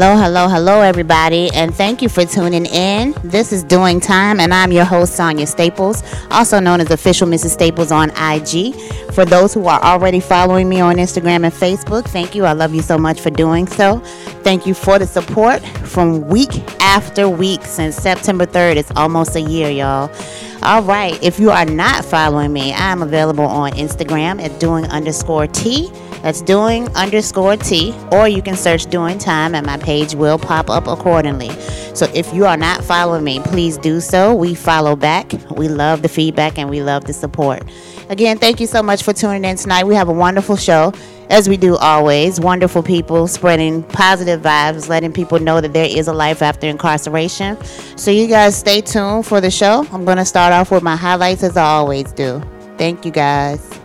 Hello, hello, hello, everybody, and thank you for tuning in. This is Doing Time, and I'm your host, Sonia Staples, also known as Official Mrs. Staples on IG. For those who are already following me on Instagram and Facebook, thank you. I love you so much for doing so. Thank you for the support from week after week since September 3rd. It's almost a year, y'all. All right, if you are not following me, I'm available on Instagram at doing underscore T. That's doing underscore T, or you can search doing time and my page will pop up accordingly. So if you are not following me, please do so. We follow back. We love the feedback and we love the support. Again, thank you so much for tuning in tonight. We have a wonderful show, as we do always. Wonderful people spreading positive vibes, letting people know that there is a life after incarceration. So you guys stay tuned for the show. I'm going to start off with my highlights as I always do. Thank you guys.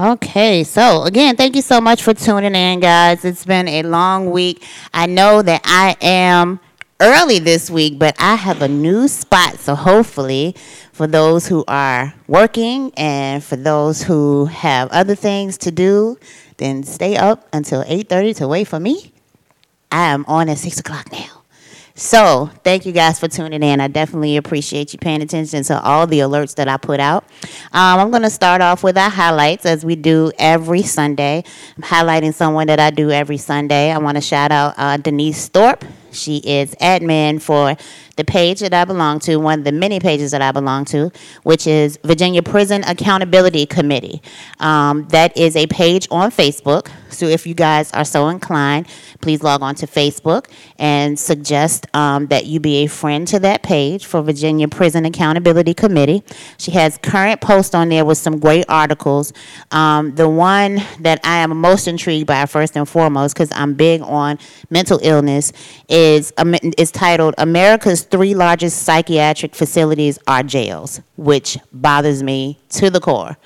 Okay, so again, thank you so much for tuning in, guys. It's been a long week. I know that I am early this week, but I have a new spot. So hopefully, for those who are working and for those who have other things to do, then stay up until 8.30 to wait for me. I am on at 6 o'clock now. So, thank you guys for tuning in. I definitely appreciate you paying attention to all the alerts that I put out. Um, I'm going to start off with our highlights as we do every Sunday. I'm highlighting someone that I do every Sunday. I want to shout out uh, Denise Thorpe. She is admin for the page that I belong to, one of the many pages that I belong to, which is Virginia Prison Accountability Committee. Um, that is a page on Facebook. So if you guys are so inclined, please log on to Facebook and suggest um, that you be a friend to that page for Virginia Prison Accountability Committee. She has current posts on there with some great articles. Um, the one that I am most intrigued by, first and foremost, because I'm big on mental illness, is um, is titled "America's Three Largest Psychiatric Facilities Are Jails," which bothers me to the core.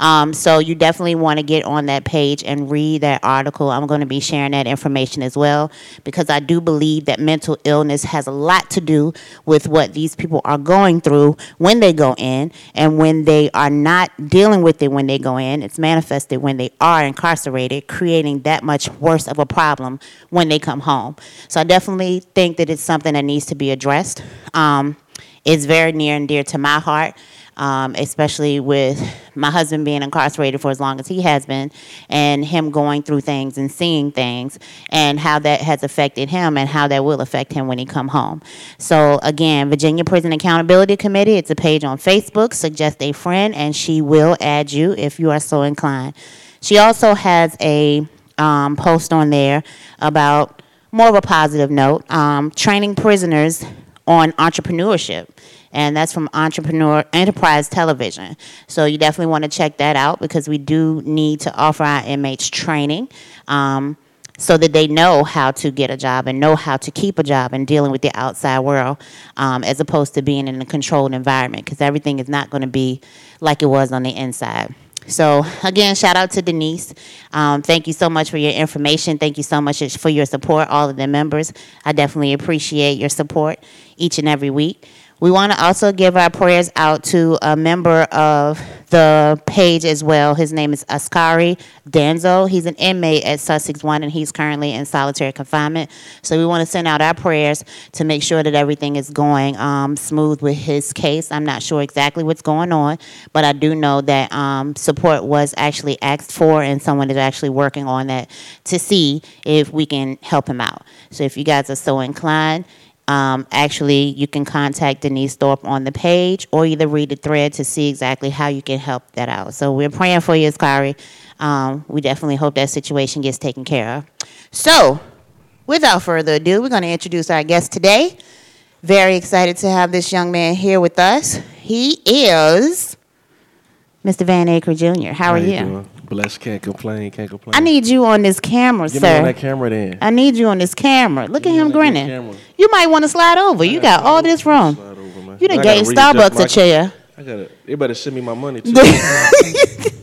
Um, so you definitely want to get on that page and read that article. I'm going to be sharing that information as well because I do believe that mental illness has a lot to do with what these people are going through when they go in and when they are not dealing with it when they go in. It's manifested when they are incarcerated, creating that much worse of a problem when they come home. So I definitely think that it's something that needs to be addressed. Um, it's very near and dear to my heart um, especially with my husband being incarcerated for as long as he has been, and him going through things and seeing things, and how that has affected him and how that will affect him when he come home. So again, Virginia Prison Accountability Committee. It's a page on Facebook. Suggest a friend, and she will add you if you are so inclined. She also has a um, post on there about more of a positive note, um, training prisoners on entrepreneurship and that's from Entrepreneur Enterprise Television. So you definitely want to check that out because we do need to offer our inmates training. Um, so that they know how to get a job and know how to keep a job and dealing with the outside world um, as opposed to being in a controlled environment because everything is not going to be like it was on the inside. So, again, shout out to Denise. Um, thank you so much for your information. Thank you so much for your support, all of the members. I definitely appreciate your support each and every week. We want to also give our prayers out to a member of the page as well. His name is Askari Danzo. He's an inmate at Sussex One, and he's currently in solitary confinement. So we want to send out our prayers to make sure that everything is going um, smooth with his case. I'm not sure exactly what's going on, but I do know that um, support was actually asked for, and someone is actually working on that to see if we can help him out. So if you guys are so inclined, um, actually, you can contact Denise Thorpe on the page or either read the thread to see exactly how you can help that out. So we're praying for you, Skari. Um, we definitely hope that situation gets taken care of. So, without further ado, we're going to introduce our guest today. Very excited to have this young man here with us. He is Mr. Van Acree Jr. How, How are you doing? Blessed, can't complain, can't complain. I need you on this camera, Get sir. me on that camera then. I need you on this camera. Look at him grinning. camera. You might want to slide over. You got all this room. Over. You done I gave Starbucks a chair. I gotta. They better send me my money too.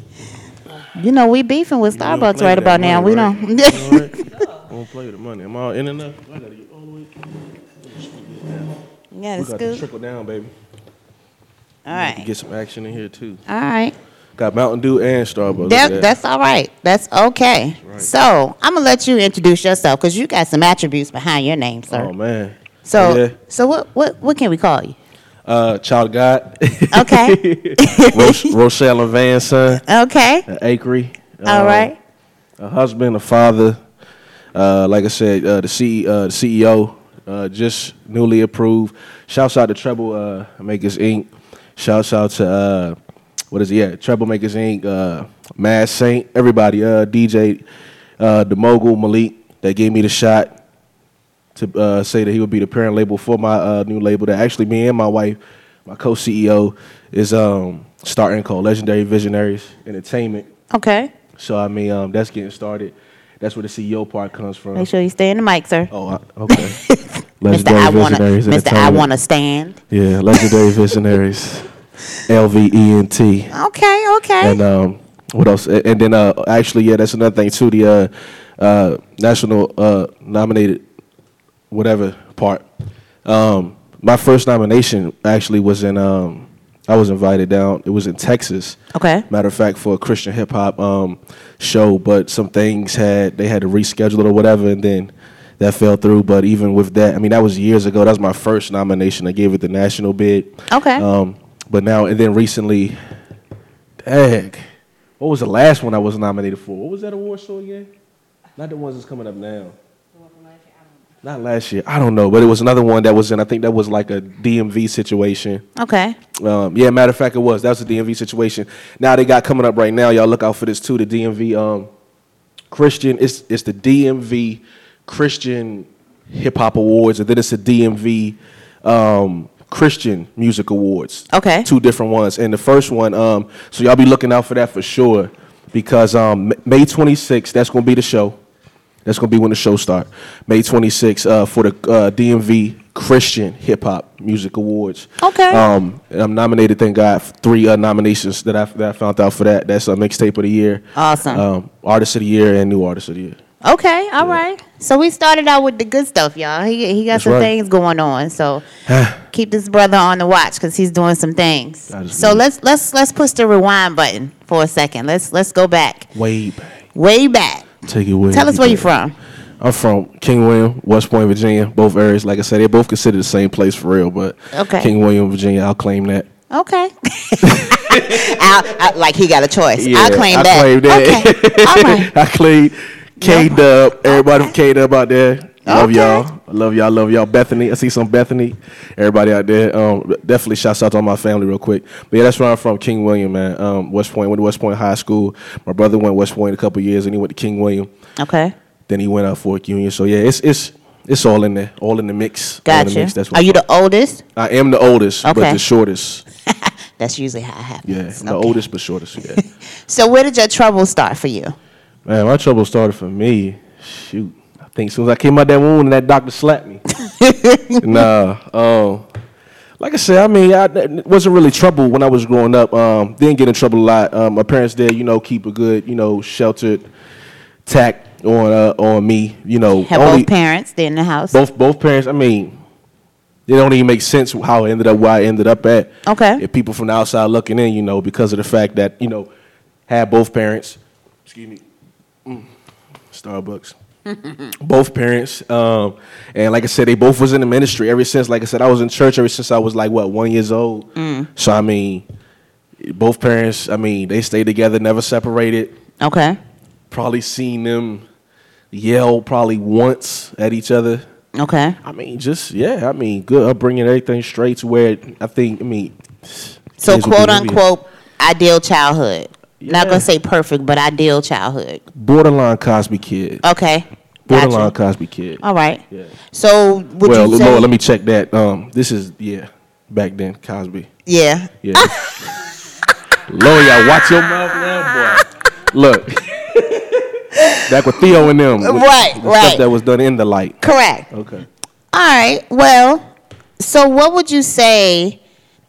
You know we beefing with Starbucks right about now. money, We right? don't. Right. I don't play with the money. I'm all in enough. I gotta get all the way. yeah, We got to trickle down, baby. All right. Get some action in here too. All right. Got Mountain Dew and Starbucks. That, that. that's all right. That's okay. right. So I'm gonna let you introduce yourself because you got some attributes behind your name, sir. Oh man. so, yeah. so what, what, what can we call you? Uh, child of God. Okay. Roch- Rochelle and Van son. Okay. Acree. All um, right. A husband, a father. Uh, like I said, uh, the, C- uh, the CEO uh, just newly approved. Shouts out to Treble uh, Makers Inc. Shouts out to uh, what is it? Yeah, Troublemakers Inc. Uh, Mad Saint. Everybody. Uh, DJ, uh, the mogul Malik. That gave me the shot to uh, say that he would be the parent label for my uh, new label. That actually me and my wife, my co-CEO, is um, starting called Legendary Visionaries Entertainment. Okay. So I mean, um, that's getting started. That's where the CEO part comes from. Make sure you stay in the mic, sir. Oh, I, okay. Mr. I wanna, Mr. I wanna stand. Yeah, Legendary Visionaries, L V E N T. Okay. Okay. And um, what else? And then uh, actually, yeah, that's another thing too. The uh, uh, national uh, nominated whatever part. Um, my first nomination actually was in. Um, I was invited down. It was in Texas. okay. Matter of fact, for a Christian hip hop um, show, but some things had they had to reschedule it or whatever, and then that fell through. But even with that, I mean, that was years ago. That was my first nomination. I gave it the national bid. Okay. Um, but now and then recently, dang, what was the last one I was nominated for? What was that award show again? Not the ones that's coming up now. Not last year. I don't know, but it was another one that was in. I think that was like a DMV situation. Okay. Um, yeah, matter of fact, it was. That was a DMV situation. Now they got coming up right now. Y'all look out for this too. The DMV um, Christian. It's it's the DMV Christian Hip Hop Awards, and then it's the DMV um, Christian Music Awards. Okay. Two different ones. And the first one, um, so y'all be looking out for that for sure, because um, May 26th, that's gonna be the show. That's gonna be when the show start. May 26th uh, for the uh, DMV Christian Hip Hop Music Awards. Okay. Um, I'm nominated. Thank God, three uh, nominations that I that I found out for that. That's a mixtape of the year. Awesome. Um, artist of the year and new artist of the year. Okay, all right. So we started out with the good stuff, y'all. He he got That's some right. things going on. So keep this brother on the watch because he's doing some things. So me. let's let's let's push the rewind button for a second. Let's let's go back Way back. way back. Take it away. Tell us where you're from. I'm from King William, West Point, Virginia. Both areas, like I said, they're both considered the same place for real. But Okay. King William, Virginia, I'll claim that. Okay. I'll, I, like he got a choice. Yeah, I'll claim I that. claim that. Okay. All right. I claim K Dub. Everybody from K Dub out there. Love Okay. y'all. Love y'all. Love y'all. Bethany. I see some Bethany. Everybody out there. Um, definitely shouts out to all my family real quick. But yeah, that's where I'm from. King William, man. Um, West Point. Went to West Point High School. My brother went West Point a couple years, and he went to King William. Okay. Then he went out Fork Union. So yeah, it's it's it's all in there, all in the mix. in the Gotcha. mix. That's Are you I'm the oldest? I am the oldest, but Okay. the shortest. That's usually how it happens. Yeah, I'm the oldest but shortest. Yeah. So where did your trouble start for you? Man, my trouble started for me. Shoot, think as soon as I came out that wound, and that doctor slapped me. nah, um, like I said, I mean, I it wasn't really trouble when I was growing up. Um, didn't get in trouble a lot. Um, my parents did, you know, keep a good, you know, sheltered tact on uh, on me. You know, Have only both parents they in the house? both both parents. I mean, it don't even make sense how I ended up where I ended up at. Okay. If people from the outside looking in, you know, because of the fact that you know, had both parents. Excuse me. Mm, Starbucks. both parents, um, and like I said, they both was in the ministry ever since. Like I said, I was in church ever since I was like what one years old. So I mean, both parents. I mean, they stayed together, never separated Okay. probably seen them yell probably once at each other. Okay. I mean, just yeah. I mean, good upbringing, everything straight to where I think. I mean, So things would be quote unquote ideal childhood. Not gonna say perfect, but ideal childhood. borderline Cosby kid, Okay. borderline Gotcha. Cosby kid. All right. Yeah. So would well, you say? Lord, let me check that. Um, this is yeah, back then Cosby. yeah. Yeah. Lord, y'all watch your mouth now, boy. Look. Back with Theo and them. Right, the right. Stuff that was done in the light. Correct. Okay. All right. Well, so what would you say?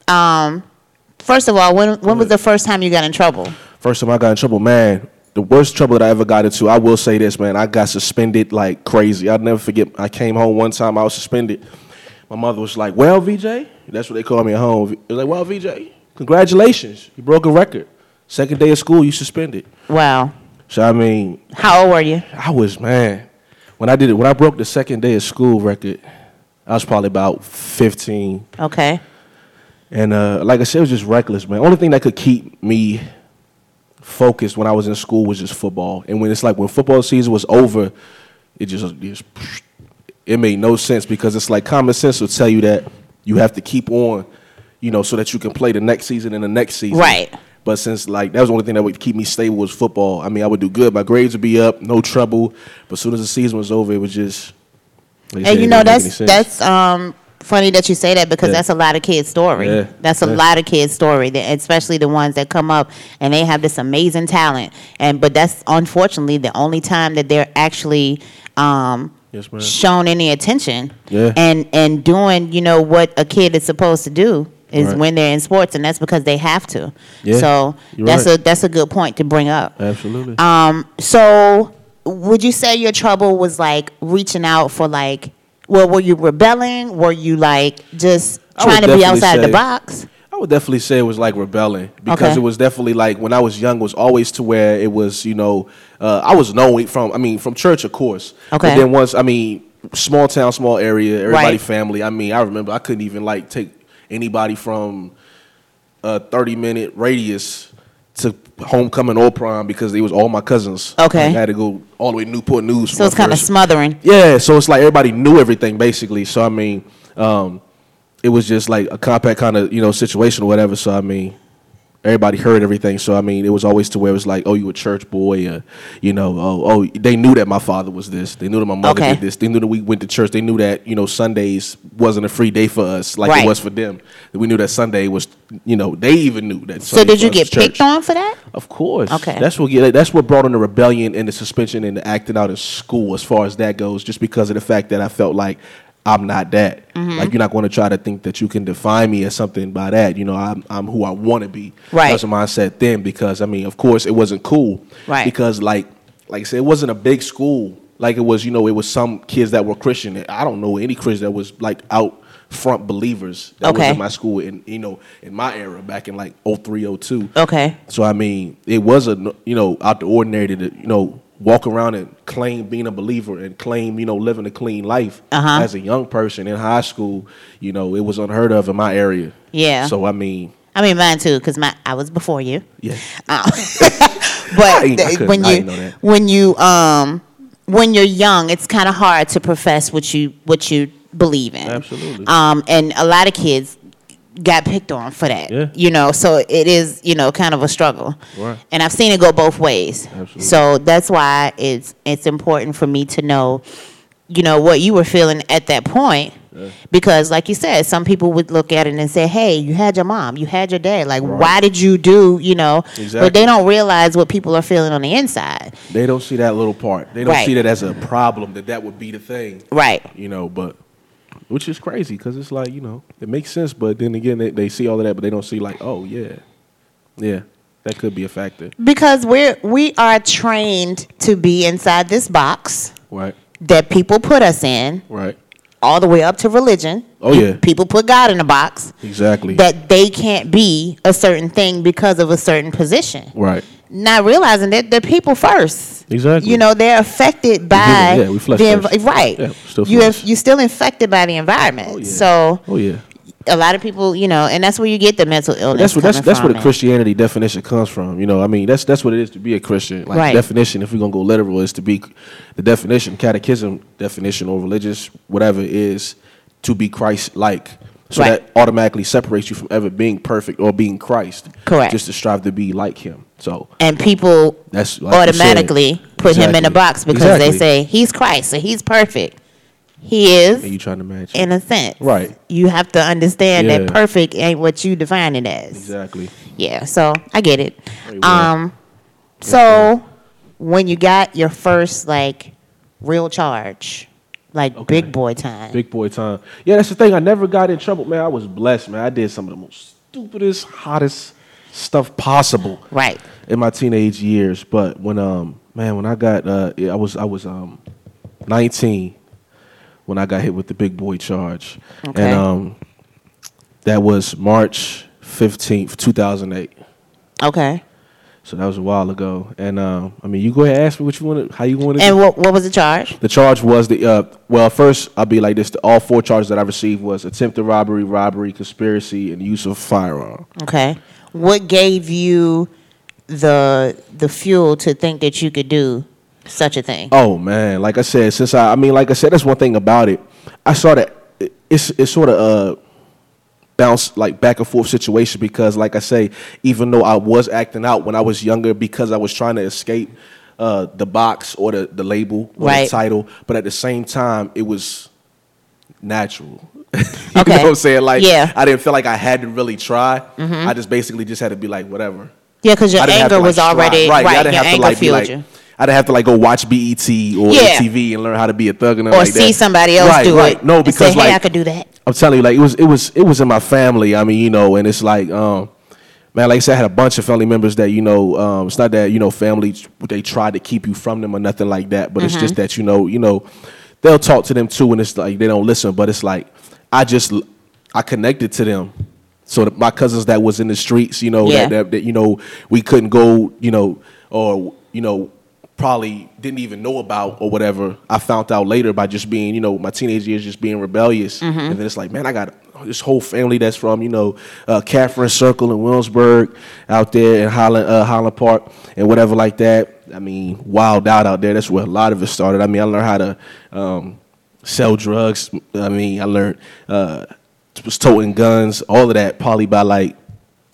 Um, first of all, when when was the first time you got in trouble? First time I got in trouble, man. The worst trouble that I ever got into, I will say this, man. I got suspended like crazy. I'll never forget. I came home one time, I was suspended. My mother was like, "Well, VJ," that's what they call me at home. It was like, "Well, VJ, congratulations, you broke a record. Second day of school, you suspended. Wow. So I mean, How old were you? I was man when I did it when I broke the second day of school record. I was probably about fifteen, Okay. and uh, like I said, it was just reckless, man. Only thing that could keep me focused when I was in school was just football. And when it's like when football season was over, it just, it just it made no sense because it's like common sense will tell you that you have to keep on, you know, so that you can play the next season and the next season. Right. But since like that was the only thing that would keep me stable was football. I mean, I would do good. My grades would be up, no trouble. But as soon as the season was over, it was just. like I said, And you know didn't make any that's that's um funny that you say that because Yeah. that's a lot of kids' story. Yeah. That's a Yeah. lot of kids' story, especially the ones that come up and they have this amazing talent. And but that's unfortunately the only time that they're actually um Yes, shown any attention. Yeah. And and doing, you know, what a kid is supposed to do is Right. when they're in sports and that's because they have to. Yeah. So You're that's right. a that's a good point to bring up. Absolutely. Um, so would you say your trouble was like reaching out for like, well, were you rebelling? Were you like just trying to be outside the box? I would definitely say it was like rebelling because Okay. it was definitely like when I was young was always to where it was you know uh, I was known from I mean from church of course Okay. but then once I mean small town small area everybody Right. family I mean I remember I couldn't even like take anybody from a thirty minute radius to homecoming or prom because it was all my cousins Okay. I had to go all the way to Newport News So it's kind of smothering. yeah, so it's like everybody knew everything basically. So I mean, um, it was just like a compact kind of you know situation or whatever. So I mean, everybody heard everything. So I mean, it was always to where it was like, oh, you a church boy, uh, you know, oh, oh, they knew that my father was this. They knew that my mother Okay. did this. They knew that we went to church. They knew that you know Sundays wasn't a free day for us like Right. it was for them. We knew that Sunday was, you know, they even knew that. So did you get picked on for that? Of course. Okay. That's what get, that's what brought in the rebellion and the suspension and the acting out in school as far as that goes, just because of the fact that I felt like I'm not that. Mm-hmm. Like you're not going to try to think that you can define me as something by that. You know, I'm I'm who I want to be. Right. That's my mindset then because I mean, of course, it wasn't cool. Right. Because like like I said, it wasn't a big school. Like it was, you know, it was some kids that were Christian. I don't know any Christian that was like out front believers that was Okay. in my school in you know in my era back in like 03, 02. Okay. So I mean, it was a you know out the ordinary to you know walk around and claim being a believer and claim you know living a clean life Uh-huh. as a young person in high school. You know, it was unheard of in my area. Yeah. So I mean, I mean mine too, because my I was before you. yeah, Um, but ain't- I when you didn't know that. when you um when you're young, it's kind of hard to profess what you what you believe in. Absolutely. Um, and a lot of kids got picked on for that. Yeah. You know, so it is you know kind of a struggle. Right. And I've seen it go both ways. Absolutely. So that's why it's it's important for me to know, you know, what you were feeling at that point. Because, like you said, some people would look at it and say, "Hey, you had your mom, you had your dad. Like, why did you do? You know?" But they don't realize what people are feeling on the inside. they don't see that little part. They don't Right. see that as a problem. That that would be the thing. Right. You know, but which is crazy because it's like you know it makes sense, but then again they, they see all of that, but they don't see like oh yeah, yeah that could be a factor. Because we're we are trained to be inside this box Right. that people put us in, Right. All the way up to religion. Oh, yeah. People put God in a box. Exactly. that they can't be a certain thing because of a certain position. right. Not realizing that they're people first. Exactly. You know, they're affected by yeah, we flesh the env- right. Yeah, still you flesh. you're still infected by the environment. Oh, yeah. So Oh yeah. A lot of people, you know, and that's where you get the mental illness. That's what that's that's where the. Christianity definition comes from. You know, I mean, that's that's what it is to be a Christian. Like Right. definition, if we're gonna go literal, is to be the definition, catechism definition or religious, whatever is to be Christ like. So Right. that automatically separates you from ever being perfect or being Christ. Correct. Just to strive to be like him. So And people That's like automatically put him in a box because Exactly. they say he's Christ, so he's perfect. He is and you trying to match. in a sense. Right. You have to understand Yeah. that perfect ain't what you define it as. exactly. Yeah, so I get it. Um, so when you got your first like real charge, like Okay. big boy time, Big boy time. Yeah, that's the thing. I never got in trouble, man. I was blessed, man. I did some of the most stupidest, hottest stuff possible. right? in my teenage years. But when um man, when I got uh I was I was um 19 when I got hit with the big boy charge. Okay. And um that was March fifteenth, two thousand eight. Okay. So that was a while ago. And um, I mean, you go ahead, and ask me what you want, to, how you want to. And what what was the charge? The charge was the uh, well. First, I'll be like this: the, all four charges that I received was attempted robbery, robbery, conspiracy, and use of firearm. Okay. What gave you the the fuel to think that you could do such a thing? Oh man, like I said, since I, I mean, like I said, that's one thing about it. I saw that it's it's sort of uh bounce like back and forth situation because, like I say, even though I was acting out when I was younger because I was trying to escape uh the box or the the label or Right. the title, but at the same time, it was natural. you Okay. know what I'm saying? Like, Yeah. I didn't feel like I had to really try. I just basically just had to be like, whatever. Yeah, because your anger to, like, was already strive. right. I didn't your have to like be fueled like. you. I didn't have to like go watch BET or Yeah. MTV and learn how to be a thug and Or like see that. somebody else right, do right. it. No, because say, like hey, I could do that. I'm telling you, like it was it was it was in my family. I mean, you know, and it's like, um, man, like I said, I had a bunch of family members that you know, um, it's not that you know, family they try to keep you from them or nothing like that, but it's Mm-hmm. just that you know, you know, they'll talk to them too, and it's like they don't listen. But it's like I just I connected to them. So that my cousins that was in the streets, you know, Yeah. that, that, that you know we couldn't go, you know, or you know probably didn't even know about or whatever. I found out later by just being, you know, my teenage years just being rebellious, Mm-hmm. and then it's like, man, I got this whole family that's from, you know, uh, Catherine Circle in Williamsburg, out there in Holland, uh, Holland Park, and whatever like that. I mean, wild out out there. That's where a lot of it started. I mean, I learned how to um, sell drugs. I mean, I learned uh, was toting guns, all of that, probably by like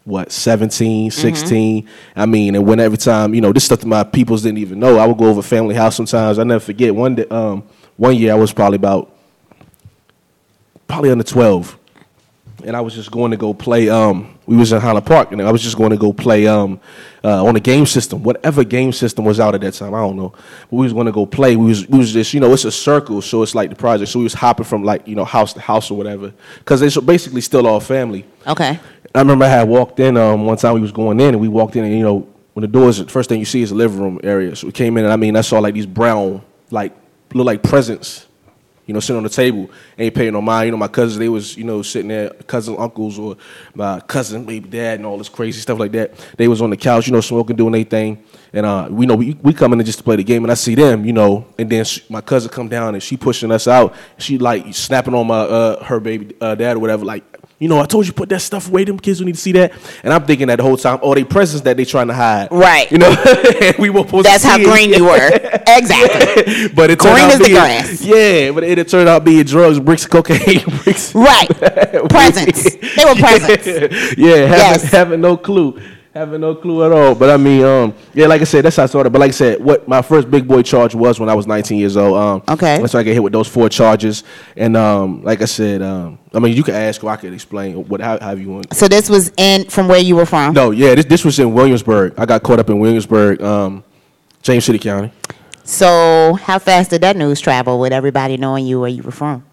what 17 16 i mean and when every time you know this stuff that my peoples didn't even know i would go over family house sometimes. I never forget one day um one year i was probably about probably under 12 and i was just going to go play um we was in Highland Park and I was just going to go play um uh, on a game system whatever game system was out at that time I don't know but we was going to go play we was we was just you know it's a circle so it's like the project so we was hopping from like you know house to house or whatever because it's basically still all family Okay. I remember I had walked in um, one time we was going in and we walked in and you know when the doors the first thing you see is the living room area. So we came in and I mean I saw like these brown like look like presents, you know, sitting on the table. Ain't paying no mind. You know, my cousins they was you know sitting there, cousins, uncles, or my cousin, baby dad, and all this crazy stuff like that. They was on the couch, you know, smoking, doing their thing. And uh, we know we, we come in just to play the game, and I see them, you know, and then she, my cousin come down and she pushing us out. She like snapping on my uh, her baby uh, dad or whatever, like you know, I told you put that stuff away. Them kids don't need to see that. And I'm thinking that the whole time, oh, they presents that they trying to hide. Right. You know, we were supposed That's to how see it. green you were. exactly. but it Green turned out as the being, grass. Yeah, but it, it turned out being drugs, bricks, cocaine, bricks. Right. presents. They were presents. yeah, having, Yes. having no clue. Having no clue at all. But I mean, um, yeah, like I said, that's how I started. But like I said, what my first big boy charge was when I was 19 years old. Um, Okay. That's why I get hit with those four charges. And um, like I said, um, I mean, you can ask or I could explain what how, how you want. So this was in from where you were from. No, yeah, this this was in Williamsburg. I got caught up in Williamsburg, um, James City County. So how fast did that news travel with everybody knowing you where you were from?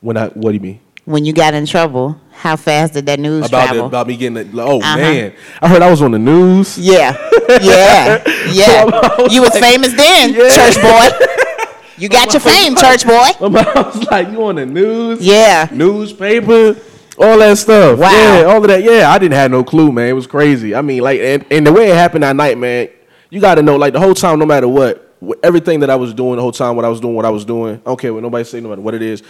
When I, what do you mean? When you got in trouble, how fast did that news About the, travel? about me getting the, oh Uh-huh. man, I heard I was on the news. yeah, yeah, yeah. You was famous then, church boy. You got your fame, church boy. I was like, you on the news? Yeah. newspaper, all that stuff. Wow. Yeah, all of that. Yeah, I didn't have no clue, man. It was crazy. I mean, like, and, and the way it happened that night, man, you got to know, like, the whole time, no matter what, everything that I was doing, the whole time, what I was doing, what I was doing, I don't care what nobody say, no matter what it is,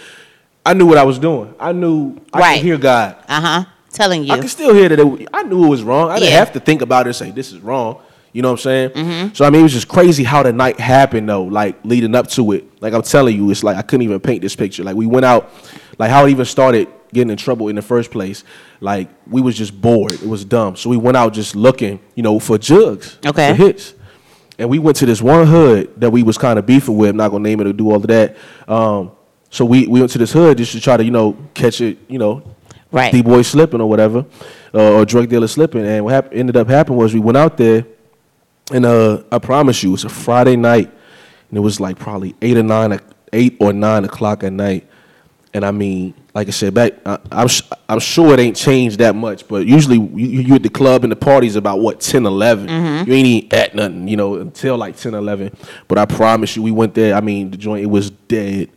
I knew what I was doing. I knew I Right. could hear God. Uh huh. Telling you. I could still hear that. It, I knew it was wrong. I didn't Yeah. have to think about it and say this is wrong. You know what I'm saying? So I mean, it was just crazy how the night happened though. Like leading up to it. Like I'm telling you, it's like I couldn't even paint this picture. Like we went out, like how it even started getting in trouble in the first place. Like we was just bored. It was dumb. So we went out just looking, you know, for jugs, Okay. for hits. And we went to this one hood that we was kind of beefing with. I'm not gonna name it or do all of that. Um, so we, we went to this hood just to try to you know catch it, you know, Right. D boy slipping or whatever, uh, or drug dealer slipping. And what ended up happening was we went out there, and uh, I promise you, it's a Friday night, and it was like probably eight or nine, eight or nine o'clock at night. And I mean, like I said, back I, I'm sh- I'm sure it ain't changed that much, but usually you, you at the club and the party's about what 10, 11. You ain't even at nothing, you know, until like 10, 11. But I promise you, we went there. I mean, the joint it was dead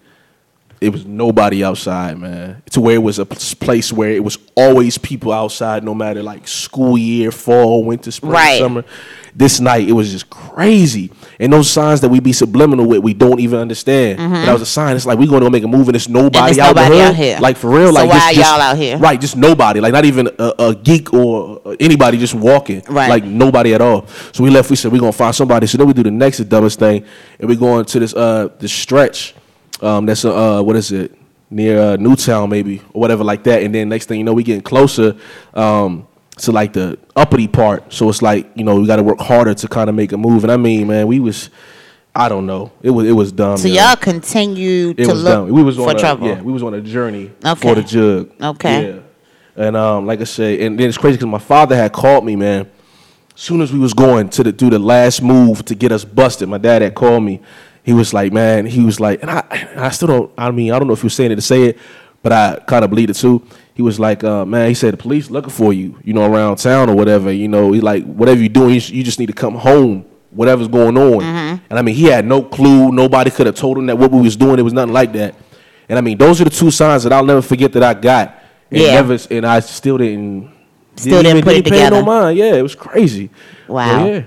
it was nobody outside, man. To where it was a place where it was always people outside, no matter like school year, fall, winter, spring, Right. summer. This night, it was just crazy. And those signs that we be subliminal with, we don't even understand. But that was a sign. It's like we going to make a move, and it's nobody there's out Mm-hmm. nobody out here. Like for real, So like why just, are y'all out here? Right, just nobody. Like not even a, a geek or anybody just walking. Right. Like nobody at all. So we left. We said we're gonna find somebody. So then we do the next dumbest thing, and we go into this uh this stretch. Um, that's uh what is it near uh, Newtown maybe or whatever like that. And then next thing you know, we getting closer um to like the uppity part. So it's like you know we got to work harder to kind of make a move. And I mean, man, we was. I don't know. It was it was dumb. So y'all continue It to was look dumb. We was for on a, trouble. Yeah, we was on a journey Okay. for the jug. Okay. Yeah. And um, like I said, and then it's crazy because my father had called me, man. As soon as we was going to the, do the last move to get us busted, my dad had called me. He was like, man, he was like, and I, I still don't. I mean, I don't know if he was saying it to say it, but I kind of believe it too. He was like, uh, man, he said the police looking for you, you know, around town or whatever. You know, he like whatever you're doing, you, sh- you just need to come home. Whatever's going on, Mm-hmm. and I mean, he had no clue. Nobody could have told him that what we was doing. It was nothing like that. And I mean, those are the two signs that I'll never forget that I got. And Yeah. never, and I still didn't. Still didn't even- put it no together. mind. Yeah, it was crazy. Wow. But yeah.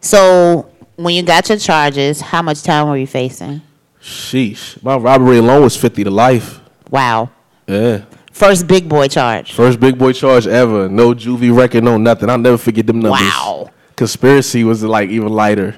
So when you got your charges, how much time were you facing? Sheesh. My robbery alone was 50 to life. Wow. Yeah. First big boy charge. First big boy charge ever. No juvie record, no nothing. I'll never forget them numbers. Wow. Conspiracy was like even lighter.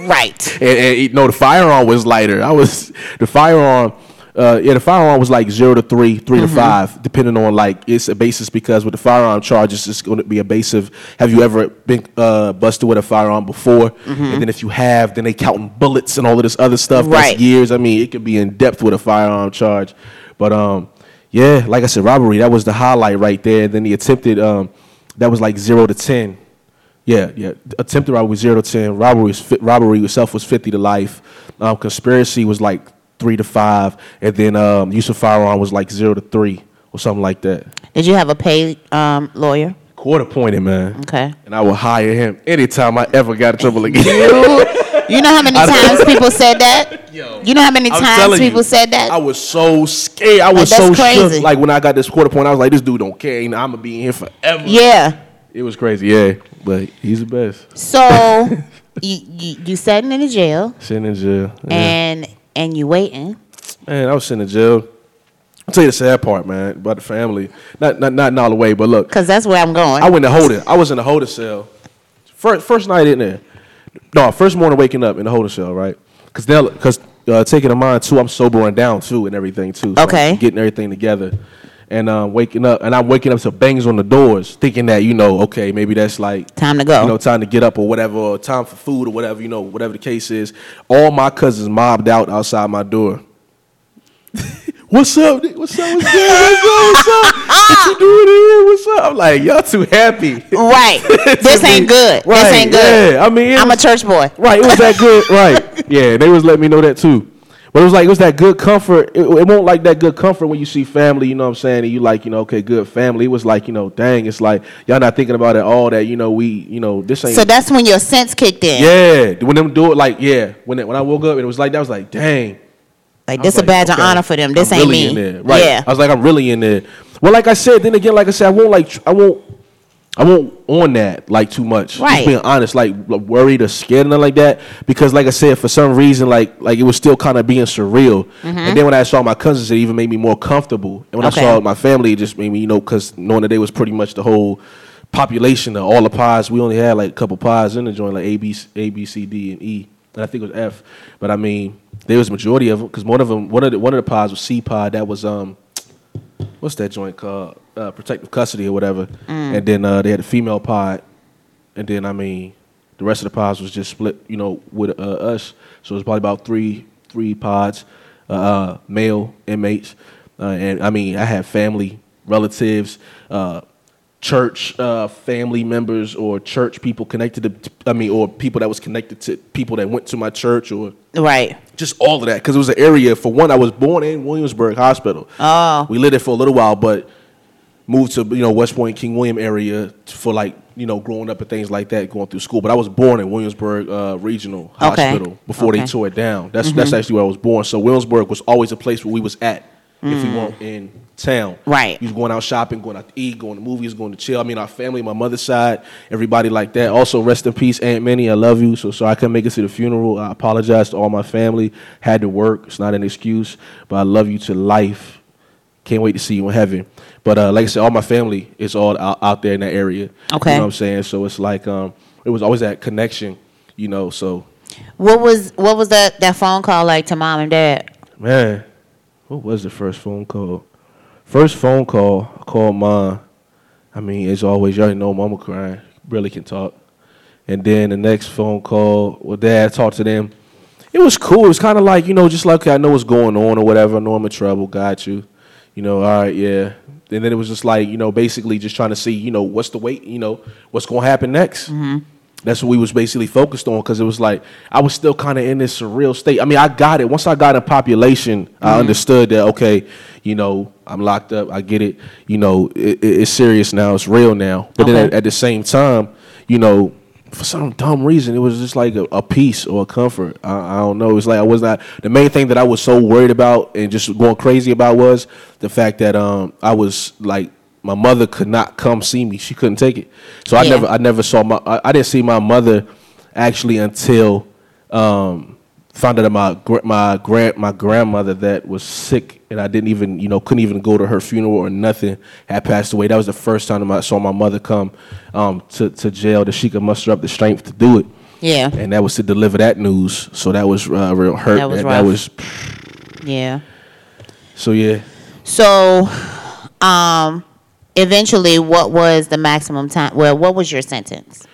Right. and, and know, the firearm was lighter. I was, the firearm, uh, yeah, the firearm was like zero to three, 3 Mm-hmm. to five, depending on like it's a basis because with the firearm charges, it's going to be a base of have you ever been uh, busted with a firearm before? And then if you have, then they counting bullets and all of this other stuff. Mm-hmm. Right. That's years. I mean, it could be in depth with a firearm charge. But um, yeah, like I said, robbery that was the highlight right there. Then the attempted um, that was like zero to ten. Yeah, yeah. Attempted robbery was zero to ten. Robbery was fi- robbery itself was fifty to life. Um, conspiracy was like three to five, and then um, use of firearm was like zero to three or something like that. Did you have a paid um, lawyer? Court appointed, man. Okay. And I would hire him anytime I ever got in trouble again. You know how many times people said that? Yo, You know how many I'm times people you, said that? I was so scared. I was Like, so crazy. shook. Like when I got this quarter point, I was like, "This dude don't care. You know, I'm gonna be in here forever." yeah. It was crazy. Yeah, but he's the best. So you, you you sitting in the jail Sitting in jail. Yeah. and and you waiting. Man, I was sitting in jail. I'll tell you the sad part, man, about the family. Not not not in all the way, but look, Cause that's where I'm going. I went to hold it. I was in the holding cell. First first night in there. No, first morning waking up in the holding cell, right? Because they'll because uh, taking in mind too, I'm sobering down too and everything too. So Okay. I'm getting everything together. And um, waking up, and I'm waking up to bangs on the doors, thinking that you know, okay, maybe that's like Time to go. you know, time to get up or whatever, or time for food or whatever, you know, whatever the case is. All my cousins mobbed out outside my door. what's up? What's up? What's good? What's up? What's up? What you doing here? What's up? I'm like, y'all too happy. right. this ain't good. Right, this ain't good. Yeah, I mean, I'm a church boy. Right, it was that good. right. Yeah, they was letting me know that too. But it was like it was that good comfort. It, it won't like that good comfort when you see family. You know what I'm saying? And you like, you know, okay, good family. It was like, you know, dang, it's like y'all not thinking about it all. That you know, we, you know, this ain't. So that's when your sense kicked in. yeah, when them do it, like, yeah, when it, when I woke up and it was like that, I was like, dang. Like this a like, badge of honor for them. This I'm ain't really me. In there. Right. Yeah. I was like, I'm really in there. Well, like I said, then again, like I said, I won't like, tr- I won't, I won't on that like too much. Right. Just being honest, like worried or scared and nothing like that. Because like I said, for some reason, like like it was still kind of being surreal. And then when I saw my cousins, it even made me more comfortable. And when Mm-hmm. Okay. I saw my family, it just made me, you know, because knowing that they was pretty much the whole population of all the pies. We only had like a couple pies in the joint, like A, B, A, B, C, D, and E. And I think it was F. But I mean, there was majority of them because one of them, one of the one of the pies was C pod. That was um, what's that joint called? Uh, protective custody or whatever. And then uh, they had a female pod, and then I mean, the rest of the pods was just split, you know, with uh, us. So it was probably about three three pods, uh, uh, male inmates, uh, and I mean, I had family, relatives, uh, church uh, family members, or church people connected to. I mean, or people that was connected to people that went to my church, or Right. just all of that because it was an area. For one, I was born in Williamsburg Hospital. Oh. we lived there for a little while, but moved to you know West Point, King William area for like you know, growing up and things like that, going through school. But I was born in Williamsburg uh, Regional Okay. Hospital before Okay. they tore it down. That's that's actually where I was born. So Williamsburg was always a place where we was at if we weren't in town. Right. We was going out shopping, going out to eat, going to movies, going to chill. I mean, our family, my mother's side, everybody like that. Also, rest in peace, Aunt Minnie. I love you. So, so I couldn't make it to the funeral. I apologize to all my family. Had to work. It's not an excuse, but I love you to life. Can't wait to see you in heaven. But uh, like I said, all my family is all out, out there in that area. Okay. You know what I'm saying? So it's like um, it was always that connection, you know. So What was what was that that phone call like to mom and dad? man, what was the first phone call? First phone call, I called mom. I mean, as always, you already know mama crying, really can talk. And then the next phone call, well, dad talked to them. It was cool. It was kind of like, you know, just like I know what's going on or whatever. I know I'm in trouble. Got you. You know, all right, yeah. And then it was just like, you know, basically just trying to see, you know, what's the wait, you know, what's going to happen next. Mm-hmm. That's what we was basically focused on because it was like I was still kind of in this surreal state. I mean, I got it once I got in population. I mm-hmm. understood that okay, you know, I'm locked up. I get it. You know, it, it- it's serious now. It's real now. But then at, at the same time, you know, for some dumb reason, it was just like a, a peace or a comfort. I, I don't know. It's like I was not the main thing that I was so worried about and just going crazy about was the fact that um I was like my mother could not come see me. She couldn't take it. So I Yeah. never I never saw my I, I didn't see my mother actually until um found out that my my grand my grandmother that was sick and I didn't even you know couldn't even go to her funeral or nothing had passed away. That was the first time I saw my mother come um to to jail that she could muster up the strength to do it. Yeah. And that was to deliver that news. So that was uh, real hurt. That was that, rough. was Yeah. so yeah. So, um, eventually, what was the maximum time? Well, what was your sentence?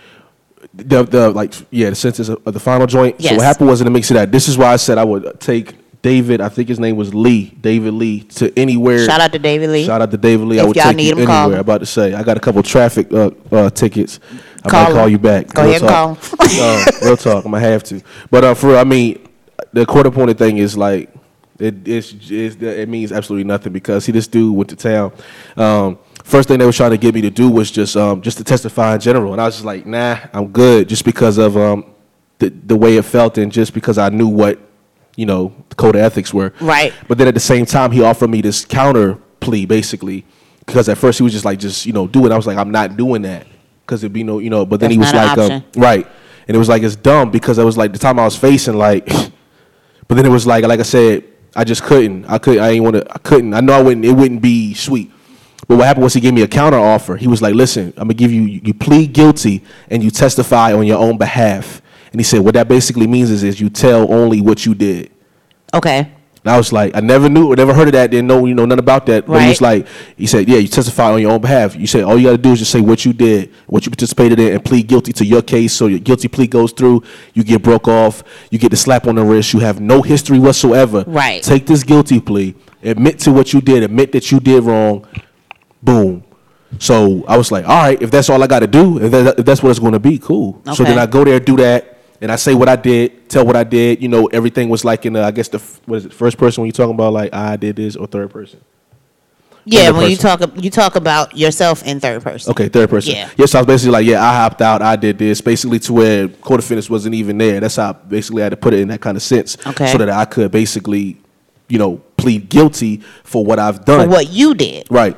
The the like yeah the sentence of, the final joint. So what happened was in the mix of that. This is why I said I would take David. I think his name was Lee. David Lee to anywhere. Shout out to David Lee. Shout out to David Lee. I would y'all take need you him, anywhere. him. I'm about to say I got a couple traffic uh, uh, tickets. I Call might call him. you back. Go Real ahead talk. uh, real talk. I'm gonna have to. But uh, for I mean, the court appointed thing is like it it's, it's it means absolutely nothing because see this dude went to town. Um, first thing they were trying to get me to do was just um, just to testify in general, and I was just like, nah, I'm good, just because of um, the the way it felt and just because I knew what you know the code of ethics were. Right. But then at the same time, he offered me this counter plea, basically, because at first he was just like, just you know, do it. I was like, I'm not doing that because it'd be no, you know. But then That's he was like, um, right, and it was like it's dumb because it was like the time I was facing like, but then it was like, like I said, I just couldn't. I could. I ain't want to. I couldn't. I know I wouldn't. It wouldn't be sweet. But what happened was he gave me a counter offer. He was like, "Listen, I'm gonna give you. You plead guilty and you testify on your own behalf." And he said, "What that basically means is, is you tell only what you did." Okay. And I was like, I never knew, never heard of that, didn't know, you know, nothing about that. But he was like, he said, yeah, you testify on your own behalf. You say all you got to do is just say what you did, what you participated in, and plead guilty to your case. So your guilty plea goes through. You get broke off. You get the slap on the wrist. You have no history whatsoever. Right. Take this guilty plea. Admit to what you did. Admit that you did wrong. Boom. So I was like, all right, if that's all I got to do, if, that, if that's what it's going to be, cool. So then I go there, do that, and I say what I did, tell what I did. You know, everything was like in, the, I guess the what is it, first person when you're talking about like I did this or third person. Yeah, when you talk you talk about yourself in third person. Okay, third person. Yeah. Yes, I was basically like, yeah, I hopped out, I did this, basically to where co-defendants wasn't even there. That's how basically I basically had to put it in that kind of sense, Okay. so that I could basically, you know, plead guilty for what I've done. For what you did, Right.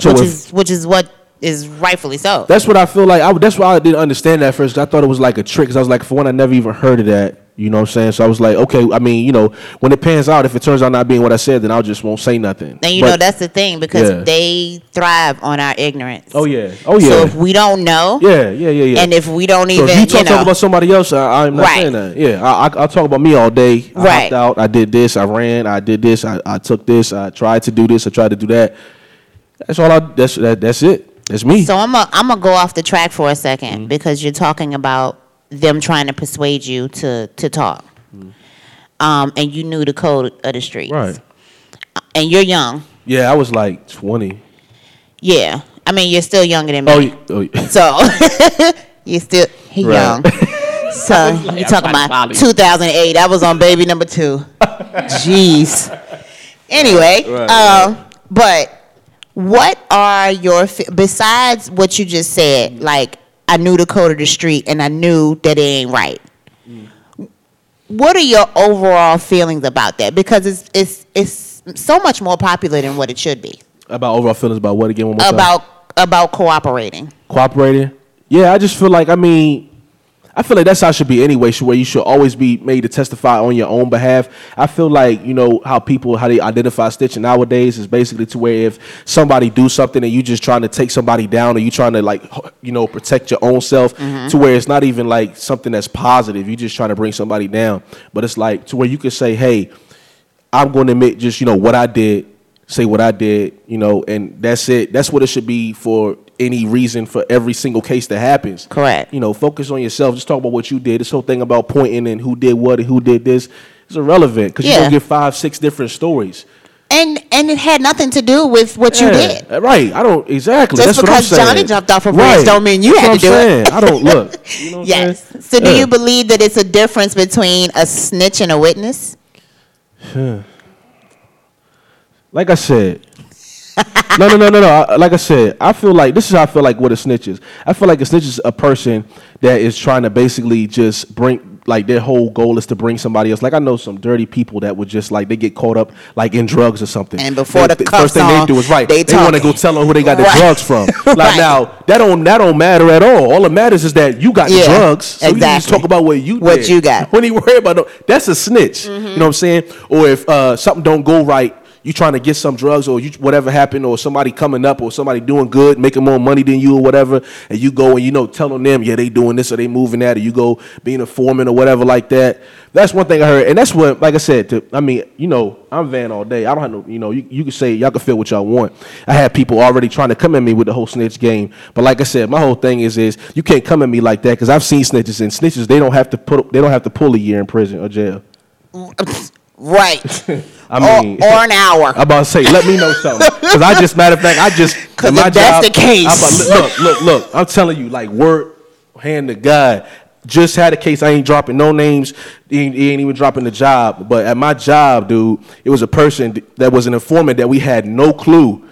So which if- is which is what is rightfully so. That's what I feel like. I, that's why I didn't understand that at first. I thought it was like a trick. Cause I was like, for one, I never even heard of that. You know what I'm saying? So I was like, okay. I mean, you know, when it pans out, if it turns out not being what I said, then I just won't say nothing. and you But- know that's the thing because Yeah. they thrive on our ignorance. Oh yeah. Oh yeah. So if we don't know, yeah. Yeah. Yeah. Yeah. and if we don't so even, if you talk, know, talk about somebody else, I, I'm not Right. saying that. Yeah, I, I, I'll talk about me all day. I Right. out. I did this. I ran. I did this. I, I took this. I tried to do this. I tried to do that. That's all I. That's that, That's it. That's me. So I'm a, I'm gonna go off the track for a 2nd Mm-hmm. because you're talking about them trying to persuade you to to talk, um, and you knew the code of the streets, Mm-hmm. right. And you're young, Yeah, I was like 20. yeah. I mean, you're still younger than me, Oh, y- oh yeah. so you're still he Right. young. So you talking about 2008? I was on baby number two. Jeez. Anyway, Right, um, but what are your besides what you just said? Like I knew the code of the street and I knew that it ain't right. What are your overall feelings about that? Because it's it's it's so much more popular than what it should be About overall feelings about what again? More time? about about cooperating. cooperating. Yeah, I just feel like I mean, I feel like that's how it should be anyway. Where you should always be made to testify on your own behalf. I feel like you know how people how they identify snitching nowadays is basically to where if somebody do something and you just trying to take somebody down or you trying to like you know protect your own self mm-hmm. to where it's not even like something that's positive. You're just trying to bring somebody down, but it's like to where you can say, hey, I'm going to admit just you know what I did, say what I did, you know, and that's it. That's what it should be for any reason for every single case that happens. Correct. You know, focus on yourself. Just talk about what you did. This whole thing about pointing and who did what and who did this is irrelevant because Yeah. you're gonna get five, six different stories. And and it had nothing to do with what you did. Uh, right? I don't exactly. Just that's what I'm because Johnny saying. jumped off a bridge don't mean you That's had to do it. I don't look. You know Yes. saying? So do you believe that it's a difference between a snitch and a witness? Like I said. no, no, no, no, no. I- Like I said, I feel like this is how I feel like what a snitch is. I feel like a snitch is a person that is trying to basically just bring, like their whole goal is to bring somebody else. Like I know some dirty people that would just like they get caught up like in drugs or something. And before They- the first thing cuffs they do is right. they They, want to go tell them who they got the drugs from. Like Right. now that don't that don't matter at all. All that matters is that you got the drugs. So you just talk about what you got. What did. you got. When you worry about no, that's a snitch. You know what I'm saying? Or if uh, something don't go right, you trying to get some drugs or you whatever happened, or somebody coming up, or somebody doing good, making more money than you, or whatever, and you go and you know telling them, yeah, they doing this or they moving that, or you go being a foreman or whatever like that. That's one thing I heard, and that's what, like I said, to, I mean, you know, I'm van all day. I don't have no, you know, you, you can say y'all can feel what y'all want. I had people already trying to come at me with the whole snitch game, but like I said, my whole thing is is you can't come at me like that because I've seen snitches and snitches they don't have to put they don't have to pull a year in prison or jail. Right. I or, mean, or an hour. I'm about to say, let me know something. Because I just, matter of fact, I just, 'Cause in my if that's job, the case. I'm about, look, look, look, I'm telling you, like, word, hand to God. Just had a case, I ain't dropping no names, he ain't, he ain't even dropping the job. But at my job, dude, it was a person that was an informant that we had no clue.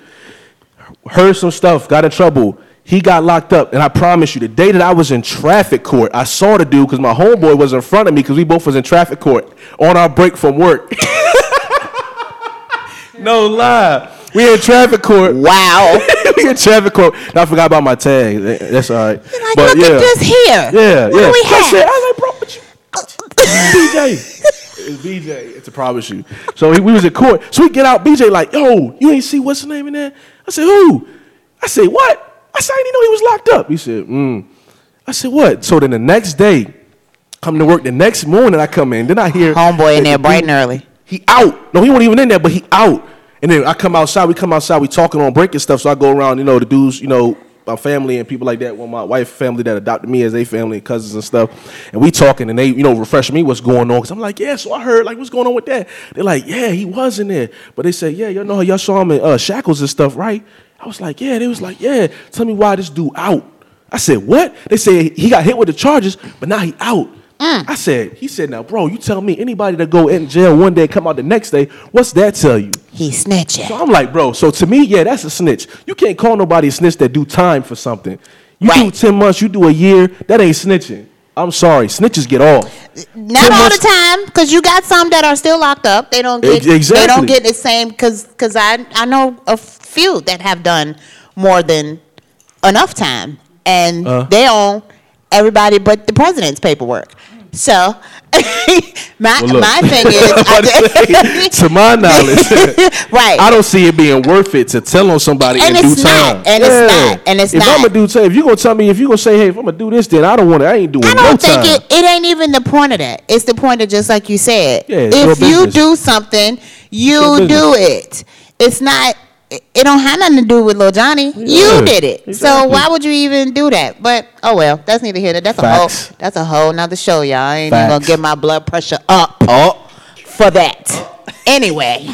Heard some stuff, got in trouble. He got locked up, and I promise you, the day that I was in traffic court, I saw the dude because my homeboy was in front of me because we both was in traffic court on our break from work. no lie, we in traffic court. Wow. we in traffic court. I forgot about my tag. That's all right. like, but look yeah, at this here. yeah, What yeah. do we That's have? it. I was like, bro, what you? BJ. It's BJ. It's a promise you. So he, we was in court. So we get out. BJ like, yo, you ain't see what's the name in there? I said, who? I said, what? I said, I didn't know he was locked up. He said, mm. I said, what? So then the next day, come to work. The next morning I come in. Then I hear Homeboy in there the bright and early. He out. No, he wasn't even in there, but he out. And then I come outside. We come outside. We talking on break and stuff. So I go around. You know, the dudes. You know, my family and people like that. Well, my wife family that adopted me as they family and cousins and stuff. And we talking and they, you know, refresh me what's going on. Cause I'm like, yeah. So I heard like what's going on with that. They're like, yeah, he was in there. But they said, yeah, y'all know how y'all saw him in uh, shackles and stuff, right? I was like, yeah. They was like, yeah. Tell me why this dude out. I said, what? They said he got hit with the charges, but now he out. I said, he said, now, bro, you tell me anybody that go in jail one day, come out the next day, what's that tell you? He snitching. So I'm like, bro, so to me, yeah, that's a snitch. You can't call nobody a snitch that do time for something. You do 10 months, you do a year, that ain't snitching. I'm sorry, snitches get off. Not all months- the time, because you got some that are still locked up. They don't get exactly. they don't get the same because because I I know a few that have done more than enough time, and Uh. they own everybody but the president's paperwork. So my Well, my thing is, I, to my knowledge, right? I don't see it being worth it to tell on somebody And in it's due not, time. and it's not, and it's if not. I'm gonna do if you gonna tell me, if you gonna say, hey, if I'm gonna do this, then I don't want it. I ain't doing I don't no think time. it, it ain't even the point of that. It's the point of just like you said. Yeah, if you do something, you do it. It's not. It don't have nothing to do with Lil Johnny. Yeah, you did it. So why would you even do that? But oh well, that's neither here. nor- That's a Facts. whole. That's a whole nother show, y'all. I ain't even gonna get my blood pressure up Oh, for that. Anyway,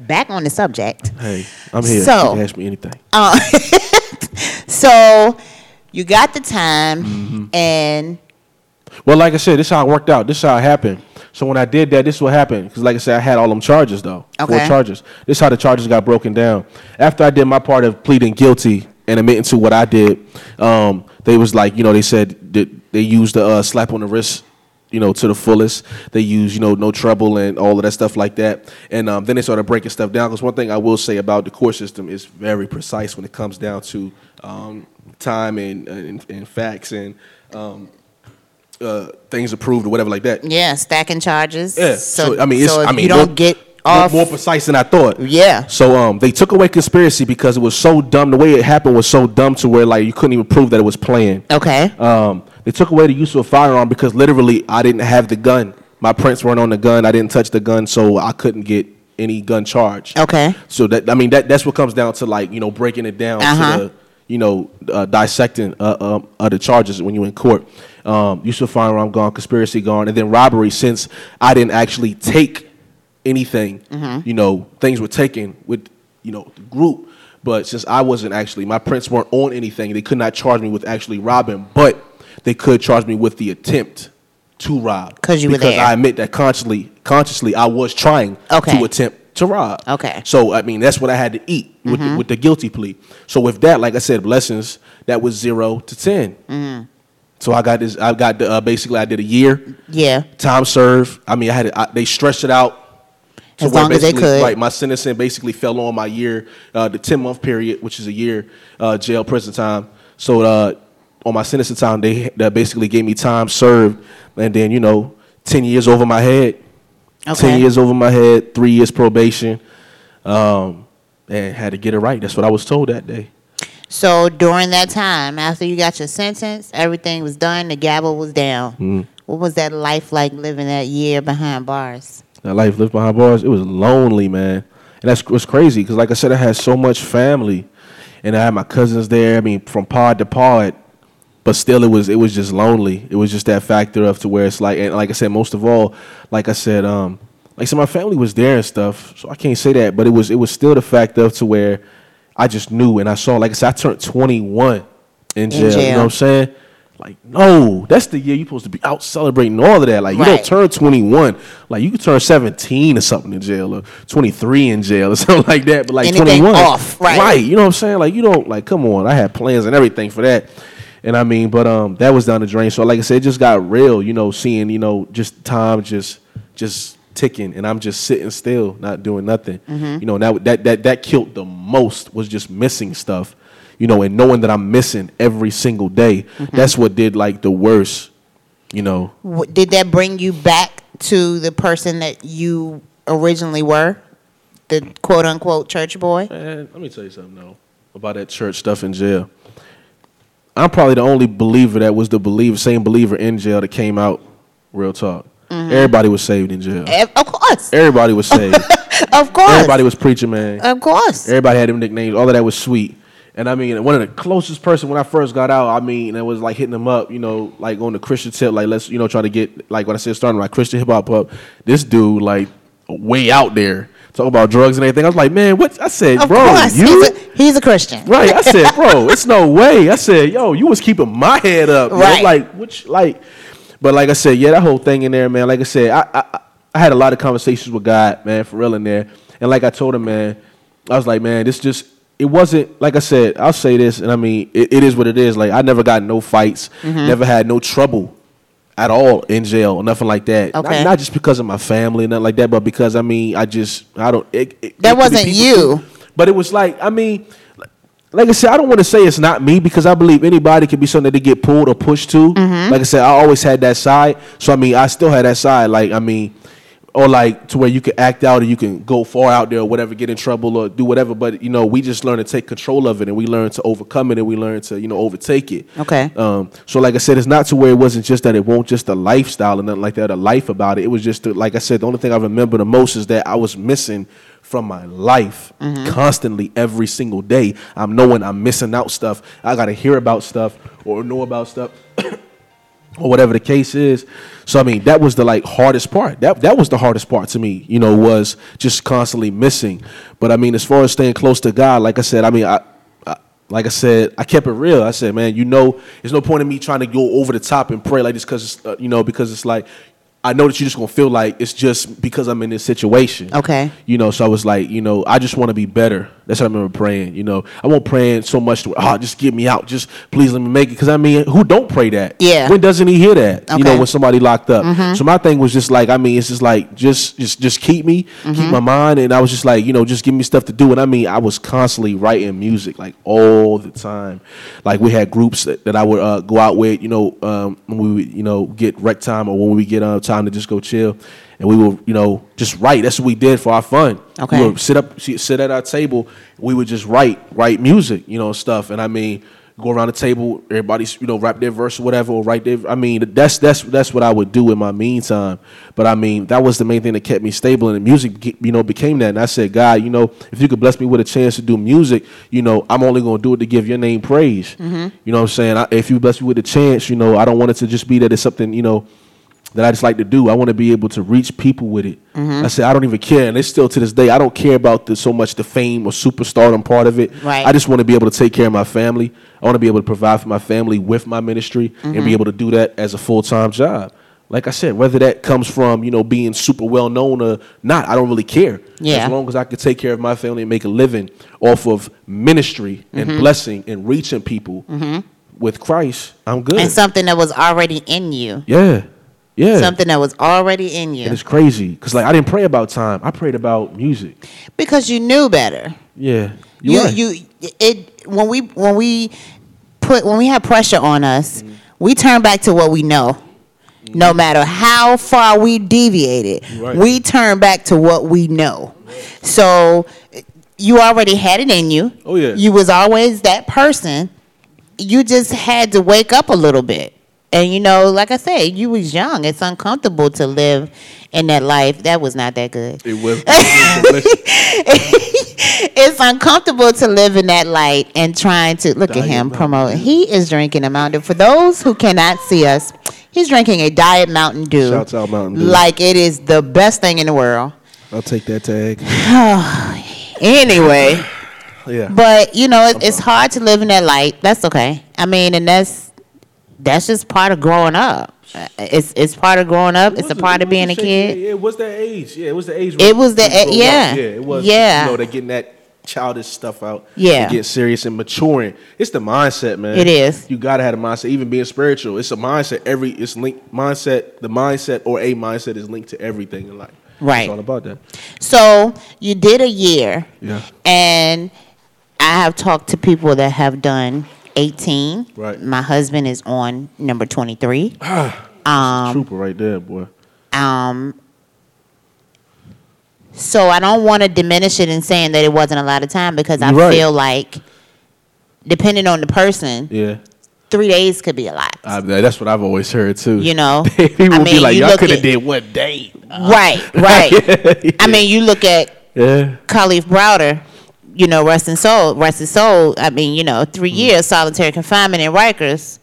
back on the subject. hey, I'm here. So- ask me anything. Uh, so you got the time, Mm-hmm. and Well, like I said, this is how it worked out. This is how it happened. So when I did that, this is what happened. Because like I said, I had all them charges though. Four Okay. charges. This is how the charges got broken down. After I did my part of pleading guilty and admitting to what I did, um, they was like, you know, they said that they used the uh, slap on the wrist, you know, to the fullest. They used, you know, no trouble and all of that stuff like that. And um, then they started breaking stuff down. Because one thing I will say about the court system is very precise when it comes down to um, time and, and, and facts and um, uh, things approved or whatever like that. Yeah, stacking charges. Yeah. So, I mean, it's- so I mean, you don't more- get More, more precise than I thought. Yeah. So um, they took away conspiracy because it was so dumb. The way it happened was so dumb to where like you couldn't even prove that it was planned. Okay. Um, they took away the use of a firearm because literally I didn't have the gun. My prints weren't on the gun. I didn't touch the gun, so I couldn't get any gun charge. Okay. So that I mean that that's what comes down to like you know breaking it down Uh-huh. to the you know uh, dissecting uh, um, other charges when you're in court. Um, use I'm gone, conspiracy gone, and then robbery. Since I didn't actually take anything, Mm-hmm. you know things were taken with you know the group. But since I wasn't actually, my prints weren't on anything. They could not charge me with actually robbing, but they could charge me with the attempt to rob. 'Cause you were because there. I admit that consciously, consciously, I was trying Okay. to attempt to rob. Okay. So I mean, that's what I had to eat with Mm-hmm. the, with the guilty plea. So with that, like I said, blessings that was zero to 10 Mm-hmm. So I got this. I got the, uh, basically I did a year Yeah. time served. I mean, I had it, I, they stretched it out. to As long as they could. Right, my sentencing basically fell on my year, uh, the ten month period, which is a year uh, jail prison time. So uh, on my sentencing time, they that basically gave me time served, and then you know, ten years over my head. Okay. Ten years over my head, three years probation, um, and had to get it right. That's what I was told that day. So during that time, after you got your sentence, everything was done, the gavel was down. Mm-hmm. What was that life like living that year behind bars? That life lived behind bars, it was lonely, man. And that's what's crazy because, like I said, I had so much family, and I had my cousins there. I mean, from pod to pod, but still, it was it was just lonely. It was just that factor of to where it's like, and like I said, most of all, like I said, um, like so my family was there and stuff, so I can't say that, but it was it was still the fact of to where I just knew and I saw. Like I said, I turned twenty one in jail. You jail. know what I'm saying? Like, no, that's the year you're supposed to be out celebrating all of that. Like, you Right. don't turn 21. Like, you could turn 17 or something in jail, or 23 in jail, or something like that. But like Anything 21, off, right. You know what I'm saying? Like, you don't like. Come on, I had plans and everything for that. And I mean, but um, that was down the drain. So like I said, it just got real. You know, seeing you know just time just just ticking, and I'm just sitting still, not doing nothing. Mm-hmm. You know, that that that that killed the most was just missing stuff. You know, and knowing that I'm missing every single day. Mm-hmm. That's what did like the worst. You know, Did that bring you back to the person that you originally were? The quote unquote church boy? Man, let me tell you something though about that church stuff in jail. I'm probably the only believer that was the believer, same believer in jail that came out. Real talk. Mm-hmm. Everybody was saved in jail. Of course. Everybody was saved. Of course. Everybody was preaching, man. Of course. Everybody had them nicknames. All of that was sweet. And I mean, one of the closest person when I first got out, I mean, it was like hitting them up, you know, like on the Christian tip, like let's, you know, try to get, like when I said starting my Christian hip hop up, this dude, like, way out there, talking about drugs and everything. I was like, man, what? I said, Of bro, course. you? He's a, he's a Christian. Right. I said, bro, it's no way. I said, yo, you was keeping my head up. yo. Right. Like, which, like, but like I said, yeah, that whole thing in there, man. Like I said, I, I, I had a lot of conversations with God, man, for real in there. And like I told him, man, I was like, man, this just, it wasn't, like I said, I'll say this, and I mean, it, it is what it is. Like, I never got no fights, Mm-hmm. never had no trouble at all in jail, or nothing like that. Not- Okay. Not, just because of my family, nothing like that, but because, I mean, I just, I don't, it, it- That it wasn't you. But it was like, I mean, like I said, I don't want to say it's not me because I believe anybody can be something that they get pulled or pushed to. Mm-hmm. Like I said, I always had that side. So I mean, I still had that side. Like I mean, or like to where you can act out or you can go far out there or whatever, get in trouble or do whatever. But you know, we just learn to take control of it and we learn to overcome it and we learn to you know overtake it. Okay. Um, so like I said, it's not to where it wasn't just that it won't just a lifestyle and nothing like that, a life about it. It was just the, like I said, the only thing I remember the most is that I was missing from my life constantly every single day. I'm knowing I'm missing out stuff. I gotta hear about stuff or know about stuff. or whatever the case is. So I mean, that was the like hardest part. That that was the hardest part to me. You know, was just constantly missing. But I mean, as far as staying close to God, like I said, I mean, I. I like I said, I kept it real. I said, man, you know, there's no point in me trying to go over the top and pray like this because, uh, you know, because it's like, I know that you're just gonna feel like it's just because I'm in this situation. Okay. You know, so I was like, you know, I just want to be better. That's what I remember praying. You know, I won't praying so much to oh, just get me out, just please let me make it. Because I mean, who don't pray that? Yeah. When doesn't he hear that? Okay. You know, when somebody locked up. So my thing was just like, I mean, it's just like just just just keep me, keep my mind, and I was just like, you know, just give me stuff to do. And I mean, I was constantly writing music like all the time. Like we had groups that, that I would uh, go out with, you know, um, when we would, you know get rec time or when we get uh, time to just go chill. And we would, you know, just write. That's what we did for our fun. Okay. We would sit up, sit at our table. We would just write, write music, you know, stuff. And I mean, go around the table, everybody's, you know, rap their verse or whatever, or write their. I mean, that's that's that's what I would do in my meantime. But I mean, that was the main thing that kept me stable, and the music, you know, became that. And I said, God, you know, if you could bless me with a chance to do music, you know, I'm only gonna do it to give your name praise. Mm-hmm. You know what I'm saying? I, if you bless me with a chance, you know, I don't want it to just be that it's something, you know that I just like to do. I want to be able to reach people with it. I said I don't even care, and it's still to this day. I don't care about the so much the fame or superstardom part of it. Right. I just want to be able to take care of my family. I want to be able to provide for my family with my ministry and Mm-hmm. be able to do that as a full time job. Like I said, whether that comes from you know being super well known or not, I don't really care. Yeah. As long as I can take care of my family and make a living off of ministry and Mm-hmm. blessing and reaching people with Christ, I'm good. And something that was already in you. yeah. Yeah. Something that was already in And you. it's crazy because like I didn't pray about time. I prayed about music. Because you knew better. Yeah, you You're right. you it when we when we put when we have pressure on us, Mm-hmm. we turn back to what we know. No matter how far we deviated, Right. we turn back to what we know. So you already had it in you. Oh, yeah. You was always that person. You just had to wake up a little bit. And you know, like I said, you was young. It's uncomfortable to live in that life. That was not that good It was. it's uncomfortable to live in that light and trying to look at him promote. He is drinking a Mountain Dew. For those who cannot see us, he's drinking a Diet Mountain Dew. Shouts out Mountain Dew. Like it is the best thing in the world. I'll take that tag. Anyway, Yeah. but you know, it, it's hard to live in that light. That's okay. I mean, and that's that's just part of growing up. Uh, It's it's part of growing up. It's a part of being a kid. Yeah, it was the age. Yeah, it was the age. It was the- you grow up. yeah. Yeah, it was. Yeah. You know, they're getting that childish stuff out. Yeah. Get serious and maturing. It's the mindset, man. It is. You gotta have a mindset. Even being spiritual, it's a mindset. Every it's linked mindset. The mindset or a mindset is linked to everything in life. Right. It's all about that. So you did a year. Yeah. And I have talked to people that have done 18. Right. My husband is on number 23. um, Trooper right there, boy. um, so I don't want to diminish it in saying that it wasn't a lot of time because I right. feel like, depending on the person, Yeah. three days could be a lot. I, that's what I've always heard too. You know? people I be like, "Y'all could have did one day." right, right. I mean, you look at Yeah. Kalief Browder, you know, rest in soul, rest in soul. I mean, you know, Mm. three years solitary confinement in Rikers.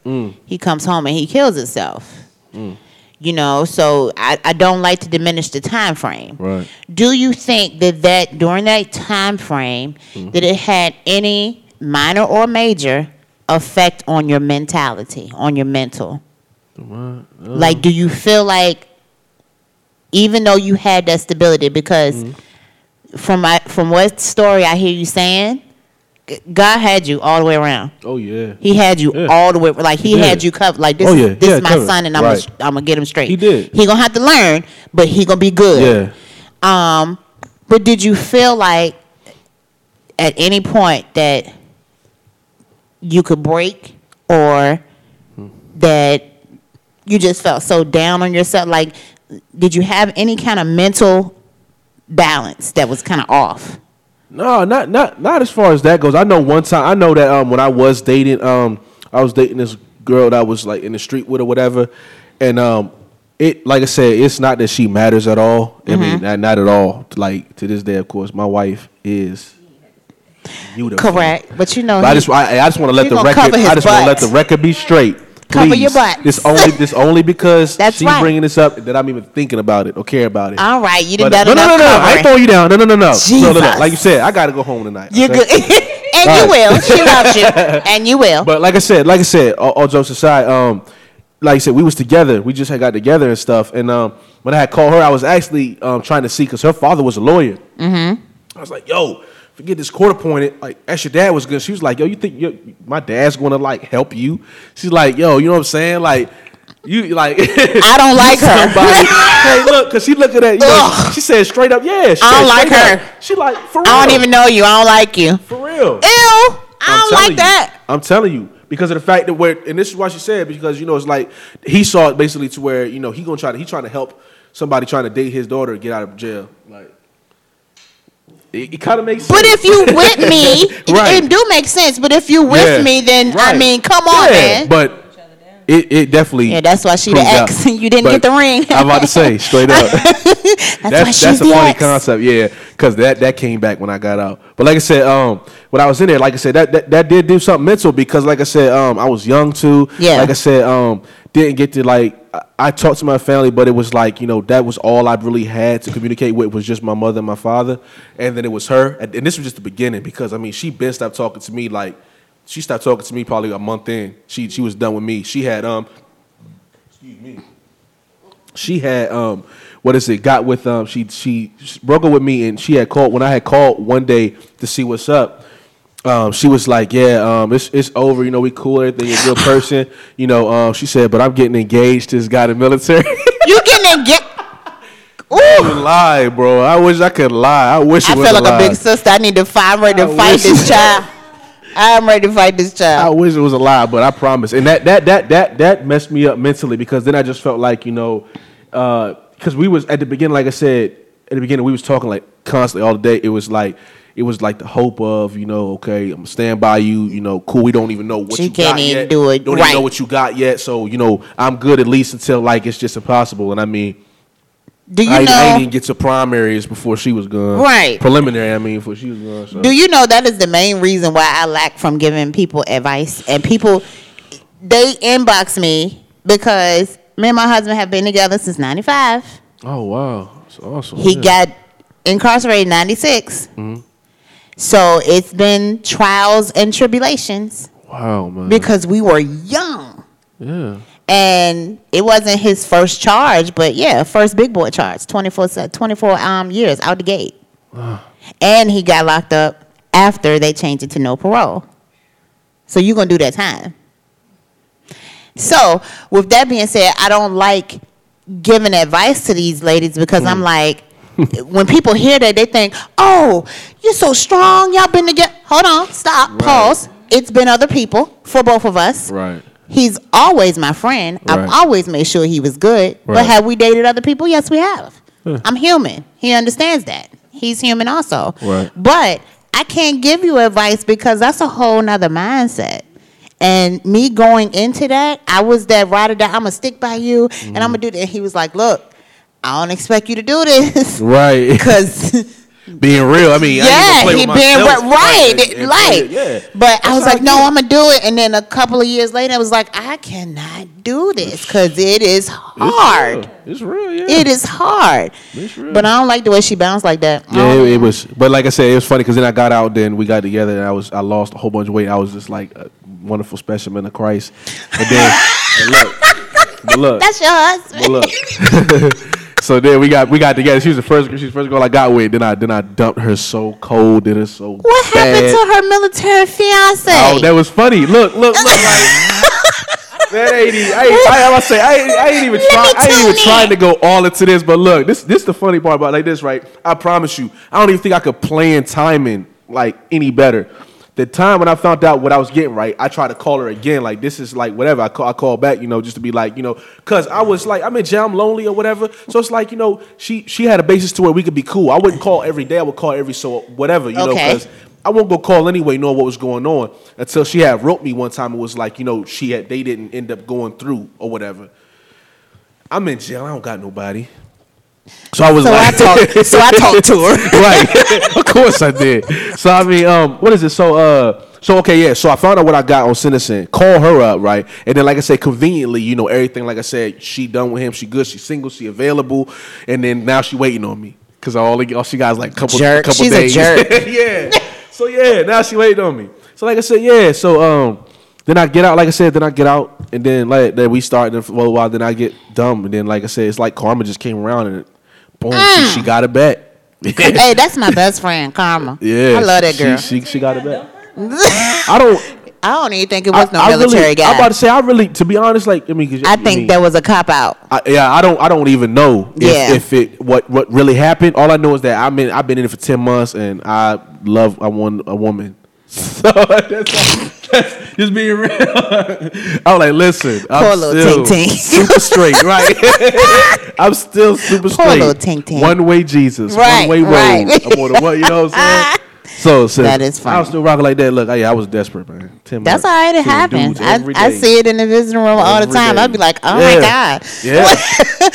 He comes home and he kills himself. Mm. You know, so I, I don't like to diminish the time frame. Right. Do you think that that during that time frame Mm-hmm. that it had any minor or major effect on your mentality, on your mental? Like, do you feel like even though you had that stability, because Mm-hmm. From my from what story I hear you saying, God had you all the way around. Oh yeah. He had you Yeah. all the way, like he He had you covered. Like this, Oh, is yeah. this Yeah, is my covered. son, and I'm Right. gonna, I'm gonna get him straight. He did. He gonna have to learn, but he gonna be good. Yeah. Um, but did you feel like at any point that you could break or that you just felt so down on yourself? Like, did you have any kind of mental balance that was kind of off? No, not not not as far as that goes. I know one time. I know that um when I was dating um I was dating this girl that I was like in the street with or whatever, and um it like I said it's not that she matters at all. I Mm-hmm. mean not, not at all. Like to this day, of course, my wife is beautiful. Correct, but you know, But I just I, I just want to let the record. I just want to let the record be straight. Cover your butt. This only this only because That's she's right. bringing this up that I'm even thinking about it or care about it. all right, you done But, done no, no, no, no, I ain't throwing you down. No, no, no, no. No, no, no. Like you said, I got to go home tonight. You're okay? good, and Right. you will. She loves you, and you will. But like I said, like I said, all, all jokes aside, um, like I said, we was together. We just had got together and stuff. And um, when I had called her, I was actually um, trying to see because her father was a lawyer. Mm-hmm. I was like, "Yo, forget this court appointed. Like, as your dad was good. She was like, yo, you think yo, my dad's gonna like help you? She's like, yo, you know what I'm saying? Like, you like I don't like her. hey, look, cause she looking at you. Know, she said straight up, yeah. She I don't like her. up. She like for real. I don't even know you. I don't like you. for real. Ew. I I'm don't telling like you. that. I'm telling you because of the fact that we're and this is why she said because you know it's like he saw it basically to where you know he gonna try to he trying to help somebody trying to date his daughter get out of jail. Like it, it kind of makes sense. But if you with me, it- Right. it, do make sense. But if you with Yeah. me, then I mean, come on, Yeah, man. But it, it definitely Yeah, that's why she the out. ex. You didn't But get the ring. I'm about to say straight up. that's, why that's that's a funny ex. concept, yeah. Because that that came back when I got out. But like I said, um, when I was in there, like I said, that that, that did do something mental because, like I said, um, I was young too. Yeah. Like I said, um, didn't get to like. I- talked to my family, but it was like you know that was all I really had to communicate with was just my mother and my father, and then it was her. And, and this was just the beginning because I mean she been stopped talking to me like she stopped talking to me probably a month in. She she was done with me. She had um excuse me she had um what is it got with um she she broke up with me and she had called when I had called one day to see what's up. Um, she was like, "Yeah, um, it's it's over. You know, we cool. Everything. You're a good person. You know." Um, she said, "But I'm getting engaged to this guy in the military." You can get. I Ooh, lie, bro. I wish I could lie. I wish I feel like a a big sister. I need to fight. I'm ready to I fight this child. I'm ready to fight this child. I wish it was a lie, but I promise. And that that that that that messed me up mentally because then I just felt like you know, because we was at the beginning, like I said at the beginning, we was talking like constantly all day. It was like it was like the hope of you know, okay, I'm gonna stand by you. You know, cool. We don't even know what She you can't got even yet. do it Don't right. even know what you got yet. So you know, I'm good at least until like it's just impossible. And I mean. Do you I, I know? didn't even get to primaries before she was gone. Right. Preliminary, I mean, before she was gone. So. Do you know that is the main reason why I lack from giving people advice? And people, they inbox me because me and my husband have been together since '95. oh wow, that's awesome. He Yeah. got incarcerated in 96. Mm-hmm. So it's been trials and tribulations wow, man. because we were young. yeah. And it wasn't his first charge, but yeah, first big boy charge, 24, 24 um, years out the gate. and he got locked up after they changed it to no parole. So you're going to do that time. So, with that being said, I don't like giving advice to these ladies because I'm like, when people hear that, they think, oh, you're so strong. Y'all been together. Hold on, stop, Right. pause. It's been other people for both of us. Right. He's always my friend. I've always made sure he was good. But have we dated other people? Yes, we have. I'm human. He understands that. He's human also. Right. But I can't give you advice because that's a whole nother mindset. And me going into that, I was that ride or die. I'm gonna stick by you, and I'm gonna mm-hmm. do that. And he was like, "Look, I don't expect you to do this Right. because being real. I mean, I yeah, play he being myself. right, right, and- and like. it, yeah. But I was like, no. I'm gonna do it. And then a couple of years later, I was like, I cannot do this because it is It's hard. real. It's real. Yeah. It is hard. It's real. But I don't like the way she bounced like that. Yeah, it, it was. But like I said, it was funny because then I got out. Then we got together, and I was I lost a whole bunch of weight. I was just like a wonderful specimen of Christ. And then and look, but look, That's your husband. but look. So then we got we got together. She was the first. She was the first girl I got with. Then I then I dumped her so cold. Did her so what happened to her military fiance? Oh, that was funny. Look, look, look. Like, that ain't even. I, ain't, I, I say I ain't, I ain't even trying. I ain't even trying to go all into this. But look, this this the funny part about like this, right? I promise you, I don't even think I could plan timing like any better. The time when I found out what I was getting right, I tried to call her again. Like this is like whatever. I call, I call back, you know, just to be like, you know, cause I was like, I'm in jail, I'm lonely or whatever. So it's like, you know, she she had a basis to where we could be cool. I wouldn't call every day. I would call every so whatever, you know, Okay. because I won't go call anyway, knowing what was going on until she had wrote me one time. It was like, you know, she had they didn't end up going through or whatever. I'm in jail. I don't got nobody. So I was So I like, talked. So I talked to her. right. of course I did. So I mean, um, what is it? So uh, so okay, yeah. So I found out what I got on Citizen. Call her up, right? And then, like I said, conveniently, you know, everything. Like I said, she done with him. She good. She single. She available. And then now she waiting on me because all, all she got is like a couple Jerk. couple She's a days. jerk. yeah. So yeah, now she waiting on me. So like I said, yeah. So um, then I get out. Like I said, then I get out, and then like then we start. And for a little while, then I get dumb, and then like I said, it's like karma just came around and boom, she, mm. she got it back. hey, that's my best friend, Karma. Yeah, I love that girl. She, she, got it back. I don't. I don't even think it was no I, I military really, guy. I'm about to say, I really, to be honest, like I mean, I think mean- that was a cop out. I, yeah, I don't. I don't even know if, Yeah. if it what what really happened. All I know is that I mean. I've been in it for ten months, and I love. I want a woman. So that's, that's just being real. I'm like, listen, I'm little still Ting Ting. super straight, right? I'm still super straight. little Ting Ting. One way Jesus, Right, one way road. right. I'm on the? You know what I'm saying? So, so That is I funny. was still rocking like that. Look, I, I was desperate, man. 10 That's all right. It happens. I, I see it in the visiting room all the Every time. day. I'd be like, oh Yeah. my God. Yeah.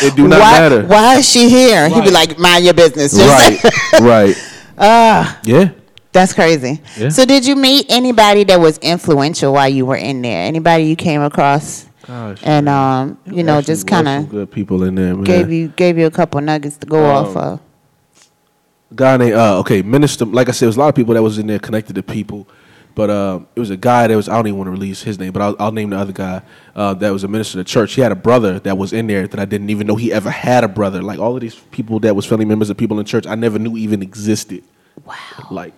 It do not why, matter. Why is she here? He'd be Right. like, mind your business. Just- Right, right. Ah, Yeah. That's crazy. Yeah. So, did you meet anybody that was influential while you were in there? Anybody you came across Gosh, and um, you know, just kind of good people in there, man. gave you gave you a couple nuggets to go Um, off of? guy named uh, okay minister. Like I said, it was a lot of people that was in there connected to people, but um, it was a guy that was. I don't even want to release his name, but I'll, I'll name the other guy uh, that was a minister of the church. He had a brother that was in there that I didn't even know he ever had a brother. Like all of these people that was family members of people in church, I never knew even existed. Wow. Like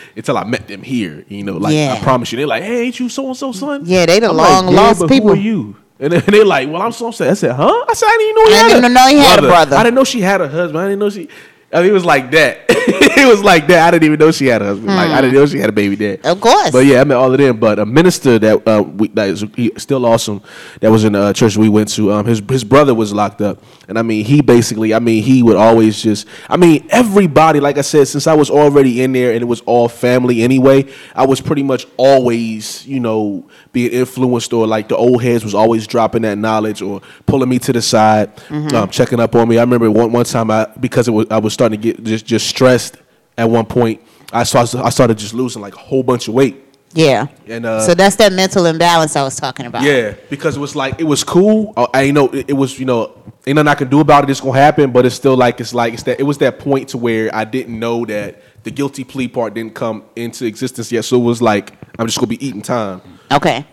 until I met them here, you know. Like Yeah. I promise you, they're like, "Hey, ain't you so and so son?" Yeah, they the I'm long like, yeah, lost people. Who are you? And they're like, "Well, I'm so sad." I said, "Huh?" I said, "I didn't even know he I had didn't a know he had a brother. I didn't know she had a husband. I didn't know she. I mean, it was like that. it was like that. I didn't even know she had a husband. Like I didn't know she had a baby dad. Hmm. Of course. But yeah, I met all of them. But a minister that uh, we, that is he, still awesome. That was in uh, church we went to. Um, his his brother was locked up, and I mean, he basically, I mean, he would always just, I mean, everybody. Like I said, since I was already in there, and it was all family anyway. I was pretty much always, you know, being influenced or like the old heads was always dropping that knowledge or pulling me to the side, um, checking up on me. I remember one one time I because it was I was starting to get just just stressed at one point. I started I started just losing like a whole bunch of weight. Yeah. And, uh, so that's that mental imbalance I was talking about. Yeah, because it was like it was cool. Uh, I you know it, it was you know ain't nothing I can do about it. It's gonna happen, but it's still like it's like it's that it was that point to where I didn't know that the guilty plea part didn't come into existence yet. So it was like I'm just gonna be eating time. Okay.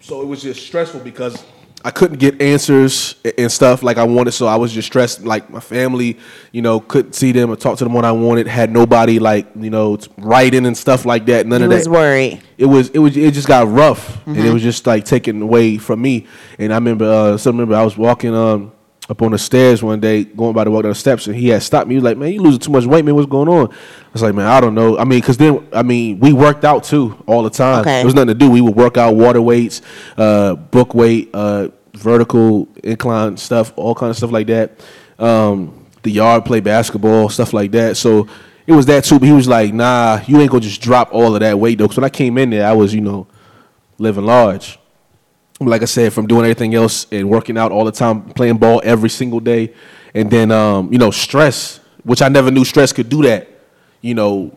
So it was just stressful because I couldn't get answers and stuff like I wanted. So I was just stressed. Like my family, you know, couldn't see them or talk to them when I wanted. Had nobody like you know writing and stuff like that. None You of was that worried. it was it was it just got rough and Mm-hmm. it was just like taken away from me. And I remember uh so I remember I was walking um up on the stairs one day, going by to walk down the steps, and he had stopped me. He was like, "Man, you losing too much weight, man. What's going on?" I was like, "Man, I don't know. I mean, because then I mean, we worked out too all the time. Okay. There was nothing to do. We would work out water weights, uh, book weight, uh, vertical incline stuff, all kind of stuff like that. Um, the yard play basketball, stuff like that. So it was that too. But he was like, "Nah, you ain't gonna just drop all of that weight though." Because when I came in there, I was you know living large. Like I said, from doing everything else and working out all the time, playing ball every single day, and then um, you know stress, which I never knew stress could do that. You know,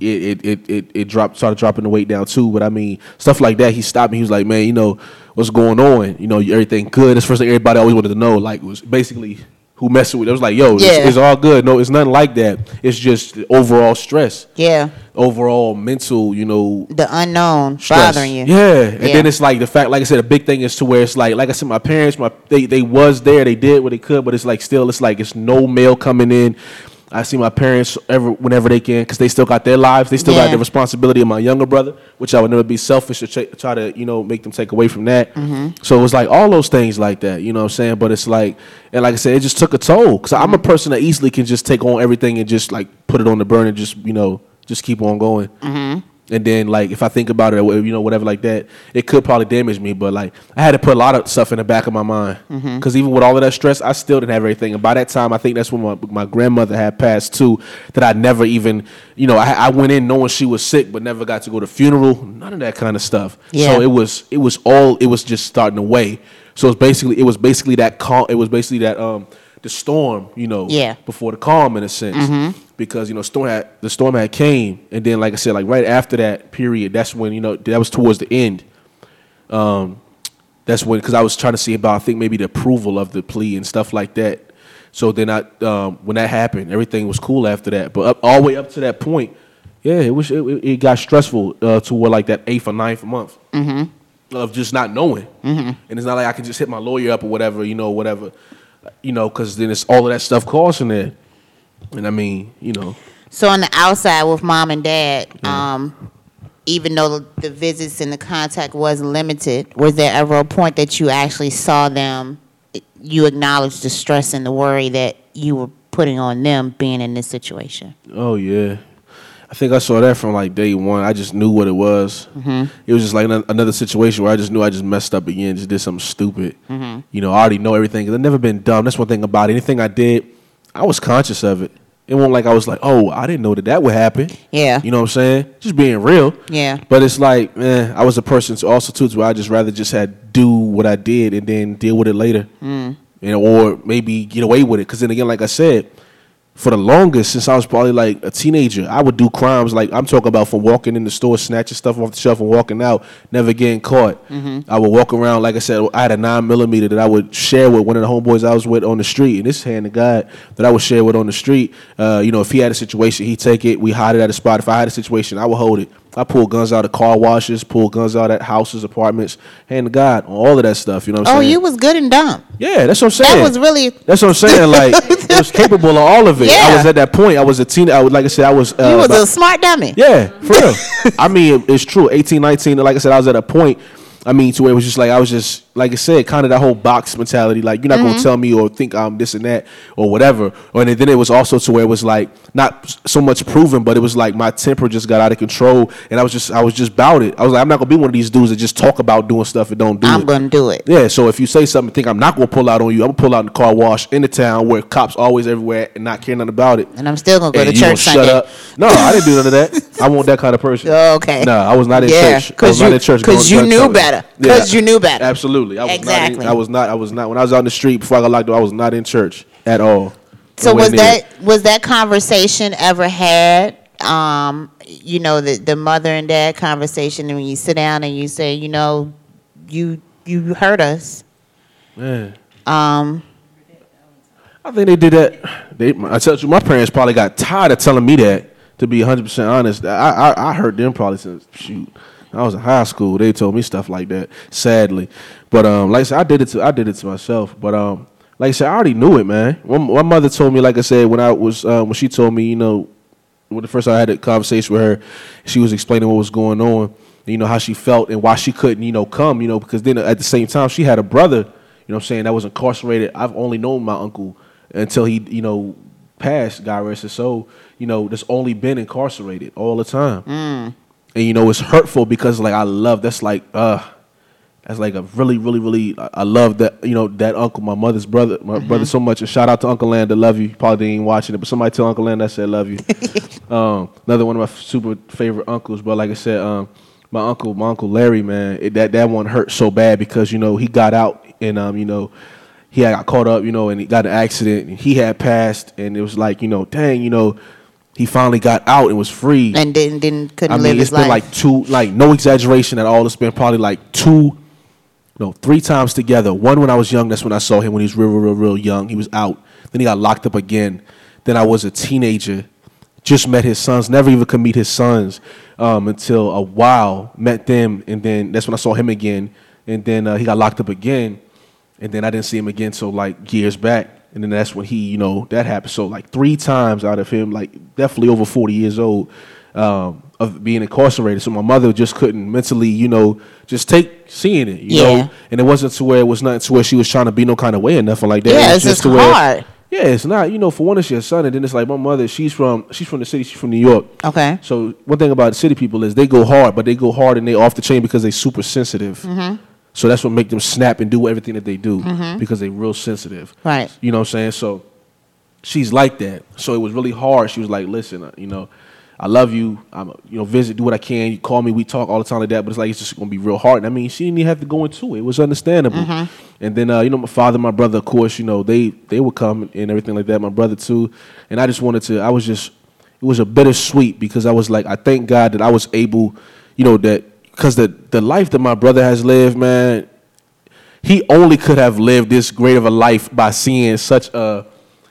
it it it it, dropped started dropping the weight down too. But I mean stuff like that. He stopped me. He was like, "Man, you know what's going on? You know everything good." That's first thing everybody always wanted to know. Like was basically who messing with. It was like, "Yo, Yeah. it's, it's all good. No, it's nothing like that. It's just overall stress, Yeah. overall mental. You know, The unknown stress. bothering you. Yeah, and Yeah. then it's like the fact, like I said, a big thing is to where it's like, like I said, my parents, my they they was there, they did what they could, but it's like still, it's like it's no mail coming in. I see my parents ever whenever they can because they still got their lives, they still Yeah. got the responsibility of my younger brother, which I would never be selfish to ch- try to you know make them take away from that. Mm-hmm. So it was like all those things like that, you know what I'm saying? But it's like, and like I said, it just took a toll because I'm a Mm-hmm. person that easily can just take on everything and just like put it on the burner, just you know, just keep on going. Mm-hmm. And then, like, if I think about it, you know, whatever like that, it could probably damage me. But like, I had to put a lot of stuff in the back of my mind Mm-hmm. because even with all of that stress, I still didn't have everything. And by that time, I think that's when my, my grandmother had passed too. That I never even, you know, I, I went in knowing she was sick, but never got to go to funeral. None of that kind of stuff. Yeah. So it was, it was all, it was just starting to weigh. So it's basically, it was basically that calm. It was basically that um the storm, you know, Yeah. before the calm in a sense because you know storm had the storm had came and then like I said like right after that period that's when you know that was towards the end. Um that's when because I was trying to see about I think maybe the approval of the plea and stuff like that. So then I um when that happened everything was cool after that. But up all the way up to that point yeah it was it, it got stressful uh toward like that eighth or ninth month of just not knowing. And it's not like I can just hit my lawyer up or whatever, you know, whatever, you know, because then it's all of that stuff causing it. And I mean, you know, So on the outside with mom and dad, um, even though the, visits and the contact was limited, was there ever a point that you actually saw them? You acknowledged the stress and the worry that you were putting on them being in this situation. oh yeah. I think I saw that from like day one. I just knew what it was. Mm-hmm. It was just like another situation where I just knew I just messed up again, just did something stupid. Mm-hmm. You know, I already know everything. I've never been dumb. That's one thing about it. Anything I did, I was conscious of it. It wasn't like I was like, oh, I didn't know that that would happen. Yeah. You know what I'm saying? Just being real. Yeah. But it's like, man, I was a person to also too, where I just rather just had do what I did and then deal with it later, mm. you know, or maybe get away with it. Because then again, like I said, for the longest since I was probably like a teenager, I would do crimes like I'm talking about from walking in the store, snatching stuff off the shelf and walking out, never getting caught. I would walk around, like I said, I had a nine millimeter that I would share with one of the homeboys I was with on the street, and this hand the God that I would share with on the street. Uh, you know, if he had a situation, he'd take it. We hide it at a spot. If I had a situation, I would hold it. I pull guns out of car washes, pull guns out at houses, apartments, hand to God on all of that stuff. You know what I'm Oh, saying? Oh, you was good and dumb. yeah, that's what I'm saying. That was really That's what I'm saying. Like I was capable of all of it. I was at that point. I was a teen. I was like I said. I was. Uh, you was about- a smart dummy. yeah, for real. I mean, it's true. 18, 19. Like I said, I was at a point. I mean, to where it was just like I was just like I said, kind of that whole box mentality. Like you're not Mm-hmm. gonna tell me or think I'm this and that or whatever. Or and then it was also to where it was like not so much proven, but it was like my temper just got out of control, and I was just I was just about it. I was like, I'm not gonna be one of these dudes that just talk about doing stuff and don't do it. I'm gonna do it. Yeah, so if you say something, think I'm not gonna pull out on you, I'm gonna pull out in the car wash in the town where cops always everywhere and not care nothing about it. And I'm still gonna go And to church Sunday. Shut up. No, I didn't do none of that. I want that kind of person. Oh, okay. No, I was not in Yeah, church. I was not you- in church. 'cause going- you knew to- better. 'Cause you knew better. Absolutely. I was Exactly. Not in, I was not. I was not. When I was out in the street before I got locked up, I was not in church at all. So was that was that conversation ever had? Um, you know, the the mother and dad conversation, and when you sit down and you say, you know, you you hurt us. Man. Um, I think they did that. They, I tell you, my parents probably got tired of telling me that. To be 100 percent honest, I, I I heard them probably since shoot. I was in high school. They told me stuff like that. Sadly, but um, like I said, I did it to I did it to myself. But um, like I said, I already knew it, man. When, my mother told me, like I said, when I was um, when she told me, you know, when the first time I had a conversation with her, she was explaining what was going on. You know how she felt and why she couldn't, you know, come. You know, because then at the same time she had a brother. You know, I'm saying that was incarcerated. I've only known my uncle until he, you know, passed. God rest his soul. You know, that's only been incarcerated all the time. And you know, it's hurtful because like I love that's like uh that's like a really, really, really. I love that you know that uncle, my mother's brother, my brother so much. And shout out to Uncle Land, I love you. Probably ain't watching it, but somebody tell Uncle Land I said love you. um, another one of my super favorite uncles, but like I said, um, my uncle, my uncle Larry, man, it, that that one hurt so bad because you know he got out and um, you know he got caught up, you know, and he got an accident and he had passed, and it was like you know, dang, you know, he finally got out and was free. and didn't didn't couldn't I live mean, his it's been life. like two, like no exaggeration at all. It's been probably like two, no, three times together. One when I was young, that's when I saw him when he was real, real, real, real young. He was out. Then he got locked up again. Then I was a teenager, just met his sons. Never even could meet his sons um, until a while. Met them, and then that's when I saw him again. And then uh, he got locked up again, and then I didn't see him again till like years back. And then that's when he, you know, that happened. So like three times out of him, like definitely over forty years old, um, of being incarcerated. So my mother just couldn't mentally, you know, just take seeing it, you Yeah. know. And it wasn't to where it was nothing to where she was trying to be no kind of way or nothing like that. Yeah, It it's just to where- hard. yeah, it's not. You know, for one, it's your son, and then it's like my mother. She's from she's from the city. She's from New York. Okay. So one thing about city people is they go hard, but they go hard and they off the chain because they super sensitive. Mm-hmm. So that's what make them snap and do everything that they do because they real sensitive. Right. You know what I'm saying? So she's like that. So it was really hard. She was like, "Listen, uh, you know, I love you. I'm, you know, visit, do what I can. You call me, we talk all the time like that. But it's like it's just gonna be real hard. And I mean, she didn't even have to go into it. It was understandable. And then, uh, you know, my father, my brother, of course, you know, they they would come and everything like that. My brother too. And I just wanted to. I was just. It was a bittersweet because I was like, I thank God that I was able, you know, that because the the life that my brother has lived, man, he only could have lived this great of a life by seeing such a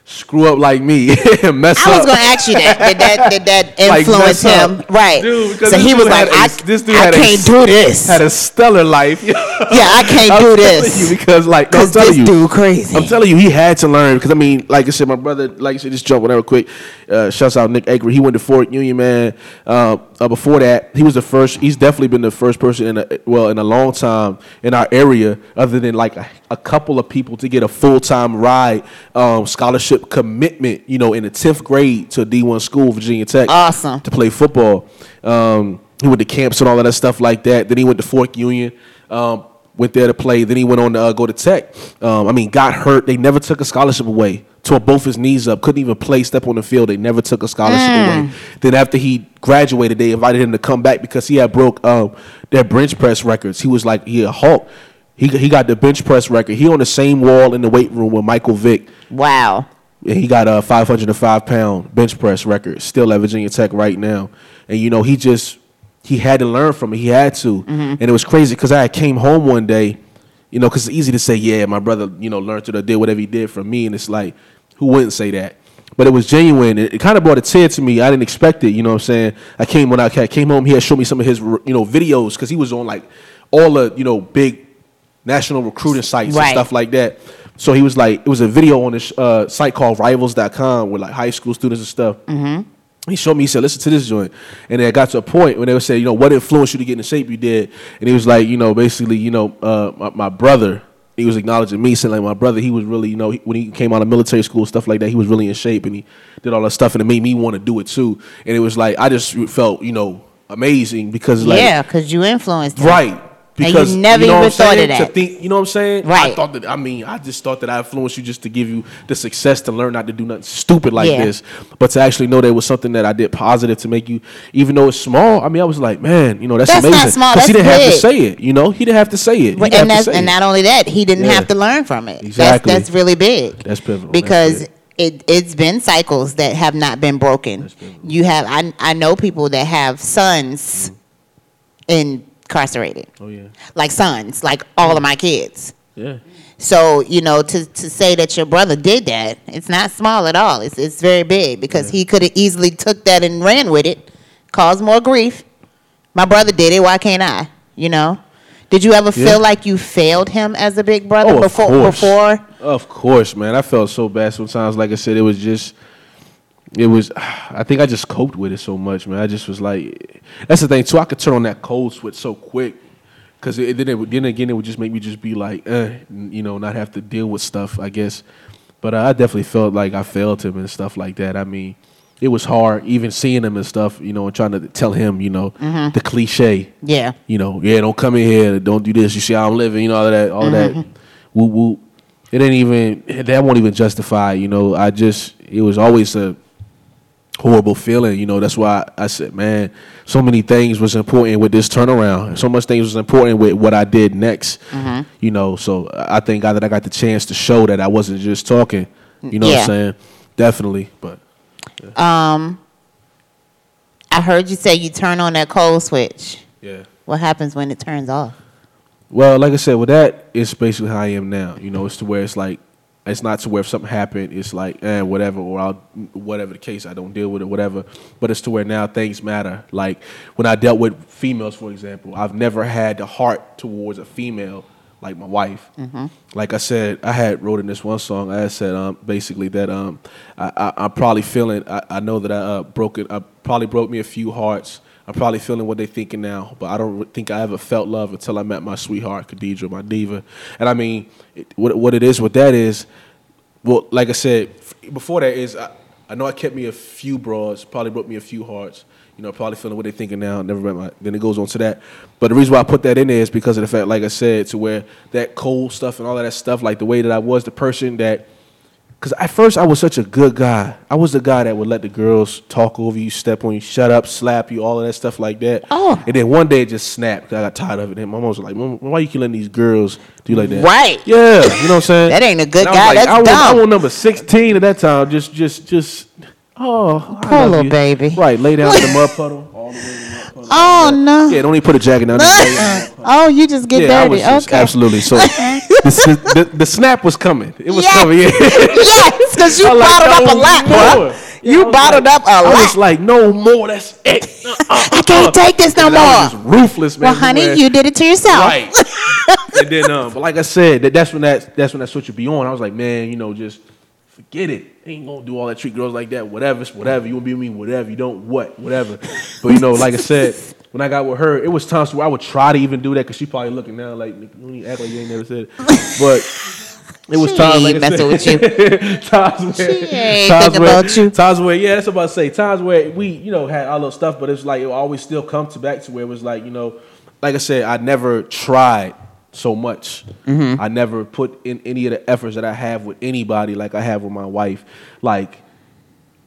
screw up like me and mess I up. was going to ask you that. Did that did that influence mess him? up. Right. Dude, so he was like, had I, a- this dude I had can't do this. had a stellar life. yeah, I can't I'm do this. you because like no, I'm Because telling this you, dude crazy. I'm telling you, he had to learn because I mean, like I said, my brother, like I said, just jump whatever quick. Uh, shouts out Nick Acree. He went to Fork Union, man. Uh, uh, before that, he was the first. He's definitely been the first person in a well in a long time in our area, other than like a, a couple of people to get a full time ride um, scholarship commitment. You know, in the tenth grade to a D1 school, Virginia Tech Awesome. to play football. Um, he went to camps and all of that stuff like that. Then he went to Fork Union, um, went there to play. Then he went on to uh, go to Tech. Um, I mean, got hurt. They never took a scholarship away. Tore both his knees up. Couldn't even play, step on the field. They never took a scholarship away. Then after he graduated, they invited him to come back because he had broke um, their bench press records. He was like he a Hulk. He, he got the bench press record. He on the same wall in the weight room with Michael Vick. wow. He got a 505 pound bench press record, still at Virginia Tech right now. And you know, he just he had to learn from it. He had to, mm-hmm. and it was crazy because I came home one day, you know, because it's easy to say, yeah, my brother, you know, learned it or did whatever he did from me, and it's like, who wouldn't say that? But it was genuine. It, it kind of brought a tear to me. I didn't expect it. You know what I'm saying? I came when I came home. He had showed me some of his, you know, videos because he was on like all the, you know, big national recruiting sites Right. and stuff like that. So he was like, it was a video on this uh, site called Rivals.com with like high school students and stuff. Mm-hmm. He showed me, he said, listen to this joint. And then it got to a point when they would say, you know, what influenced you to get in the shape you did? And he was like, you know, basically, you know, uh, my, my brother, he was acknowledging me, saying like my brother, he was really, you know, he, when he came out of military school, stuff like that, he was really in shape and he did all that stuff and it made me want to do it too. And it was like, I just felt, you know, amazing because like, yeah, because you influenced him. Right. And you Because never know what even thought of that. To think, you know what I'm saying? Right. I thought that. I mean, I just thought that I influenced you just to give you the success to learn not to do nothing stupid like Yeah. this, but to actually know there was something that I did positive to make you, even though it's small. I mean, I was like, man, you know, that's, That's not amazing. small, he didn't have to say it. You know, he didn't have to say it. He and that's and it. not only that, he didn't Yeah. have to learn from it. Exactly. That's, that's really big. That's pivotal. Because big. it it's been cycles that have not been broken. You have I I know people that have sons mm-hmm. Incarcerated, Oh yeah, like sons, like all of my kids. yeah. So you know to to say that your brother did that, it's not small at all. It's it's very big because he could have easily took that and ran with it, caused more grief. My brother did it. Why can't I? You know. Did you ever Yeah. feel like you failed him as a big brother Oh, of before course. before? Of course, man. I felt so bad sometimes. Like I said, it was just, it was. I think I just coped with it so much, man. I just was like, that's the thing too. I could turn on that cold switch so quick, because it, then it would, then again it would just make me just be like, eh, you know, not have to deal with stuff. I guess, but I definitely felt like I failed him and stuff like that. I mean. It was hard, even seeing him and stuff, you know, and trying to tell him, you know, the cliche, Yeah. you know, yeah, don't come in here, don't do this. You see how I'm living, you know, all of that, all of that. Woo woo. It ain't even that won't even justify. You know, I just it was always a horrible feeling. You know, that's why I said, man, so many things was important with this turnaround. So much things was important with what I did next. You know, so I thank God that I got the chance to show that I wasn't just talking. You know what I'm saying? Definitely, but Um, I heard you say you turn on that cold switch. yeah. What happens when it turns off? Well, like I said, with that, it's basically how I am now. You know, it's to where it's like, it's not to where if something happened, it's like, eh, whatever, or I'll, whatever the case, I don't deal with it, whatever. But it's to where now things matter. Like when I dealt with females, for example, I've never had the heart towards a female like my wife. Like I said, I had wrote in this one song. I had said um, basically that um, I, I, I'm probably feeling. I, I know that I uh, broke it. I probably broke me a few hearts. I'm probably feeling what they're thinking now, but I don't think I ever felt love until I met my sweetheart, Khadijah, my diva. And I mean, it, what what it is, what that is. Well, like I said before, that is I, I know I kept me a few broads, probably broke me a few hearts. You know, probably feeling what they're thinking now. Never met my. Then it goes on to that. But the reason why I put that in there is because of the fact, like I said, to where that cold stuff and all of that stuff, like the way that I was, the person that. Because at first I was such a good guy. I was the guy that would let the girls talk over you, step on you, shut up, slap you, all of that stuff like that. Oh. And then one day it just snapped. 'cause I got tired of it. And my mom was like, "Mom, why you killing these girls do you like that?" Right. Yeah. You know what I'm saying? That ain't a good I guy. like, That's I was, I dumb. was number 16 at that time. Just, just, just. Oh, I Poor little you. baby. Right. Lay down in the mud puddle. All the way in the mud puddle. Oh no. Yeah. Don't even put a jacket down. Just lay down. oh, you just get Yeah, I dirty. was just, okay. absolutely. So, the, the, the snap was coming. It was Yes. coming. Yeah. yes, because you I was like, bottled up a lot, more. bro. Yeah, you bottled like- up a I lot. was like, no more. That's it. Uh, uh, I can't uh. take this no I more. ruthless, man. well, honey, you did it to yourself. Right. and then, um, but like I said, that, that's when that that's when that switch would be on. I was like, man, you know, just forget it. Ain't gonna do all that treat girls like that. Whatever, it's whatever. You wanna be with me, whatever. You don't what, whatever. But you know, like I said, when I got with her, it was times where I would try to even do that because she probably looking now like you act like you ain't never said it. But it was She times like messing with times where, She ain't times where, about you. Times where, yeah, that's what to say. Times where we, you know, had all little stuff, but it's like it would always still come to back to where it was like, you know, like I said, I never tried so much. Mm-hmm. I never put in any of the efforts that I have with anybody like I have with my wife. Like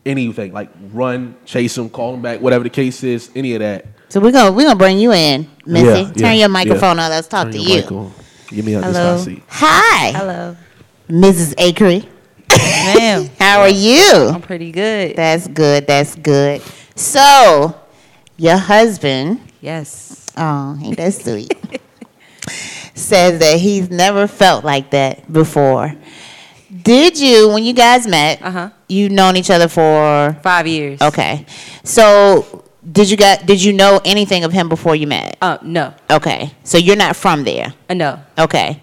anything, like run, chase them, call them back, whatever the case is, any of that. So we're gonna we're gonna bring you in, Missy. Yeah, Turn yeah, your microphone yeah. on. Let's talk Turn to your you. mic. Give me out this Hello. hot seat. Hi, Hello. Mrs. Acree. Ma'am. How are you? I'm pretty good. That's good. That's good. So, your husband, Yes. oh, ain't that sweet? says that he's never felt like that before. Did you, when you guys met, Uh-huh. you've known each other for Five years. okay? So, did you get? did you know anything of him before you met? Uh, no. Okay, so you're not from there. Uh, no. Okay,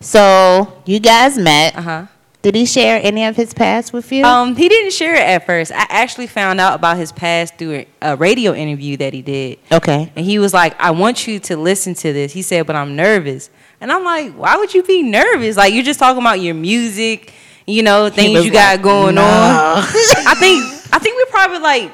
so you guys met. Uh huh. Did he share any of his past with you? Um, he didn't share it at first. I actually found out about his past through a radio interview that he did. okay. And he was like, I want you to listen to this. He said, but I'm nervous. And I'm like, why would you be nervous? Like, you're just talking about your music, you know, things you got like, going "No." on. I think, I think we're probably like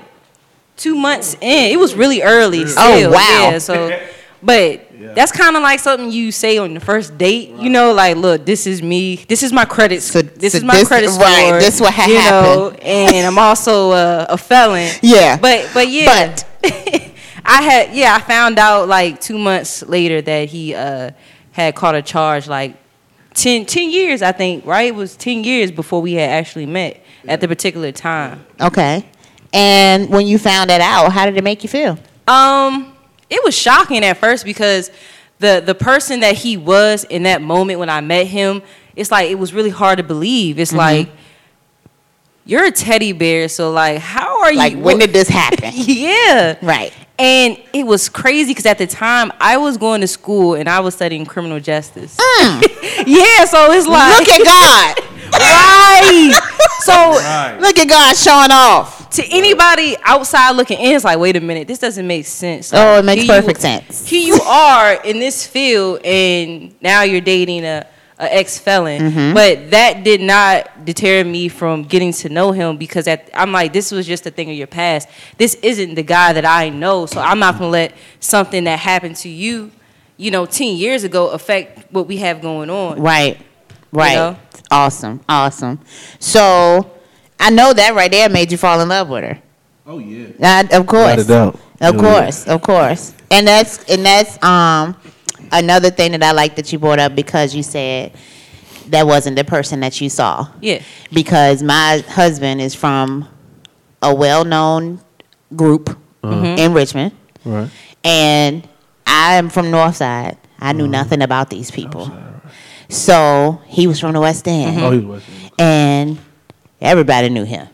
two months in. It was really early. Still. Oh, wow. Yeah, so, but that's kind of like something you say on the first date. You know, like, look, this is me. This is my credit. So- this so is my this- credit score. right, this what ha- you know, and I'm also a, a felon. Yeah. But but yeah. I had yeah, I found out like two months later that he uh had caught a charge like 10, 10 years I think, right? It was ten years before we had actually met at the particular time. Okay. And when you found that out, how did it make you feel? Um, it was shocking at first because the the person that he was in that moment when I met him, it's like it was really hard to believe. It's like you're a teddy bear, so like how are you Like, when did this happen? Yeah. right. And it was crazy because at the time I was going to school and I was studying criminal justice. yeah, so it's like Look at God. right. So Right. Look at God showing off. to anybody outside looking in, it's like, wait a minute, this doesn't make sense. Oh, Like, it makes here you- perfect sense. Here you are in this field, and now you're dating a, a ex felon. Mm-hmm. But that did not deter me from getting to know him because at, I'm like, this was just a thing of your past. This isn't the guy that I know, so I'm not gonna let something that happened to you, you know, ten years ago affect what we have going on. Right. Right. know? Awesome. Awesome. So I know that right there made you fall in love with her. Oh yeah. Uh, of course. Without a doubt. Of Hell yeah. course, of course. And that's and that's um another thing that I like that you brought up because you said that wasn't the person that you saw. Yeah. Because my husband is from a well-known group in Richmond, Right. and I am from Northside. I knew nothing about these people. So he was from the West End mm-hmm. Oh, he was Western. and everybody knew him.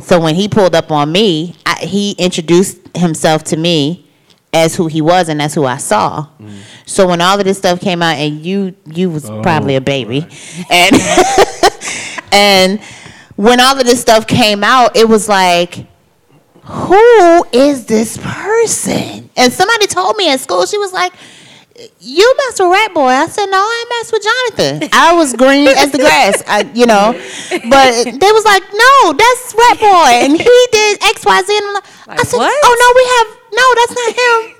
So when he pulled up on me, I, he introduced himself to me as who he was, and that's who I saw. Mm. So when all of this stuff came out, and you you was Oh, probably a baby, and and when all of this stuff came out, it was like, who is this person? And somebody told me at school, she was like. You mess with Rat Boy. I said, no, I mess with Jonathan. I was green as the grass, I, you know. But they was like, no, that's Rat Boy. And he did X, Y, Z. And I'm like, I said, what? oh, no, we have, no, that's not him.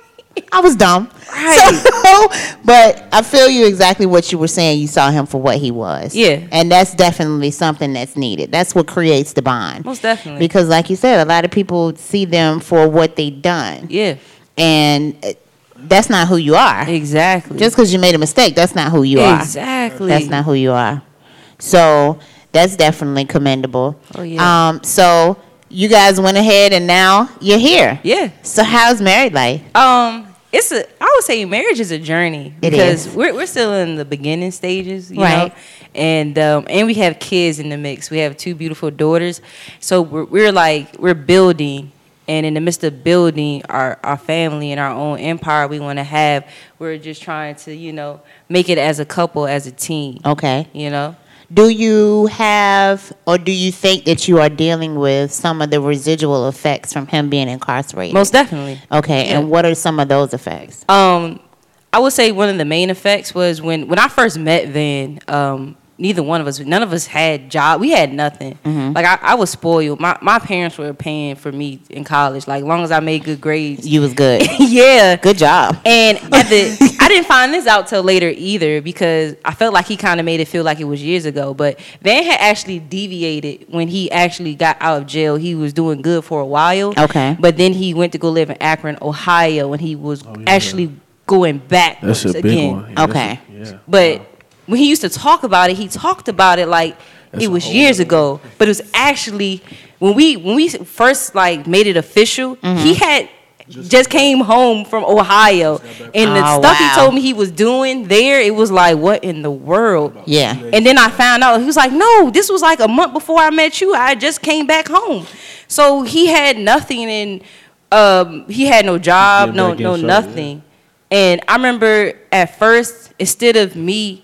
I was dumb. Right. So, but I feel you exactly what you were saying. You saw him for what he was. Yeah. And that's definitely something that's needed. That's what creates the bond. Most definitely. Because, like you said, a lot of people see them for what they've done. Yeah. And uh, that's not who you are. Exactly. Just because you made a mistake, that's not who you are. exactly. That's not who you are. So that's definitely commendable. Oh, yeah. Um. So you guys went ahead and now you're here. Yeah. So how's married life? Um, it's a I would say marriage is a journey It because is. we're we're still in the beginning stages, you Right. know, and um, and we have kids in the mix. We have two beautiful daughters, so we're, we're like we're building, and in the midst of building our our family and our own empire, we want to have. We're just trying to you know make it as a couple, as a team, Okay. you know. Do you have, or do you think that you are dealing with some of the residual effects from him being incarcerated? Most definitely. Okay, Yeah. and what are some of those effects? Um, I would say one of the main effects was when when I first met Van. Um, neither one of us, none of us had job. We had nothing. Mm-hmm. Like I, I was spoiled. My my parents were paying for me in college. Like long as I made good grades. You was good. yeah. Good job. And at the, I didn't find this out till later either because I felt like he kind of made it feel like it was years ago. But Van had actually deviated when he actually got out of jail. He was doing good for a while. Okay. But then he went to go live in Akron, Ohio, and he was yeah. actually going back That's a big again. one. Yeah, Okay. a- yeah. But when he used to talk about it, he talked about it like That's it was years nother- ago. But it was actually when we when we first like made it official, Mm-hmm. he had just came home from Ohio, and the Oh, stuff he told me he was doing there, it was like, what in the world? Yeah. And then I found out he was like, no, this was like a month before I met you. I just came back home, so he had nothing, and um, he had no job, Get no back no inside, nothing. And I remember at first, instead of me,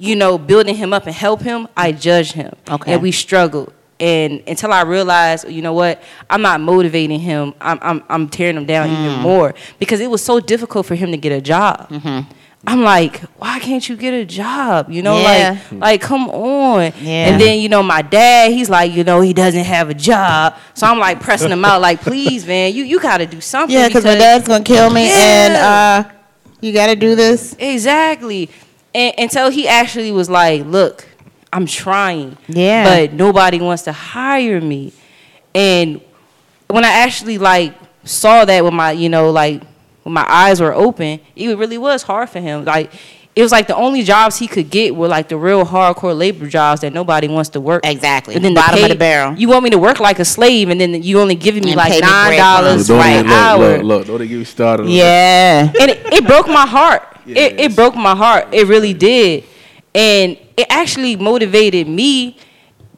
you know, building him up and help him, I judged him. Okay. And we struggled. And until I realized, you know what, I'm not motivating him. I'm I'm, I'm tearing him down Mm. even more because it was so difficult for him to get a job. Mm-hmm. I'm like, why can't you get a job? You know, Yeah. like, like come on. Yeah. And then you know, my dad, he's like, you know, he doesn't have a job, so I'm like pressing him out, like, please, man, you you got to do something. Yeah, because my dad's gonna kill me, and uh, you got to do this. Exactly. And, until he actually was like, look, I'm trying. Yeah. But nobody wants to hire me. And when I actually like saw that with my, you know, like when my eyes were open, it really was hard for him. Like it was like the only jobs he could get were like the real hardcore labor jobs that nobody wants to work. Exactly. And then Bottom the of pay- the barrel. You want me to work like a slave, and then you only giving me And like nine dollars Don't right even- look, hour Look, look, don't they get me started. Yeah. and it, it broke my heart. It, it broke my heart. It really did, and it actually motivated me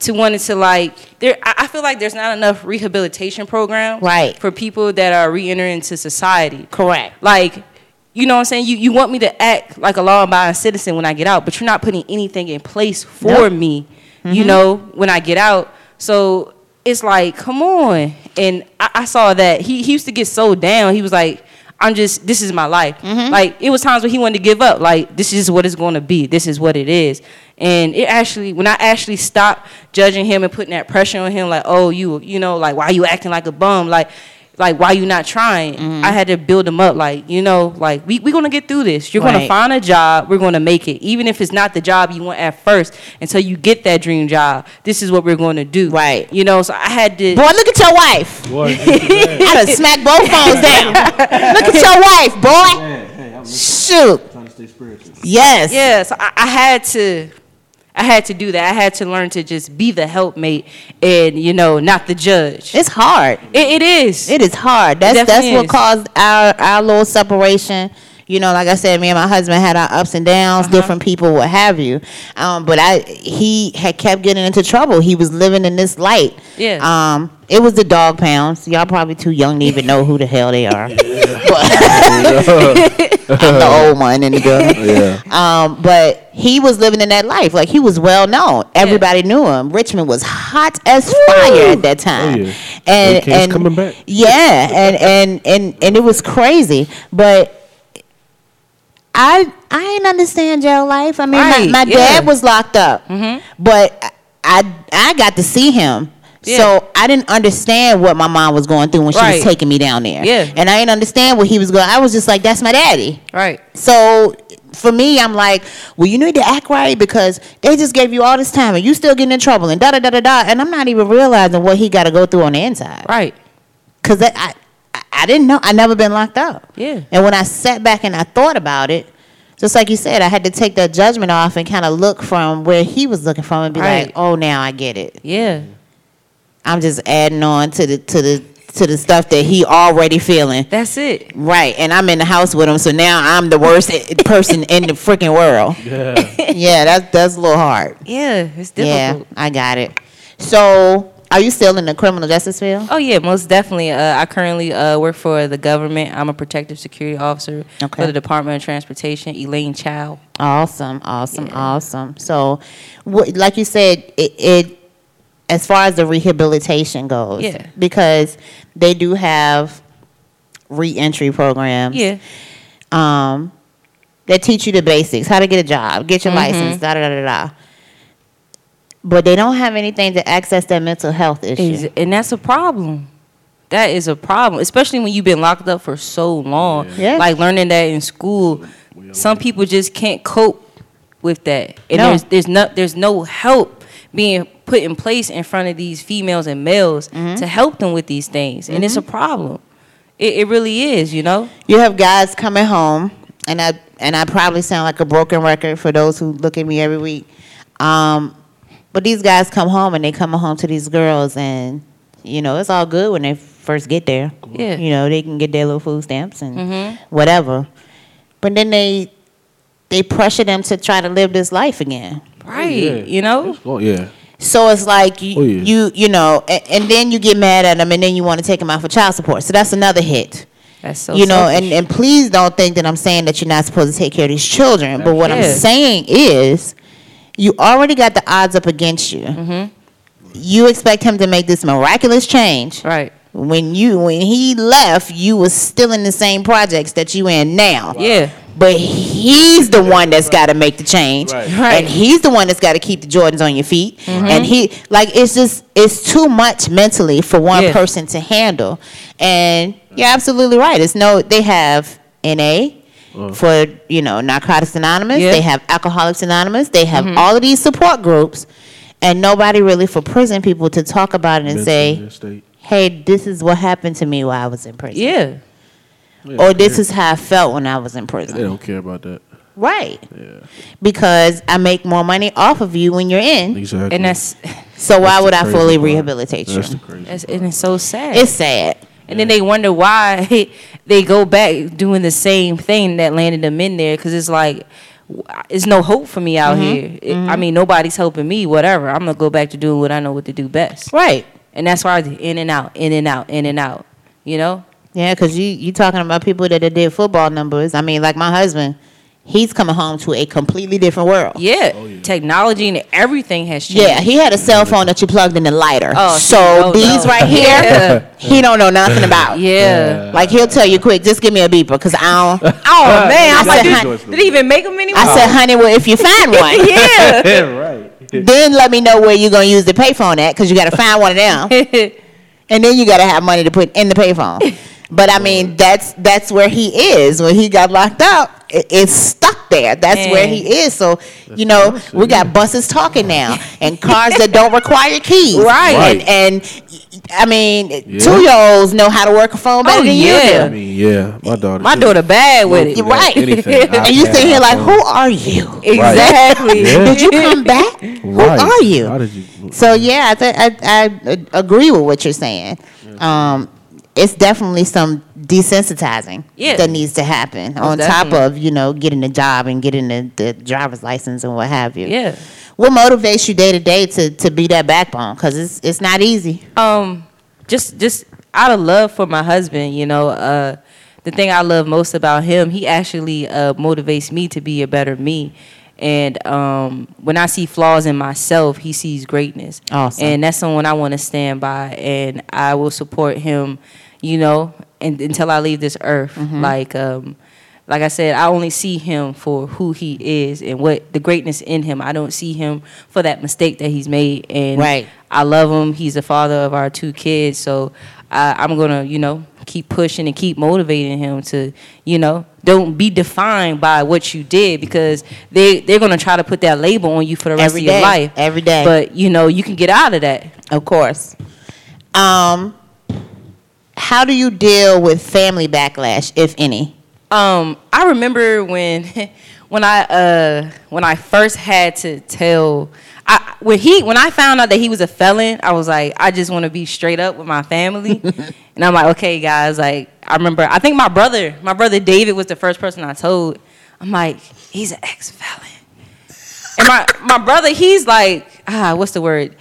to wanting to like. There, I I feel like there's not enough rehabilitation programs Right. for people that are re-entering into society. Correct. Like, you know what I'm saying? You you want me to act like a law-abiding citizen when I get out, but you're not putting anything in place for Nope. me. You mm-hmm. know, when I get out. So it's like, come on. And I, I saw that he, he used to get so down. He was like, I'm just this is my life. Mm-hmm. Like it was times when he wanted to give up. Like this is what it's going to be. This is what it is. And it actually, when I actually stopped judging him and putting that pressure on him, like, oh, you, you know, like why are you acting like a bum, like, like why you not trying? Mm-hmm. I had to build them up, like, you know, like we we gonna get through this. You're gonna find a job. We're gonna make it, even if it's not the job you want at first. Until you get that dream job, this is what we're gonna do. Right. You know, so I had to. Boy, look at your wife. Boy, hey, I done smacked both phones down. look at your wife, boy. hey, I'm Shoot. trying to stay spiritual. Yes. Yeah, so I, I had to I had to do that. I had to learn to just be the helpmate and, you know, not the judge. It's hard. It, it is. It is hard. That's that's what caused our our little separation. You know, like I said, me and my husband had our ups and downs, Uh-huh. different people, what have you. Um, but I he had kept getting into trouble. He was living in this light. Yeah. Um, it was the dog pounds. Y'all probably too young to even know who the hell they are. But I'm the old one in the building. Yeah. Um, but he was living in that life. Like he was well known. Everybody knew him. Richmond was hot as fire at that time. Oh, yeah. And and coming back. yeah, and and and and it was crazy. But I I didn't understand jail life. I mean, Right, my, my yeah. dad was locked up, Mhm. but I I got to see him. Yeah. So I didn't understand what my mom was going through when she Right. was taking me down there. Yeah. And I didn't understand what he was going. I was just like, that's my daddy. right. So for me, I'm like, well, you need to act right because they just gave you all this time and you still getting in trouble and da da da da da. And I'm not even realizing what he got to go through on the inside Right. because I, I I didn't know. I never been locked up. Yeah. And when I sat back and I thought about it, just like you said, I had to take that judgment off and kind of look from where he was looking from and be Right. like, oh, now I get it. Yeah. I'm just adding on to the to the to the stuff that he already feeling. That's it. Right, and I'm in the house with him, so now I'm the worst person in the freaking world. Yeah. Yeah, that's that's a little hard. Yeah, it's difficult. Yeah. I got it. So, are you still in the criminal justice field? Oh yeah, most definitely. Uh, I currently uh, work for the government. I'm a protective security officer Okay. for the Department of Transportation. Elaine Chao. Awesome, awesome, Yeah. awesome. So, what, like you said, it, it as far as the rehabilitation goes, Yeah. because they do have reentry programs. Yeah, um, that teach you the basics, how to get a job, get your license, da da da da da. But they don't have anything to access that mental health issue. And that's a problem. That is a problem, especially when you've been locked up for so long. Yeah. Like learning that in school, some people just can't cope with that, and No. there's there's no there's no help being put in place in front of these females and males Mm-hmm. to help them with these things, and it's a problem. It, it really is, you know. You have guys coming home, and I and I probably sound like a broken record for those who look at me every week. Um, but these guys come home and they come home to these girls, and you know it's all good when they first get there. Yeah. you know they can get their little food stamps and Mhm. whatever. But then they they pressure them to try to live this life again. Right, Yeah. you know. It's going- yeah. So it's like you, Oh, yeah. you, you know, and, and then you get mad at them, and then you want to take them out for child support. So that's another hit. That's so you know, selfish. and, and please don't think that I'm saying that you're not supposed to take care of these children. But what I'm saying is, you already got the odds up against you. Mm-hmm. You expect him to make this miraculous change. right. When you when he left, you was still in the same projects that you in now. Yeah. But he's the one that's got to make the change, Right. Right. and he's the one that's got to keep the Jordans on your feet. Mm-hmm. And he like it's just it's too much mentally for one Yeah. person to handle. And you're absolutely right. It's no they have NA for you know Narcotics Anonymous. Yeah. They have Alcoholics Anonymous. They have Mm-hmm. all of these support groups, and nobody really for prison people to talk about it and Mental say, state. "Hey, this is what happened to me while I was in prison." Yeah. Or don't this care. is how I felt when I was in prison. They don't care about that. Right. Yeah. Because I make more money off of you when you're in. Exactly. And that's So why That's would I fully part. rehabilitate you? That's the crazy. that's part. and it's so sad. It's sad. And then they wonder why they go back doing the same thing that landed them in there because it's like, it's no hope for me out mm-hmm. here. It- I mm-hmm. mean, nobody's helping me, whatever. I'm going to go back to doing what I know what to do best. Right. And that's why I did in and out, in and out, in and out, you know? Yeah, because you you talking about people that did football numbers. I mean, like my husband, he's coming home to a completely different world. Yeah. Oh, yeah. Technology and everything has changed. Yeah, he had a cell phone that you plugged in the lighter. Oh, so no, these no. right here, Yeah. he don't know nothing about. Yeah. Like he'll tell you quick, just give me a beeper, because I don't. Oh, man. I'm like, said, did, hun- did he even make them anymore? I said, honey, well, if you find one, yeah. Yeah, right. then let me know where you're gonna use the payphone at, because you got to find one of them. and then you got to have money to put in the payphone. But I mean, that's that's where he is. When he got locked up, it, it's stuck there. That's where he is. So you know, we got buses talking now, and cars that don't require keys. Right. Right. And, and I mean, Yeah. two year olds know how to work a phone better Oh, than yeah. you I mean, yeah, my daughter. My too. daughter bad with it. You're right. Anything. and you iPad, sit here like, iPhone. who are you? Exactly. Yeah. Did you come back? Who are you? How did you? So yeah, I, th- I I agree with what you're saying. Um, it's definitely some desensitizing Yeah. that needs to happen on top of you know getting a job and getting the, the driver's license and what have you. Yeah. What motivates you day to day to to be that backbone? Because it's it's not easy. um just just out of love for my husband you know uh the thing i love most about him he actually uh motivates me to be a better me and um when i see flaws in myself he sees greatness Awesome. and that's someone i want to stand by and i will support him you know and, until i leave this earth Mm-hmm. like um like I said, I only see him for who he is and what the greatness in him. I don't see him for that mistake that he's made. And Right. I love him. He's the father of our two kids. So I, I'm gonna, you know, keep pushing and keep motivating him to, you know, don't be defined by what you did because they they're gonna try to put that label on you for the rest Every of your day. life. Every day. But you know, you can get out of that. Of course. Um, how do you deal with family backlash, if any? Um, I remember when when I uh when I first had to tell I when he when I found out that he was a felon, I was like, I just want to be straight up with my family. and I'm like, okay, guys, like I remember I think my brother, my brother David was the first person I told. I'm like, he's an ex felon. And my my brother, he's like, ah, what's the word?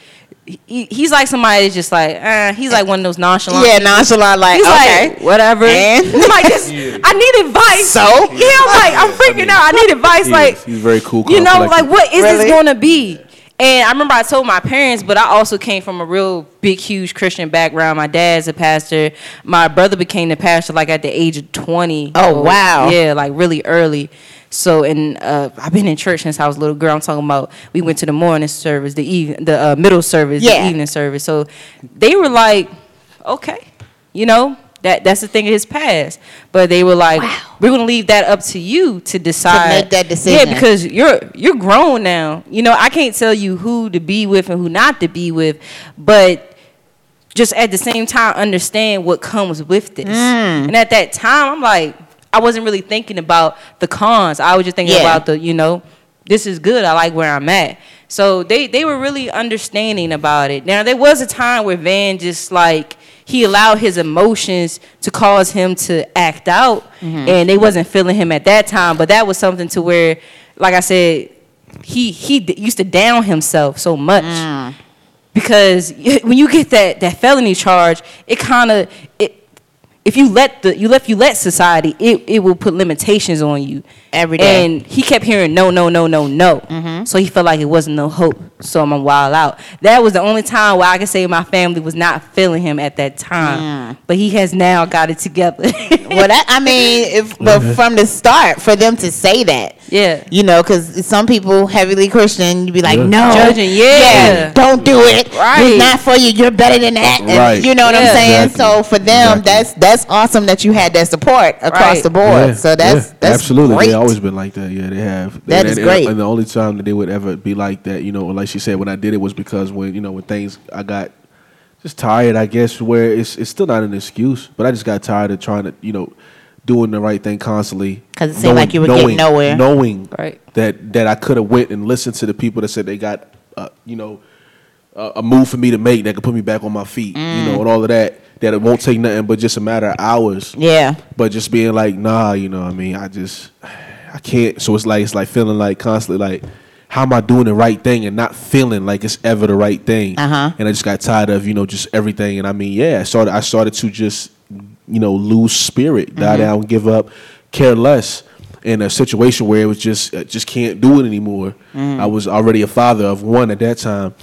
He, he's like somebody that's just like, uh, he's like one of those nonchalant. Yeah, nonchalant. Like He's okay, like, whatever. And? I'm like, this, I need advice. So? Yeah, I'm like, I'm freaking out. I need advice. He like. He's very cool, You know, like, what is Really? this going to be? And I remember I told my parents, but I also came from a real big, huge Christian background. My dad's a pastor. My brother became the pastor like at the age of 20. Oh, So, wow. Yeah, like really early. So, and uh, I've been in church since I was a little girl. I'm talking about we went to the morning service, the even, the uh, middle service, Yeah. the evening service. So they were like, okay, you know, that that's the thing of his past. But they were like, we're gonna leave that up to you to decide To make that decision. Yeah, because you're you're grown now. You know, I can't tell you who to be with and who not to be with, but just at the same time understand what comes with this. Mm. And at that time, I'm like, I wasn't really thinking about the cons. I was just thinking Yeah. about the, you know, this is good. I like where I'm at. So they they were really understanding about it. Now there was a time where Van just like he allowed his emotions to cause him to act out, Mm-hmm. and they wasn't feeling him at that time. But that was something to where, like I said, he he d- used to down himself so much Mm. because when you get that that felony charge, it kind of it. If you let the you let you let society, it, it will put limitations on you Every day. And he kept hearing no, no, no, no, no. Mm-hmm. So he felt like it wasn't no hope. So I'm gonna wild out. That was the only time where I could say my family was not feeling him at that time. Mm. But he has now got it together. well, that I mean, if but from the start, for them to say that, Yeah. you know, because some people heavily Christian, you'd be like, Yeah. no, Judging, yeah. don't do it. Right. It's not for you. You're better than that. And Right. You know what I'm saying? Exactly. So for them, Exactly. that's that's awesome that you had that support across Right. the board. Yeah, so that's yeah, that's absolutely. Great. They always been like that. Yeah, they have. That and, is and- great. And the only time that they would ever be like that, you know, like she said, when I did it was because when you know when things I got just tired. I guess where it's it's still not an excuse, but I just got tired of trying to you know doing the right thing constantly. Because it seemed like you were getting nowhere. Knowing Right. that that I could have went and listened to the people that said they got uh, you know a, a move for me to make that could put me back on my feet, you Mm. know, and all of that. That it won't take nothing but just a matter of hours Yeah. but just being like, nah, you know, what I mean, I just, I can't. So it's like, it's like feeling like constantly like, how am I doing the right thing and not feeling like it's ever the right thing? Uh-huh. And I just got tired of, you know, just everything. And I mean, yeah, I started, I started to just, you know, lose spirit, die down, give up, care less. In a situation where it was just, uh, just can't do it anymore. I was already a father of one at that time.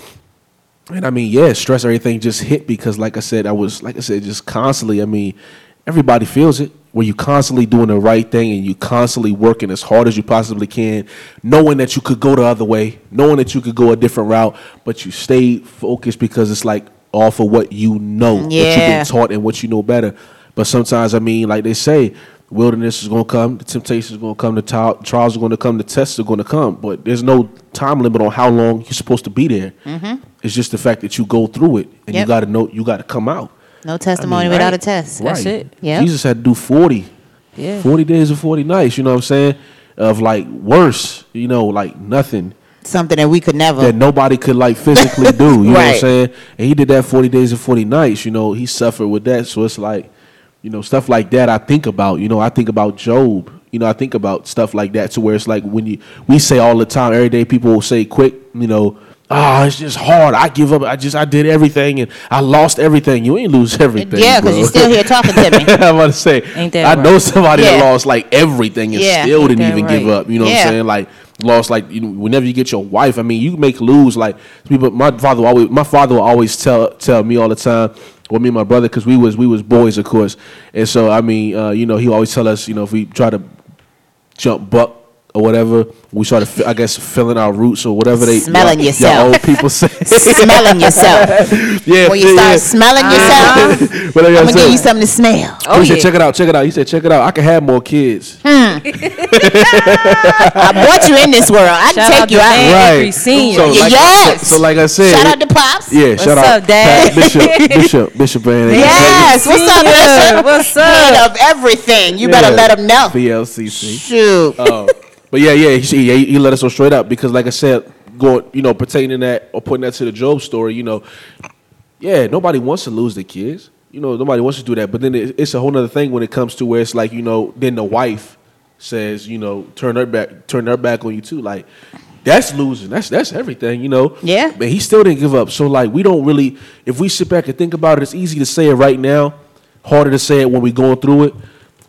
And I mean, yeah, stress, everything just hit because, like I said, I was, like I said, just constantly. I mean, everybody feels it where you constantly doing the right thing and you constantly working as hard as you possibly can, knowing that you could go the other way, knowing that you could go a different route, but you stay focused because it's like off of what you know, what you've been taught and what you know better. But sometimes, I mean, like they say, wilderness is going to come, the temptation is going to come, the tri- trials are going to come, the tests are going to come. But there's no time limit on how long you're supposed to be there. Mm-hmm. It's just the fact that you go through it and you got to know, you got to come out. No testimony I mean, without right. a test. That's it. Yep. Jesus had to do 40. Yeah. 40 days and 40 nights, you know what I'm saying? Of like worse, you know, like nothing Something that we could never. that nobody could like physically do. You know what I'm saying? And he did that 40 days and 40 nights. You know, he suffered with that. So it's like, you know, stuff like that I think about. You know, I think about Job. You know, I think about stuff like that to where it's like when you, we say all the time, every day people will say quick, you know, ah, it's just hard. I give up. I just, I did everything and I lost everything. You ain't lose everything. yeah, because you're still here talking to me. I'm about to say, I right? know somebody that lost like everything and Yeah. still didn't even give up. You know what I'm saying? Like lost like you know, whenever you get your wife. I mean, you make lose like people. My father always my father will always tell tell me all the time. Well, me and my brother, because we was we was boys, of course, and so I mean, uh, you know, he always tell us, you know, if we try to jump buck or whatever. We started, I guess, feeling our roots or whatever they Smelling y'all- yourself. y'all old people say. smelling yourself. yeah, When you yeah, start yeah. smelling Uh-huh. yourself, I'm gonna give you something to smell. Oh, he said, check it out, check it out. He said, check it out. I can have more kids. I brought you in this world. I can take out you out. Van Right. Acree Senior. So, like, yes. so, so like I said, Shout out to Pops. Yeah, What's shout out up, Dad? Pat Bishop, Bishop, Bishop Van. Yes. What's up, Bishop? What's up? Head of everything. You better let him know. VLCC. Shoot. Oh, but yeah, yeah, he, he, let us know straight up because, like I said, going, you know, pertaining that or putting that to the Job story, you know, yeah, nobody wants to lose their kids. You know, nobody wants to do that. But then it, it's a whole other thing when it comes to where it's like, you know, then the wife says, you know, turn her back, turn her back on you too. Like, that's losing. That's that's everything. You know. Yeah. But he still didn't give up. So like, we don't really. If we sit back and think about it, it's easy to say it right now. Harder to say it when we're going through it.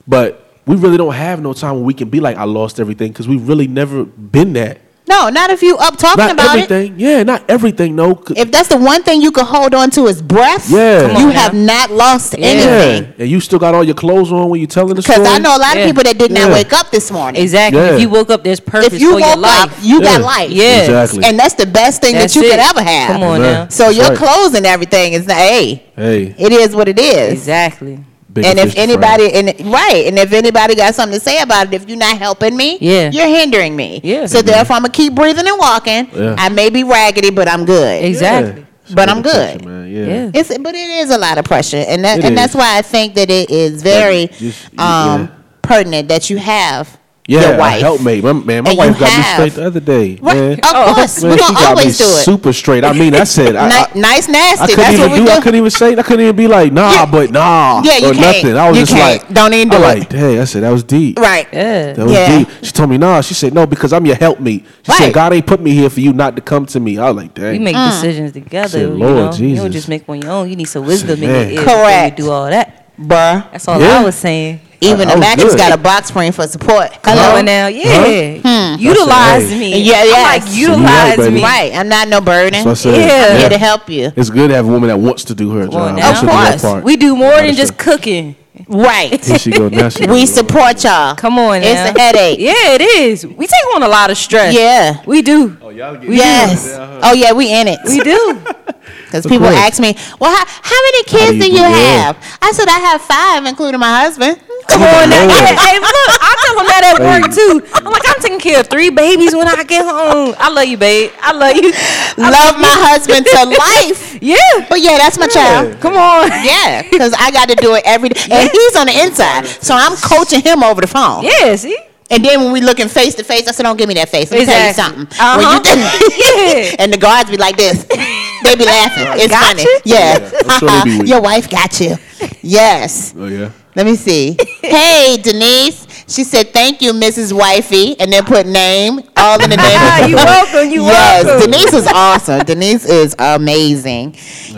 But we really don't have no time when we can be like, I lost everything because we've really never been that. No, not if you up talking Not about it. everything. Yeah, not everything. No. If that's the one thing you can hold on to is breath, Yeah. You on have now. not lost yeah. anything. And you still got all your clothes on when you're telling the story. Because I know a lot Yeah. of people that did not Yeah. wake up this morning. Exactly. Yeah. If you woke up, there's purpose If you for your woke life. up, you got Yeah. life. Yeah. Exactly. And that's the best thing That's that you it. could ever have. Come on Amen. now. So That's your right. clothes and everything is not, hey, Hey. it is what it is. Exactly. Bigger and if anybody and right, and if anybody got something to say about it, if you're not helping me, Yeah. you're hindering me. Yeah. So therefore, I'm gonna keep breathing and walking. Yeah. I may be raggedy, but I'm good. Exactly. It's But I'm good. man. Yeah. Yeah. It's but it is a lot of pressure, and that and that's why I think that it is very just- um yeah. pertinent that you have Yeah, your wife. helpmate. My, man, my And wife you got me straight the other day. Right. Man. Of course, Man, we're she gonna got me always do it. super straight. I mean, I said, I, I, nice, I nasty. couldn't That's even what we do. do. I couldn't even say. I couldn't even be like, nah, Yeah. but nah. Yeah, you or can't. nothing. I was You just can't. like, Don't even I'm do it. like, hey, I said that was deep. right. Yeah. That was Yeah. deep. She told me, nah. She said, no, because I'm your helpmeet. She Right. said, God ain't put me here for you not to come to me. I was like, dang. We make Mm. decisions together. Said, you, Lord know? you don't just make on your own. You need some wisdom in man. your ear Correct. you do all that. Bruh. That's all I was saying. Even I the was mattress good. got a box spring for support. Come Hello. on now, yeah. Hmm. Utilize me. Yeah, I'm like So right, utilize me. Right. I'm not no burden. So said, Yeah. I'm here to help you. It's good to have a woman that wants to do her Come job. now. She should do Of course. part. We do more than just cooking. Right. Here she go. Now she we go. support y'all. Come on, It's a headache. Yeah, it is. We take on a lot of stress. Yeah. we do. Oh, y'all get Yes. Oh yeah, we in it. We do. Because people course. ask me, "Well, how, how many kids do you do do you that? have?" I said, "I have five, including my husband." Come on now. Hey, hey, look, I tell them that at work too. I'm like, I'm taking care of three babies when I get home. I love you, babe. I love you. I Love my husband to life. Yeah. But yeah, that's my child. Come on. Yeah, because I got to do it every day, and he's on the inside, so I'm coaching him over the phone. Yeah, see? And then when we looking face to face, I said, "Don't give me that face. Let me tell you something." Uh-huh. you Yeah. and the guards be like this. They be laughing. It's Got funny. you? Yeah. Yeah, sure they be with you. Your wife got you. Yes. Oh yeah. Let me see. hey, Denise. She said, "Thank you, Mrs. Wifey," and then put name all in the name. of you welcome. You yes, welcome. Denise is awesome. Denise is amazing.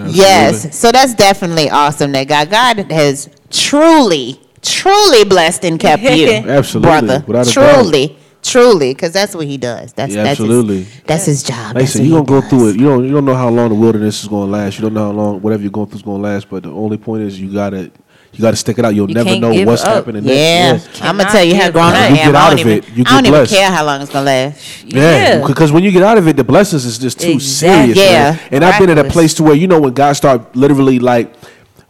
Yes, so that's definitely awesome that God God has truly, truly blessed and kept you, Absolutely, brother. without a truly, truly, because that's what He does. That's Yeah, that's absolutely. His, that's his job. Like I said, you he gonna go does. through it. You don't you don't know how long the wilderness is gonna last. You don't know how long whatever you're going through is gonna last. But the only point is you gotta you gotta stick it out. You'll You never know what's up. happening Yeah, next. I'm gonna tell you how grown up. I You am. get I out don't of even, it, you I don't get even care how long it's gonna last. Yeah, Yeah. because when you get out of it, the blessings is just too Exactly. serious. Yeah, man. and I've been at a place to where you know when God start literally like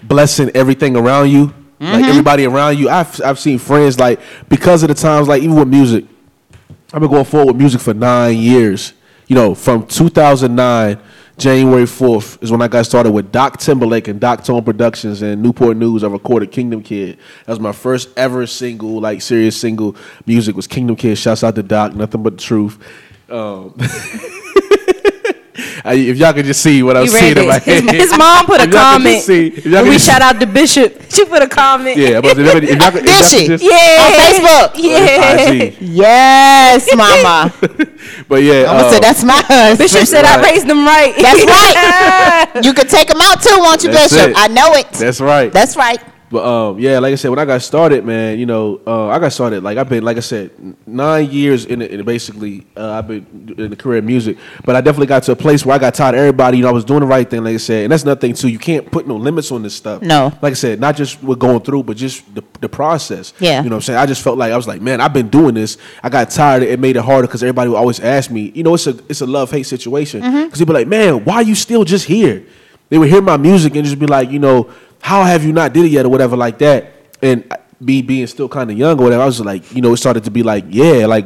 blessing everything around you, Mm-hmm. like everybody around you. I've I've seen friends like because of the times like even with music, I've been going forward with music for nine years. You know, from 2009, January 4th is when I got started with Doc Timberlake and Doc Tone Productions and Newport News. I recorded Kingdom Kid. That was my first ever single, like serious single music was Kingdom Kid. Shouts out to Doc, nothing but the truth. Um, I- if y'all could just see what I was He seeing read in my it. His, his mom put a If y'all could comment. see- if y'all we just- shout out to Bishop. She put a comment. Yeah, but if y'all could- if y'all could- if Did y'all she? could just- Yeah. On Facebook. Yeah. Yes, Mama. But yeah, I'm gonna say uh, that's my husband. Bishop said I raised them right. That's right. You could take him out too, won't you, That's Bishop? it. I know it. that's right. That's right. But um, yeah, like I said, when I got started, man, you know, uh, I got started like I've been, like I said, nine years in, it, in basically. Uh, I've been in the career of music, but I definitely got to a place where I got tired of everybody. You know, I was doing the right thing, like I said, and that's another thing too. You can't put no limits on this stuff. No. like I said, not just what going through, but just the, the process. Yeah. you know, what I'm saying. I just felt like I was like, man, I've been doing this. I got tired. It made it harder because everybody would always ask me. You know, it's a it's a love hate situation because Mm-hmm. they'd be like, man, why are you still just here? They would hear my music and just be like, you know, how have you not did it yet or whatever like that. And me being still kind of young or whatever, I was like, you know, it started to be like, yeah, like,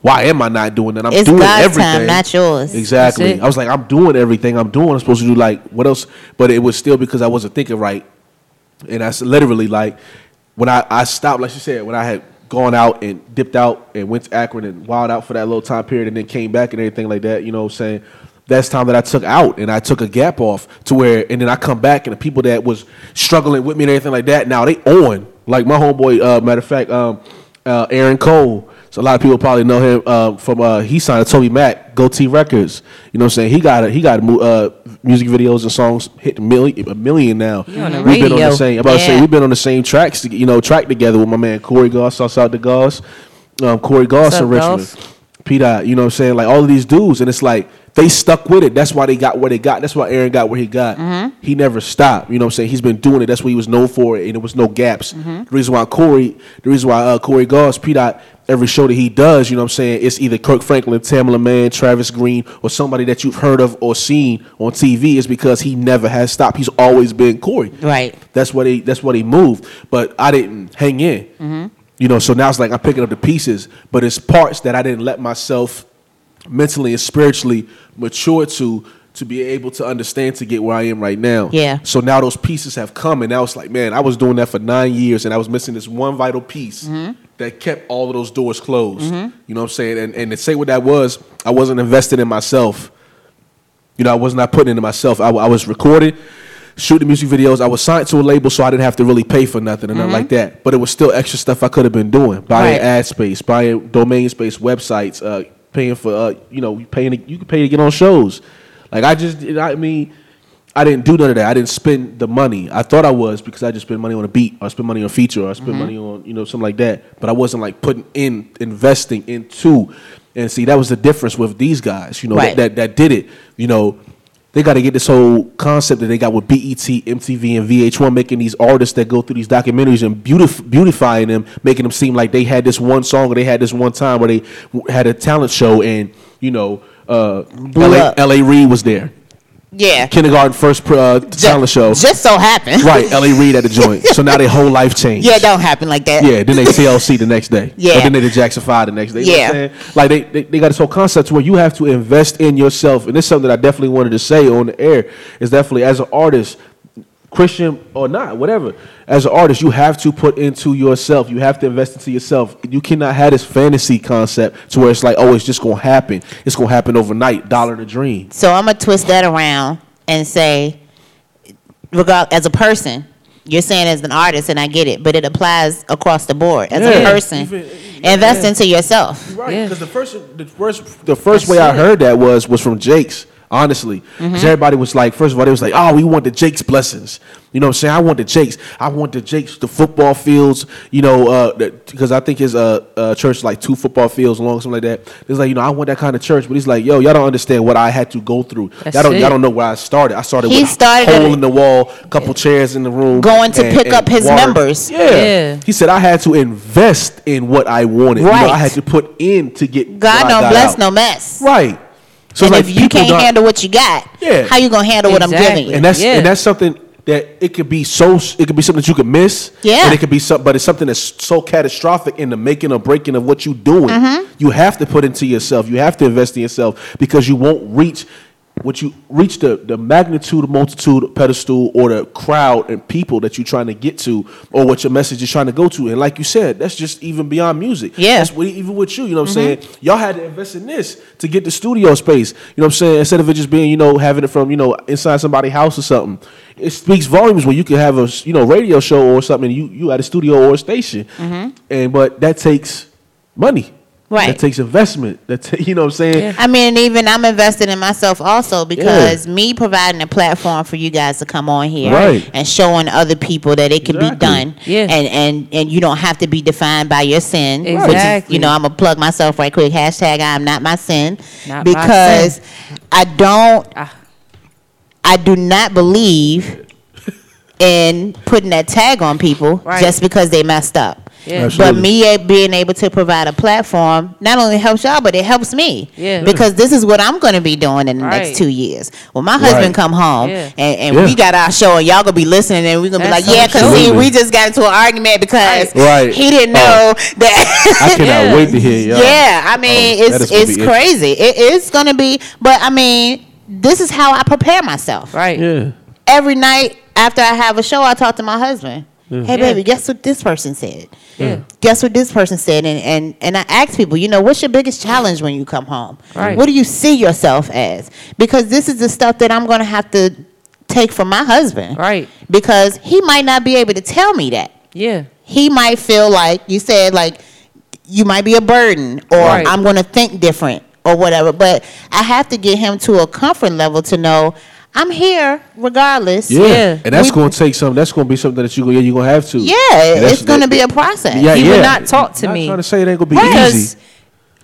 why am I not doing that? I'm It's doing God's everything. time, not yours. Exactly. I was like, I'm doing everything I'm doing. I'm supposed to do like what else? But it was still because I wasn't thinking right. And that's literally like when I, I stopped, like you said, when I had gone out and dipped out and went to Akron and wild out for that little time period and then came back and everything like that, you know what I'm saying? That's time that I took out and I took a gap off to where and then I come back and the people that was struggling with me and everything like that, now they on. Like my homeboy, uh, matter of fact, um, uh, Aaron Cole. So a lot of people probably know him uh, from uh, he signed to Toby Mac, Gotee Records. You know what I'm saying? He got a, he got mo- uh, music videos and songs hit a million a million now. We've been on the same. I'm about to say Yeah. we've been on the same tracks, to, you know, track together with my man Corey Goss. Shouts out to Goss, um, Corey Goss in Richmond. P Dot, you know what I'm saying? Like all of these dudes, and it's like they stuck with it. That's why they got where they got. That's why Aaron got where he got. Mm-hmm. He never stopped. You know what I'm saying? He's been doing it. That's what he was known for, and there was no gaps. Mm-hmm. The reason why Corey, the reason why uh, Corey Goss, P Dot, every show that he does, you know what I'm saying? It's either Kirk Franklin, Tamela Mann, Travis Greene, or somebody that you've heard of or seen on TV is because he never has stopped. He's always been Corey. Right. That's what he that's what he moved. But I didn't hang in. Mm-hmm. You know, so now it's like I'm picking up the pieces, but it's parts that I didn't let myself mentally and spiritually mature to to be able to understand to get where I am right now. Yeah. So now those pieces have come, and now it's like, man, I was doing that for nine years, and I was missing this one vital piece Mm-hmm. that kept all of those doors closed. You know what I'm saying? And and to say what that was, I wasn't invested in myself. You know, I was not putting into myself. I, I was recording, shooting music videos. I was signed to a label, so I didn't have to really pay for nothing and nothing like that. But it was still extra stuff I could have been doing, buying Right. ad space, buying domain space, websites, uh, paying for, uh, you know, paying. To, you can pay to get on shows. Like I just, I mean, I didn't do none of that. I didn't spend the money. I thought I was because I just spent money on a beat, or I spent money on a feature, or I spent money on you know something like that. But I wasn't like putting in, investing into. And see, that was the difference with these guys. You know Right. that, that that did it. You know, they got to get this whole concept that they got with BET, MTV, and VH1, making these artists that go through these documentaries and beautif- beautifying them, making them seem like they had this one song or they had this one time where they w- had a talent show and you know, uh, LA. LA Reid was there. Yeah. Kindergarten first uh, talent show. Just so happened. Right, LA Reid at the joint. So now their whole life changed. Yeah, it don't happen like that. Yeah, then they TLC the next day. Yeah. Or then they the Jackson 5 the next day. You know Yeah. what I'm? Like they, they, they got this whole concept where you have to invest in yourself. And this is something that I definitely wanted to say on the air is definitely as an artist, Christian or not, whatever. As an artist, you have to put into yourself. You have to invest into yourself. You cannot have this fantasy concept to where it's like, oh, it's just gonna happen. It's gonna happen overnight. Dollar to dream. So I'm gonna twist that around and say, regard as a person, you're saying as an artist, and I get it, but it applies across the board. As a person, Even- invest yeah. into yourself. Right, Yeah. because the first, the first, the first That's way I heard that was was from Jakes. Honestly, Mm-hmm. because everybody was like, first of all, they was like, "Oh, we want the Jakes blessings." You know what I'm saying? I want the Jakes. I want the Jakes, the football fields. You know, because I think his uh, uh, church is like two football fields long, something like that. It's like, you know, I want that kind of church. But he's like, "Yo, y'all don't understand what I had to go through. That's y'all don't, it. y'all don't know where I started. I started He with started a hole in the wall, couple chairs in the room, Going to pick up his members. Yeah. Yeah. he said I had to invest in what I wanted. You know, I had to put in to get God don't bless out. no mess. Right. So and if like you can't handle what you got, Yeah. how you gonna handle what I'm giving you? and that's Yeah. and that's something that it could be so it could be something that you could miss. Yeah. And it could be something, but it's something that's so catastrophic in the making or breaking of what you're doing. Mm-hmm. You have to put into yourself. You have to invest in yourself because you won't reach what you reach the the magnitude, multitude, pedestal, or the crowd and people that you're trying to get to, or what your message is trying to go to. And like you said, that's just even beyond music. Yeah. Mm-hmm. That's what, even with you. You know what I'm saying? Y'all had to invest in this to get the studio space. You know what I'm saying? Instead of it just being, you know, having it from, you know, inside somebody's house or something. It speaks volumes when you can have a, you know, radio show or something. And you you at a studio or a station, Mm-hmm. and but that takes money. Right. That takes investment. That ta- you know what I'm saying? Yeah. I mean, even I'm invested in myself also because me providing a platform for you guys to come on here Right. and showing other people that it can Exactly. be done. Yeah. And and and you don't have to be defined by your sin. which is, Exactly. you know, I'm gonna plug myself right quick. Hashtag I am not my sin. Not my because I don't Ah. I do not believe in putting that tag on people Right. just because they messed up. Yeah. But me being able to provide a platform not only helps y'all, but it helps me. Yeah. Because this is what I'm going to be doing in the Right. next two years. When my husband Right. come home Yeah. and, and Yeah. we got our show and y'all gonna be listening and we're gonna be like, yeah, because see, we just got into an argument because Right. he didn't Oh. know that. I cannot Yeah. wait to hear y'all. Yeah, I mean, Oh, it's it's crazy. It is gonna be, but I mean, this is how I prepare myself. Right. Yeah. Every night after I have a show, I talk to my husband. Mm-hmm. Hey, Yeah. baby, guess what this person said? Yeah. Guess what this person said? And, and and I ask people, you know, what's your biggest challenge when you come home? Right. What do you see yourself as? Because this is the stuff that I'm gonna have to take from my husband. Right. Because he might not be able to tell me that Yeah. he might feel like you said like you might be a burden or Right. I'm going to think different or whatever but I have to get him to a comfort level to know I'm here regardless Yeah. Yeah. And that's going to take something. That's going to be something that you yeah, you're going to have to. yeah it's going to be a process Yeah, He yeah. would not talk to Not me. trying to say it ain't going to be Because easy.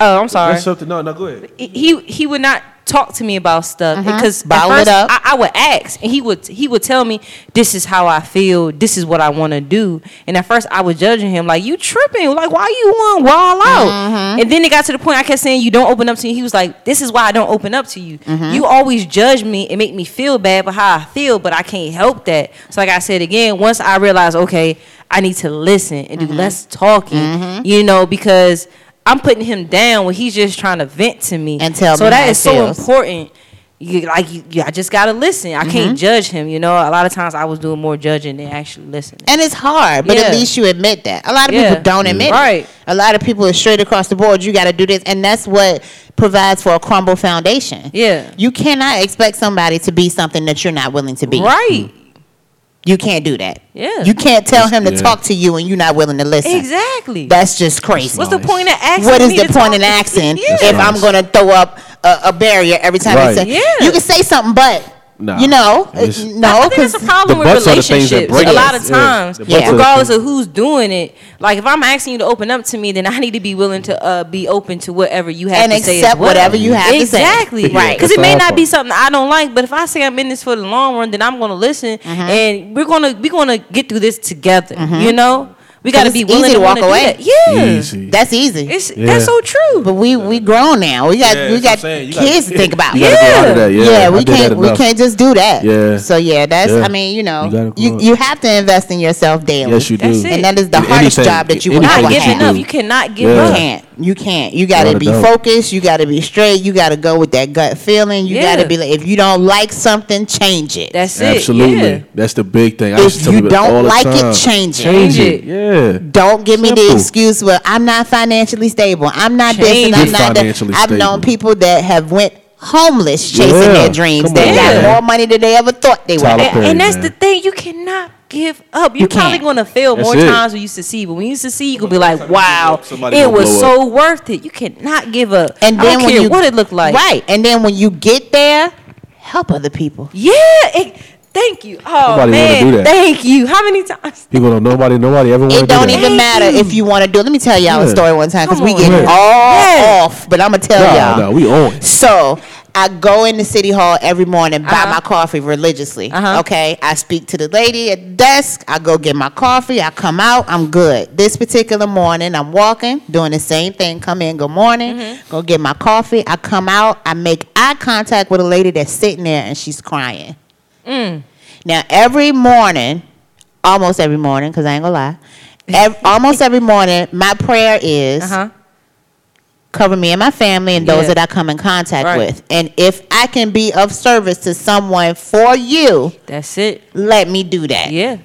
Oh, I'm sorry. That's something. No, no, go ahead. he he would not talk to me about stuff because Mm-hmm. Bottle it first up. I, I would ask and he would he would tell me this is how I feel this is what I want to do and at first I was judging him like you tripping like why you want wild out Mm-hmm. and then it got to the point I kept saying you don't open up to me he was like this is why I don't open up to you Mm-hmm. you always judge me and make me feel bad but how I feel but I can't help that so like I said again once I realized okay I need to listen and do Mm-hmm. less talking you know because I'm putting him down when he's just trying to vent to me And tell so me that how it is so feels. important. You like you, you- I just gotta listen. I Mm-hmm. can't judge him. You know, a lot of times I was doing more judging than actually listening. and it's hard but Yeah. at least you admit that a lot of Yeah. people don't admit Right. it a lot of people are straight across the board you got to do this and that's what provides for a crumble foundation Yeah. you cannot expect somebody to be something that you're not willing to be Right. You can't do that. Yeah. You can't tell him to Yeah. talk to you and you're not willing to listen. Exactly. That's just crazy. What's the point of asking? What is me the to point talk in asking Yeah. if I'm going to throw up a, a barrier every time Right. you say, Yeah. you can say something, but, Nah. you know, It's- uh, I no, think that's because a problem The with butts are the that relationships. break a lot of times, The butts are the regardless of who's doing it, like if I'm asking you to open up to me, then I need to be willing to uh, be open to whatever you have And to say. accept well. whatever you have to say. exactly. Right. Because it may not be something I don't like, but if I say I'm in this for the long run, then I'm going to listen, Mm-hmm. and we're gonna we're gonna get through this together. You know, we got to be willing easy to, to walk wanna do away. that. Yeah, Easy. that's easy. it's Yeah. that's so true. but we we grown now. We got Yeah, we got what I'm saying. You gotta- kids to think about. You gotta out of that. Yeah, yeah, we did can't we can't just do that. Yeah. So yeah, that's Yeah. I mean, you know, You you, you, have to invest in yourself daily. Yes, you do. That's it. And that is the In hardest job that you will anything ever not that you giving have. up. You cannot give Yeah. You up. can't. You can't. You got to be focused. You got to be straight. You got to go with that gut feeling. You got to be like, if you don't like something, change it. That's it. Absolutely. That's the big thing. If used to tell you don't like it, change it. Change Change it. Yeah. Don't give me the excuse. Well, I'm not financially stable. I'm not this Change and I'm it. not that. Financially I've known people that have went homeless chasing Yeah. their dreams. They on, got more money than they ever thought they would. Tyler have. Perry. And, and that's man. the thing, you cannot give up. You're You probably gonna fail That's more it. times when you succeed, but when you succeed, you're gonna be like, wow, it was blow so worth it. You cannot give up. And I then don't when care you what it looked like. right? And then when you get there, help other people. Yeah. It, thank you. Oh Nobody man, do that. thank you. How many times? People don't. Nobody. Nobody ever It do don't that. even Thank matter you. if you want to do it. Let me tell y'all a story one time because we get all Yeah. off. But I'm gonna tell No, y'all. no, we on. So I go into City Hall every morning, buy Uh-huh. my coffee religiously. Uh-huh. Okay, I speak to the lady at the desk. I go get my coffee. I come out. I'm good. This particular morning, I'm walking, doing the same thing. Come in, good morning. Mm-hmm. Go get my coffee. I come out. I make eye contact with a lady that's sitting there and she's crying. Mm. Now every morning, almost every morning, because I ain't gonna lie, ev- almost every morning, my prayer is Uh huh. cover me and my family and those Yeah. that I come in contact Right. with. And if I can be of service to someone for you, That's it. let me do that. Yeah.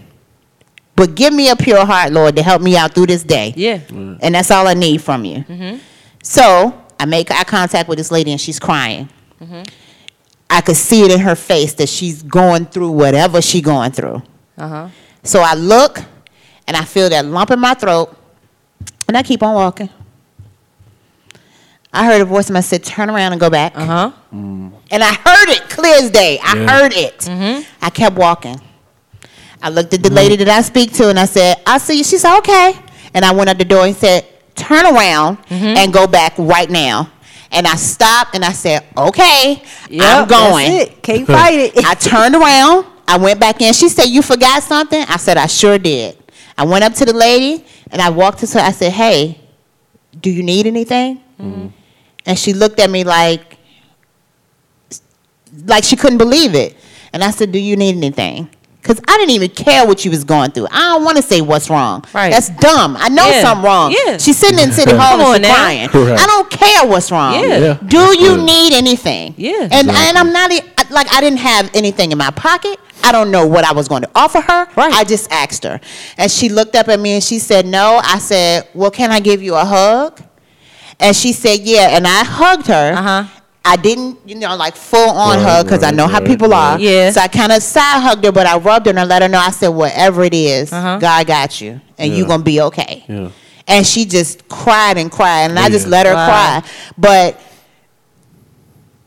But give me a pure heart, Lord, to help me out through this day. Yeah. And that's all I need from you. Mm-hmm. So I make eye contact with this lady and she's crying. Mm-hmm. I could see it in her face that she's going through whatever she going through. Uh huh. So I look and I feel that lump in my throat and I keep on walking. I heard a voice in my said, "Turn around and go back." Uh huh. Mm. And I heard it clear as day. I Yeah. heard it. Mm-hmm. I kept walking. I looked at the Mm-hmm. lady that I speak to and I said, I'll see you. She said, okay. And I went out the door and said, turn around Mm-hmm. and go back right now. And I stopped and I said, okay, I'm going. That's it. Can't fight it. I turned around. I went back in. She said, You forgot something? I said, I sure did. I went up to the lady and I walked to her. I said, Hey, do you need anything? Mm-hmm. And she looked at me like, like she couldn't believe it. And I said, Do you need anything? Because I didn't even care what she was going through. I don't want to say what's wrong. Right. That's dumb. I know Yeah. something wrong. Yeah. She's sitting in City Hall and she's crying. Correct. I don't care what's wrong. Yeah. Yeah. Do That's you good. need anything? Yeah. And Exactly. and I'm not e- like I didn't have anything in my pocket. I don't know what I was going to offer her. Right. I just asked her, and she looked up at me and she said no. I said, well, can I give you a hug? And she said yeah, and I hugged her. Uh-huh. I didn't, you know, like full on Right, hug because I right, know how people right. are. Yeah. So I kind of side hugged her, but I rubbed her and I let her know. I said, whatever it is, Uh-huh. God got you, and Yeah. you're gonna be okay. Yeah. And she just cried and cried, and I Yeah. just let her Wow. cry. But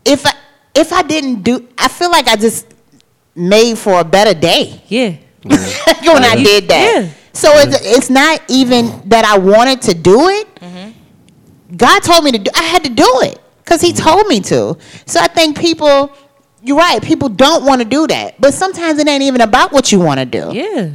if I if I didn't do, I feel like I just made for a better day Yeah. when I did that. Yeah. So it's it's not even that I wanted to do it. God told me to do. I had to do it because He mm-hmm. told me to. So I think people. You're right. People don't want to do that, but sometimes it ain't even about what you want to do. Yeah.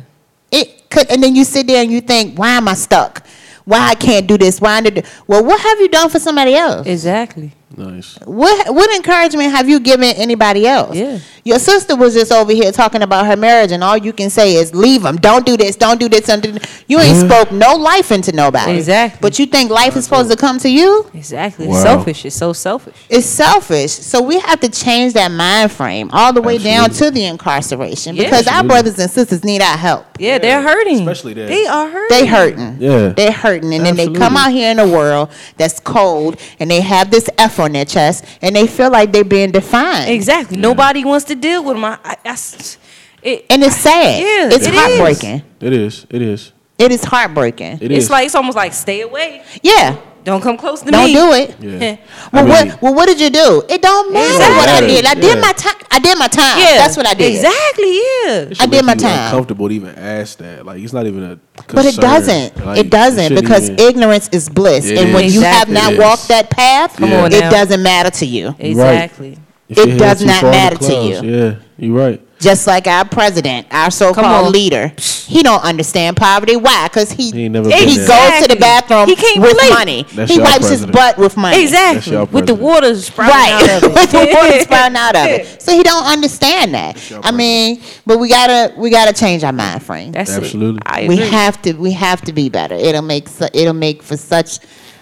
It could, and then you sit there and you think, why am I stuck? Why I can't do this? Why I did? Well, what have you done for somebody else? Exactly. Nice. What what encouragement have you given anybody else? Yeah. Your sister was just over here talking about her marriage, and all you can say is, "Leave them. Don't do this. Don't do this." Don't do this." You ain't spoke no life into nobody. Exactly. But you think life is supposed to come to you? Exactly. Wow. It's selfish. It's so selfish. It's selfish. So we have to change that mind frame all the way down to the incarceration Yeah. because our brothers and sisters need our help. Yeah, they're hurting. Especially that. They are hurting. They hurting. Yeah. They're hurting. And then they come out here in a world that's cold and they have this F on their chest and they feel like they're being defined. Exactly. Nobody wants to deal with them. I, I, I s- it, And it's sad. Yeah, it's it heartbreaking. It is. It is. It is heartbreaking. It it's is. like it's almost like stay away. yeah. Don't come close to me. Don't me. do it. Yeah. Well, I what, well, what did you do? It don't matter Exactly. what I did. I did Yeah. my time. I did my time. Yeah, That's what I did. Exactly. Yeah. I did my time. Uncomfortable to even ask that. Like it's not even a. But it doesn't. Like, it doesn't shouldn't because even- ignorance is bliss. It and when is. you have not walked that path, Come on it now. doesn't matter to you. Exactly. If your it does not far in the matter to you. Yeah, you're right. Just like our president, our so-called leader, he don't understand poverty. Why? Because he He ain't never he goes there. to the bathroom He can't with relate. money. That's he your wipes his butt with money. Exactly. With the water sprouting Right, out of it. with the water sprouting out of it. So he don't understand that. I mean, but we gotta we gotta change our mind frame. That's Absolutely. it. We have to we have to be better. It'll make su- it'll make for such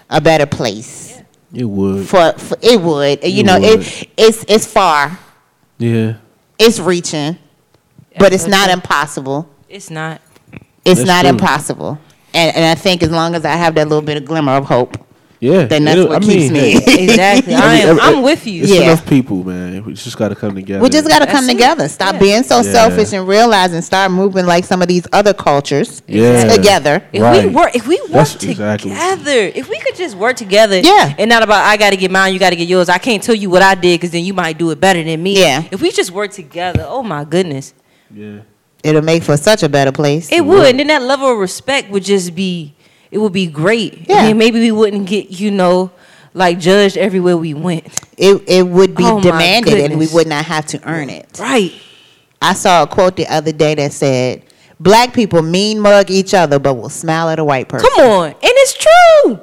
a better place. It would. For, for it would you It know would. it it's it's far Yeah. It's reaching, but it's not impossible. It's not. It's That's not true. impossible. And, and I think as long as I have that little bit of glimmer of hope, Yeah. then that's It- what I keeps mean, me. hey, Exactly. I am. every- I'm with you. It's Yeah. enough people, man. We just got to come together. we just got to come That's it. together. Stop Yeah. being so Yeah. selfish and realize and start moving like some of these other cultures Yeah. together. If we work, if we work That's together, exactly. if we could just work together, Yeah. and not about I got to get mine, you got to get yours. I can't tell you what I did because then you might do it better than me. Yeah. If we just work together, oh my goodness, Yeah. It'll make for such a better place. it would. And then that level of respect would just be, it would be great. Yeah. And maybe we wouldn't get, you know, like judged everywhere we went. It, it would be Oh, demanded and we would not have to earn it. Right. I saw a quote the other day that said, Black people mean mug each other but will smile at a white person. Come on, and it's true.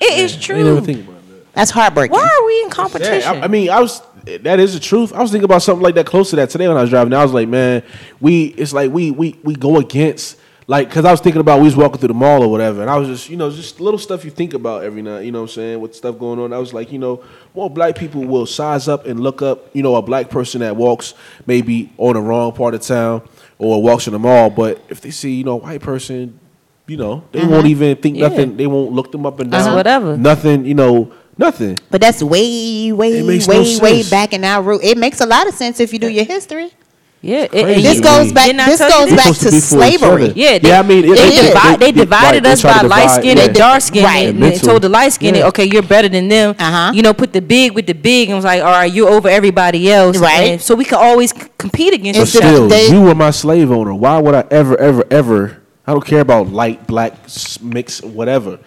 It is I ain't true. never think about that. That's heartbreaking. Why are we in Yeah, competition? I, I mean, I was. That is the truth. I was thinking about something like that close to that today when I was driving. I was like, man, we. It's like we we we go against like because I was thinking about we was walking through the mall or whatever, and I was just you know just little stuff you think about every night. You know what I'm saying with stuff going on. I was like, you know, more black people will size up and look up. You know, a black person that walks maybe on the wrong part of town or walks in the mall, but if they see you know a white person. You know, they mm-hmm. won't even think Yeah. nothing. They won't look them up and down. whatever. Nothing. You know, nothing. But that's way, way, way, no way back in our root. It makes a lot of sense if you do your history. Yeah, and- This goes back. This goes back Supposed to be for each slavery. Yeah, they, Yeah, I mean, it- they, it- is. divide, they they- divided right, they us try by to light skin yeah. and dark skin, Right. and, and Mental. told the light skin, Yeah. okay, you're better than them. Uh-huh. You know, put the big with the big, and was like, all right, you're over everybody else, Right. And so we can always c- compete against But each other. of- still, they- you were my slave owner. Why would I ever, ever, ever? I don't care about light, black, s- mix, whatever.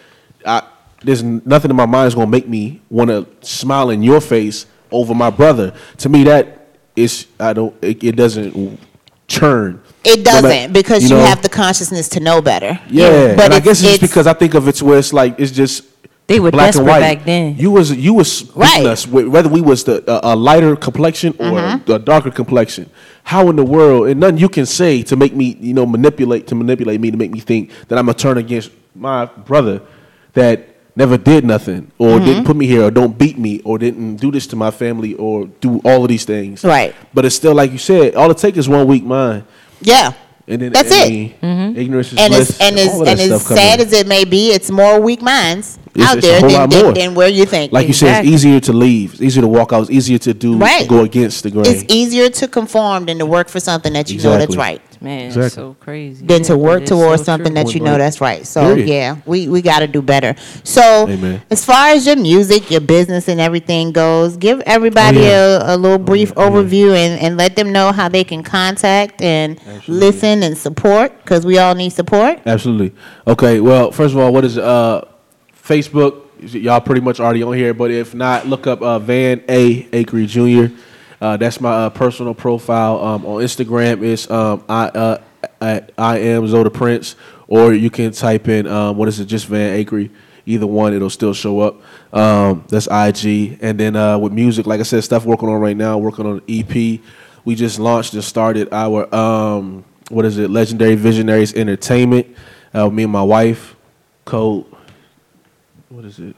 I, there's nothing in my mind is gonna make me want to smile in your face over my brother. To me, that is I don't. It, it doesn't churn. It doesn't matter- because you, know? have the consciousness to know better. Yeah, but and I guess it's, it's- because I think of it to where it's like it's just They were black and white. back then. You was you was Right. us whether we was the a, a lighter complexion or Mm-hmm. a darker complexion. How in the world and nothing you can say to make me you know manipulate to manipulate me to make me think that I'm gonna turn against my brother that never did nothing or Mm-hmm. didn't put me here or don't beat me or didn't do this to my family or do all of these things. Right. But it's still like you said, all it takes is one weak mind. yeah. And then That's I it. mean, Ignorance is And bliss. as and as all that and as sad as it may be, it's more weak minds It's- out it's there than, than, than where you think. Like you said, it's easier to leave. It's easier to walk out. It's easier to do Right. go against the grain. it's easier to conform than to work for something that you know that's right. Man, Exactly. so crazy. Than to work towards so something true. that you know that's right. So Period. yeah, we, we got to do better. So Amen. as far as your music, your business, and everything goes, give everybody Oh, yeah. a, a little brief yeah, yeah. overview and, and let them know how they can contact and listen and support because we all need support. Absolutely. Okay. Well, first of all, what is uh, Facebook? Y'all pretty much already on here, but if not, look up uh, Van A Acree Jr. Uh, that's my uh, personal profile. Um, on Instagram It's um, I uh, at I am Zoda Prince, or you can type in um, what is it? Just Van Acree. Either one, it'll still show up. Um, that's IG. And then uh, with music, like I said, stuff working on right now. Working on an EP. We just launched and started our um, what is it? Legendary Visionaries Entertainment. Uh, me and my wife, co. What is it?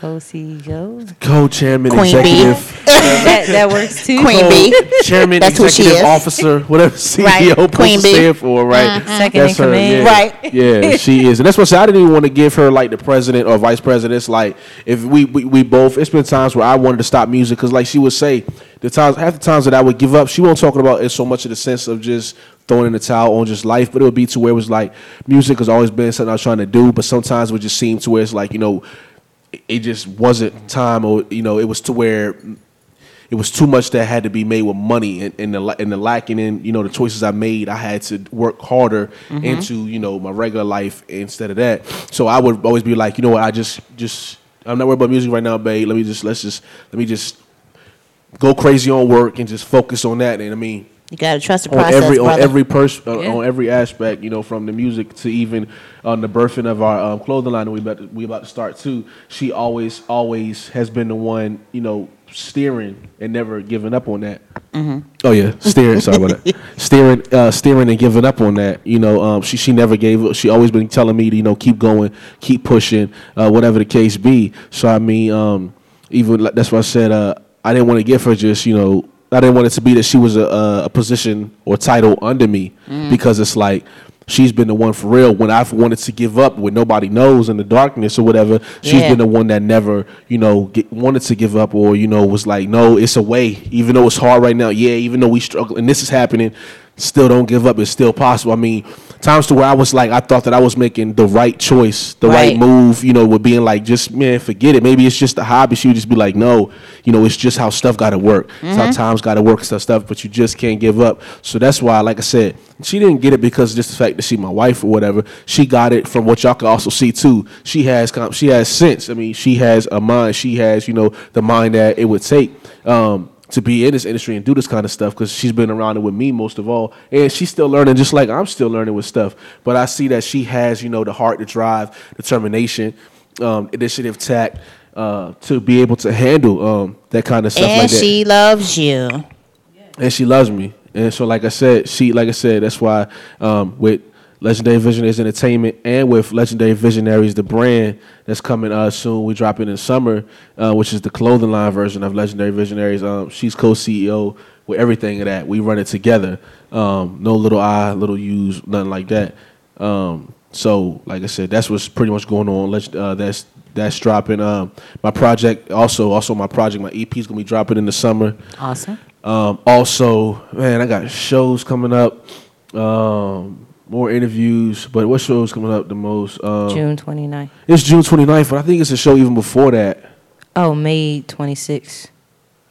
Co-CEO. Co-chairman, Queen bee. executive, that, that works too. Queen bee. chairman, That's who she executive is. officer, whatever CEO Right, Queen to bee. stand for, right? Uh-huh. Second in command. Yeah. Right. Yeah, she is, and that's what I said. I didn't even want to give her like the president or vice president. It's like if we, we we both. It's been times where I wanted to stop music because, like she would say, the times half the times that I would give up. She won't talking about it so much in the sense of just throwing in the towel on just life, but it would be to where it was like music has always been something I was trying to do, but sometimes it would just seem to where it's like you know, it- just wasn't time or you know, it was to where it was too much that had to be made with money and, and the and the lacking in you know the choices I made. I had to work harder Mm-hmm. into you know my regular life instead of that. So I would always be like, you know what, I just just I'm not worried about music right now, babe. Let me just let's just let me just go crazy on work and just focus on that. And I mean, You got to trust the on process, every on every person uh, Yeah. on every aspect, you know, from the music to even on the birthing of our um, clothing line that we about to, we about to start too. She always always has been the one, you know, steering and never giving up on that. Oh yeah, steering. sorry about that. Steering, uh, steering, and giving up on that. You know, um, she she never gave. up. She always been telling me to you know keep going, keep pushing, uh, whatever the case be. So I mean, um, even like- that's why I said uh, I didn't want to give her just you know I didn't want it to be that she was a, a, position or title under me mm-hmm. because it's like she's been the one for real when I've wanted to give up when nobody knows in the darkness or whatever. She's Yeah. been the one that never you know get, wanted to give up or you know was like no it's a way even though it's hard right now yeah even though we struggle and this is happening still don't give up it's still possible. I mean times to where I was like I thought that I was making the right choice the right, Right. move you know with being like just man forget it. Maybe it's just a hobby. She would just be like no you know it's just how stuff got to work. It's Mm-hmm. how times got to work and stuff stuff but you just can't give up. So that's why like I said she didn't get it because of just the fact that she my wife or whatever. She got it from what y'all can also see too. She has com- she has sense. I mean she has a mind. She has you know the mind that it would take. Um to be in this industry and do this kind of stuff because she's been around it with me most of all and she's still learning just like i'm still learning with stuff but i see that she has you know the heart to drive determination um, initiative tact uh, to be able to handle um, that kind of stuff and like that she loves you. and she loves me. And so, like I said, she, like I said, that's why um, with Legendary Visionaries Entertainment and with Legendary Visionaries, the brand that's coming uh, soon, we drop it in summer, uh, which is the clothing line version of Legendary Visionaries. Um, she's co-CEO with everything of that. We run it together. Um, no little I, little U's, nothing like that. Um, so, like I said, that's what's pretty much going on. Let's, uh, that's that's dropping. Um, my project also, also my project, my EP is gonna be dropping in the summer. Awesome. Um, also, man, I got shows coming up, um, more interviews. But what show is coming up the most? Um, June 29th. It's June 29th, but I think it's a show even before that. Oh, May 26th.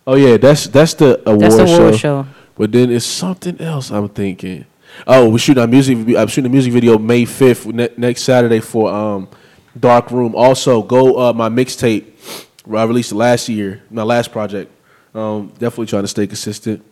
Oh yeah, that's that's the award, That's the show. award show. But then it's something else. I'm thinking. Oh, we're shooting a music. I'm shooting a music video May 5th ne- next Saturday for um, Dark Room. Also, go uh, my mixtape. I released it last year. My last project. Um, definitely trying to stay consistent.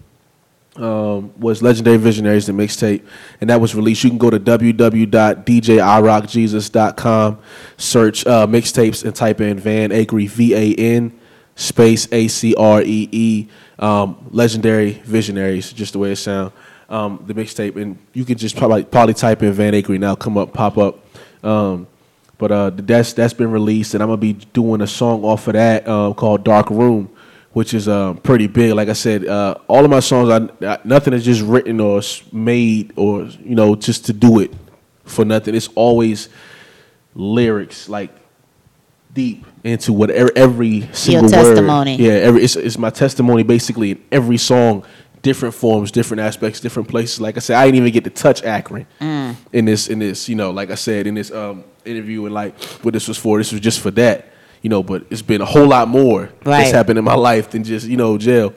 Um, was Legendary Visionaries the mixtape, and that was released. You can go to www.djirockjesus.com, search uh, mixtapes, and type in Van Acree V A N space A C R E E. Um, Legendary Visionaries, just the way it sounds. Um, the mixtape, and you can just probably probably type in Van Acree now, come up, pop up. Um, but uh, that's that's been released, and I'm gonna be doing a song off of that uh, called Dark Room, which is uh, pretty big. Like I said, uh, all of my songs, I, I, nothing is just written or made or you know just to do it for nothing. It's always lyrics like deep into whatever every single Your testimony. word. Yeah, every it's, it's my testimony basically in every song, different forms, different aspects, different places. Like I said, I didn't even get to touch Akron in this in this you know like I said in this um, interview and like what this was for. This was just for that you know. But it's been a whole lot more Right. that's happened in my life than just you know jail.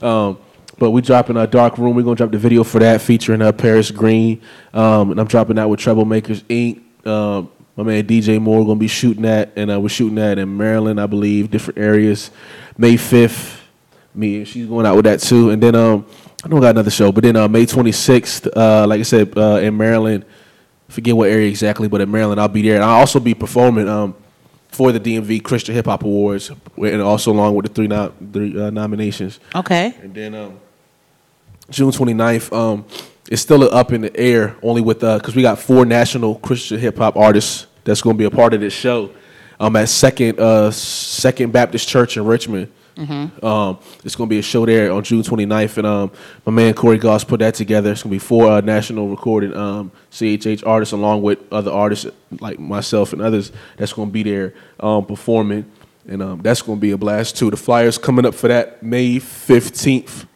Um, but we dropping our dark room. We're gonna drop the video for that featuring uh, Paris Green, um, and I'm dropping that with Troublemakers Inc. Um, my man DJ Moore gonna be shooting that, and uh, we're shooting that in Maryland, I believe, different areas. May 5th, me and she's going out with that too. And then um, I don't got another show, but then uh, May 26th, uh, like I said, uh, in Maryland. Forget what area exactly, but in Maryland I'll be there, and I'll also be performing um, for the DMV Christian Hip Hop Awards, and also along with the three, three uh, nominations. Okay. And then um, June 29th, um, it's still up in the air, only with, because we got four national Christian hip hop artists that's going to be a part of this show um, at Second, uh, Second Baptist Church in Richmond. Um, it's going to be a show there on June 29th, and um, my man Corey Goss put that together. It's going to be four uh, national recorded um, CHH artists, along with other artists like myself and others that's going to be there um, performing, and um, that's going to be a blast too. The flyers coming up for that May 15th.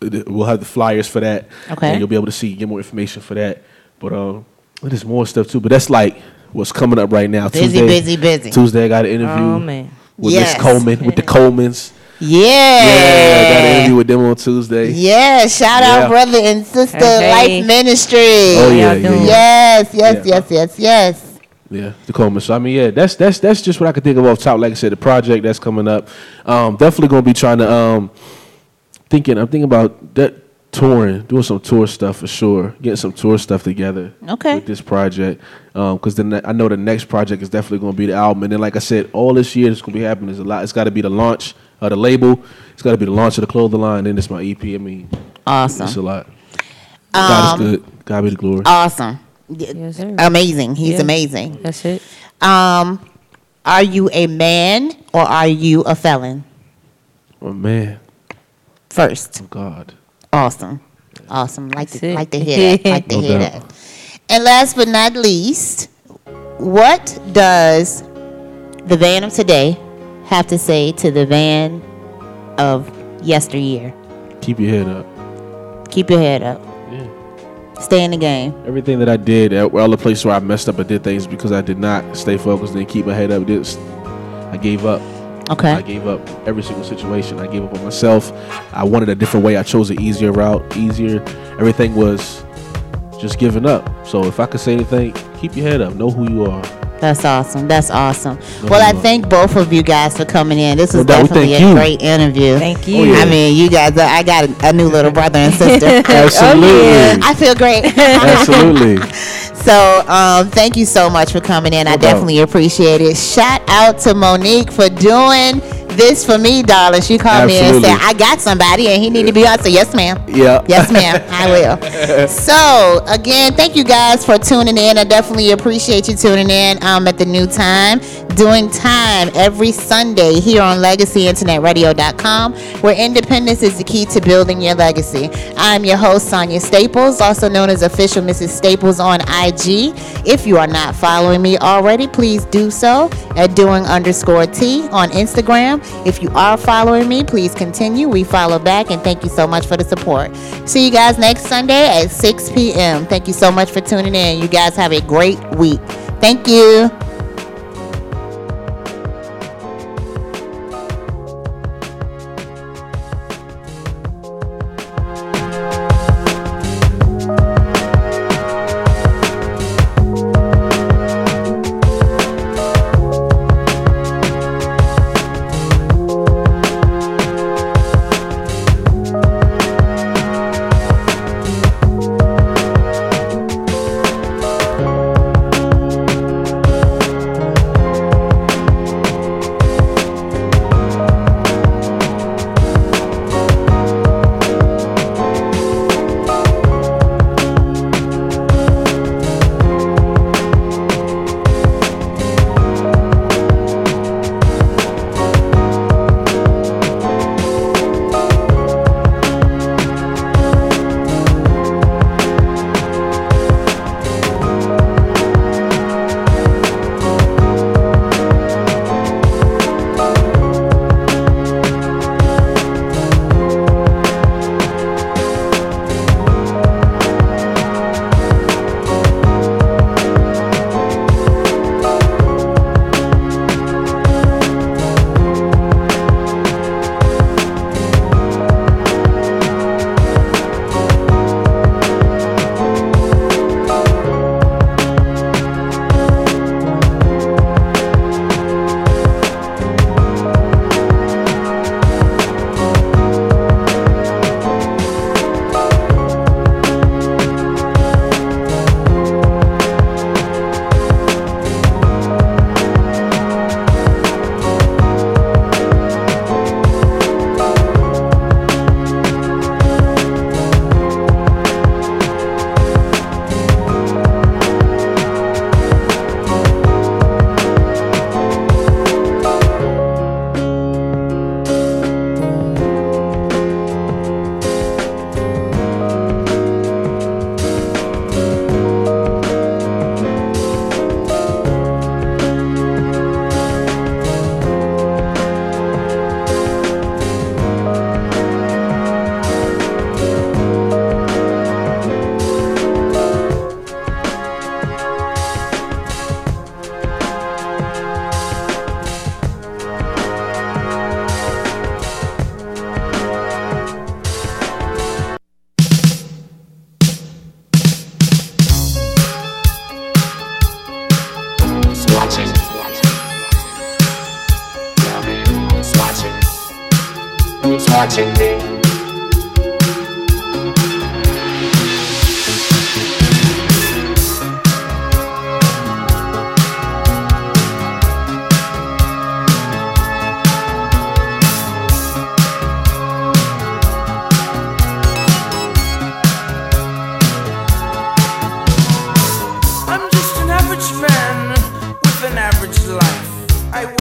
We'll have the flyers for that, Okay. and you'll be able to see get more information for that. But um, there's more stuff too. But that's like what's coming up right now. Busy, Tuesday, busy, busy. Tuesday, I got an interview Oh, man. with Yes. Miss Coleman with the Colemans. Yeah. Yeah, I got an interview with them on Tuesday. Yeah, shout out brother and sister Hey. Life Ministry. Oh yeah, yeah, yeah. Yes, yes, Yeah. yes, yes, yes. Yeah, the Coleman. So I mean, yeah, that's that's that's just what I could think of off top. Like I said, the project that's coming up. Um, definitely gonna be trying to um, thinking. I'm thinking about that touring, doing some tour stuff for sure. Getting some tour stuff together. Okay. With this project, because then I know the next project is definitely gonna be the album. And then, like I said, all this year that's gonna be happening is a lot. It's got to be the launch of the label. It's got to be the launch of the clothing line. Then it's my EP. I mean, awesome. it's a Awesome. lot. God Um, is good. God be the glory. Awesome. Yes. Amazing. He's Yeah. amazing. That's it. Um, are you a man or are you a felon? A man, First. oh God. Awesome. Awesome. Like That's to it. like to hear that. Like to No hear doubt. that. And last but not least, what does the van of today have to say to the van of yesteryear? Keep your head up. Keep your head up. Yeah. Stay in the game. Everything that I did, all the places where I messed up, I did things because I did not stay focused and keep my head up. This, I gave up. Okay. I gave up every single situation. I gave up on myself. I wanted a different way. I chose an easier route, easier. Everything was just giving up. So if I could say anything, keep your head up. Know who you are. That's awesome. That's awesome. No, Well, I thank both of you guys for coming in. This was No doubt. We definitely a you. great interview. Thank Oh, you. yeah. I mean, you guys, I got a, a new little brother and sister. Absolutely. I feel great. Absolutely. So, um, thank you so much for coming in. I doubt. definitely appreciate it. Shout out to Monique for doing this for me, darling. She called me and said, I got somebody and he need to be on. So, yes, ma'am. Yeah. Yes, ma'am. I will. So, again, thank you guys for tuning in. I definitely appreciate you tuning in um, at the new time. Doing time every Sunday here on LegacyInternetRadio.com, where independence is the key to building your legacy. I'm your host, Sonia Staples, also known as Official Mrs. Staples on IG. If you are not following me already, please do so at doing underscore T on Instagram. If you are following me, please continue. We follow back, and thank you so much for the support. See you guys next Sunday at 6 p.m. Thank you so much for tuning in. You guys have a great week. Thank you. Watching me.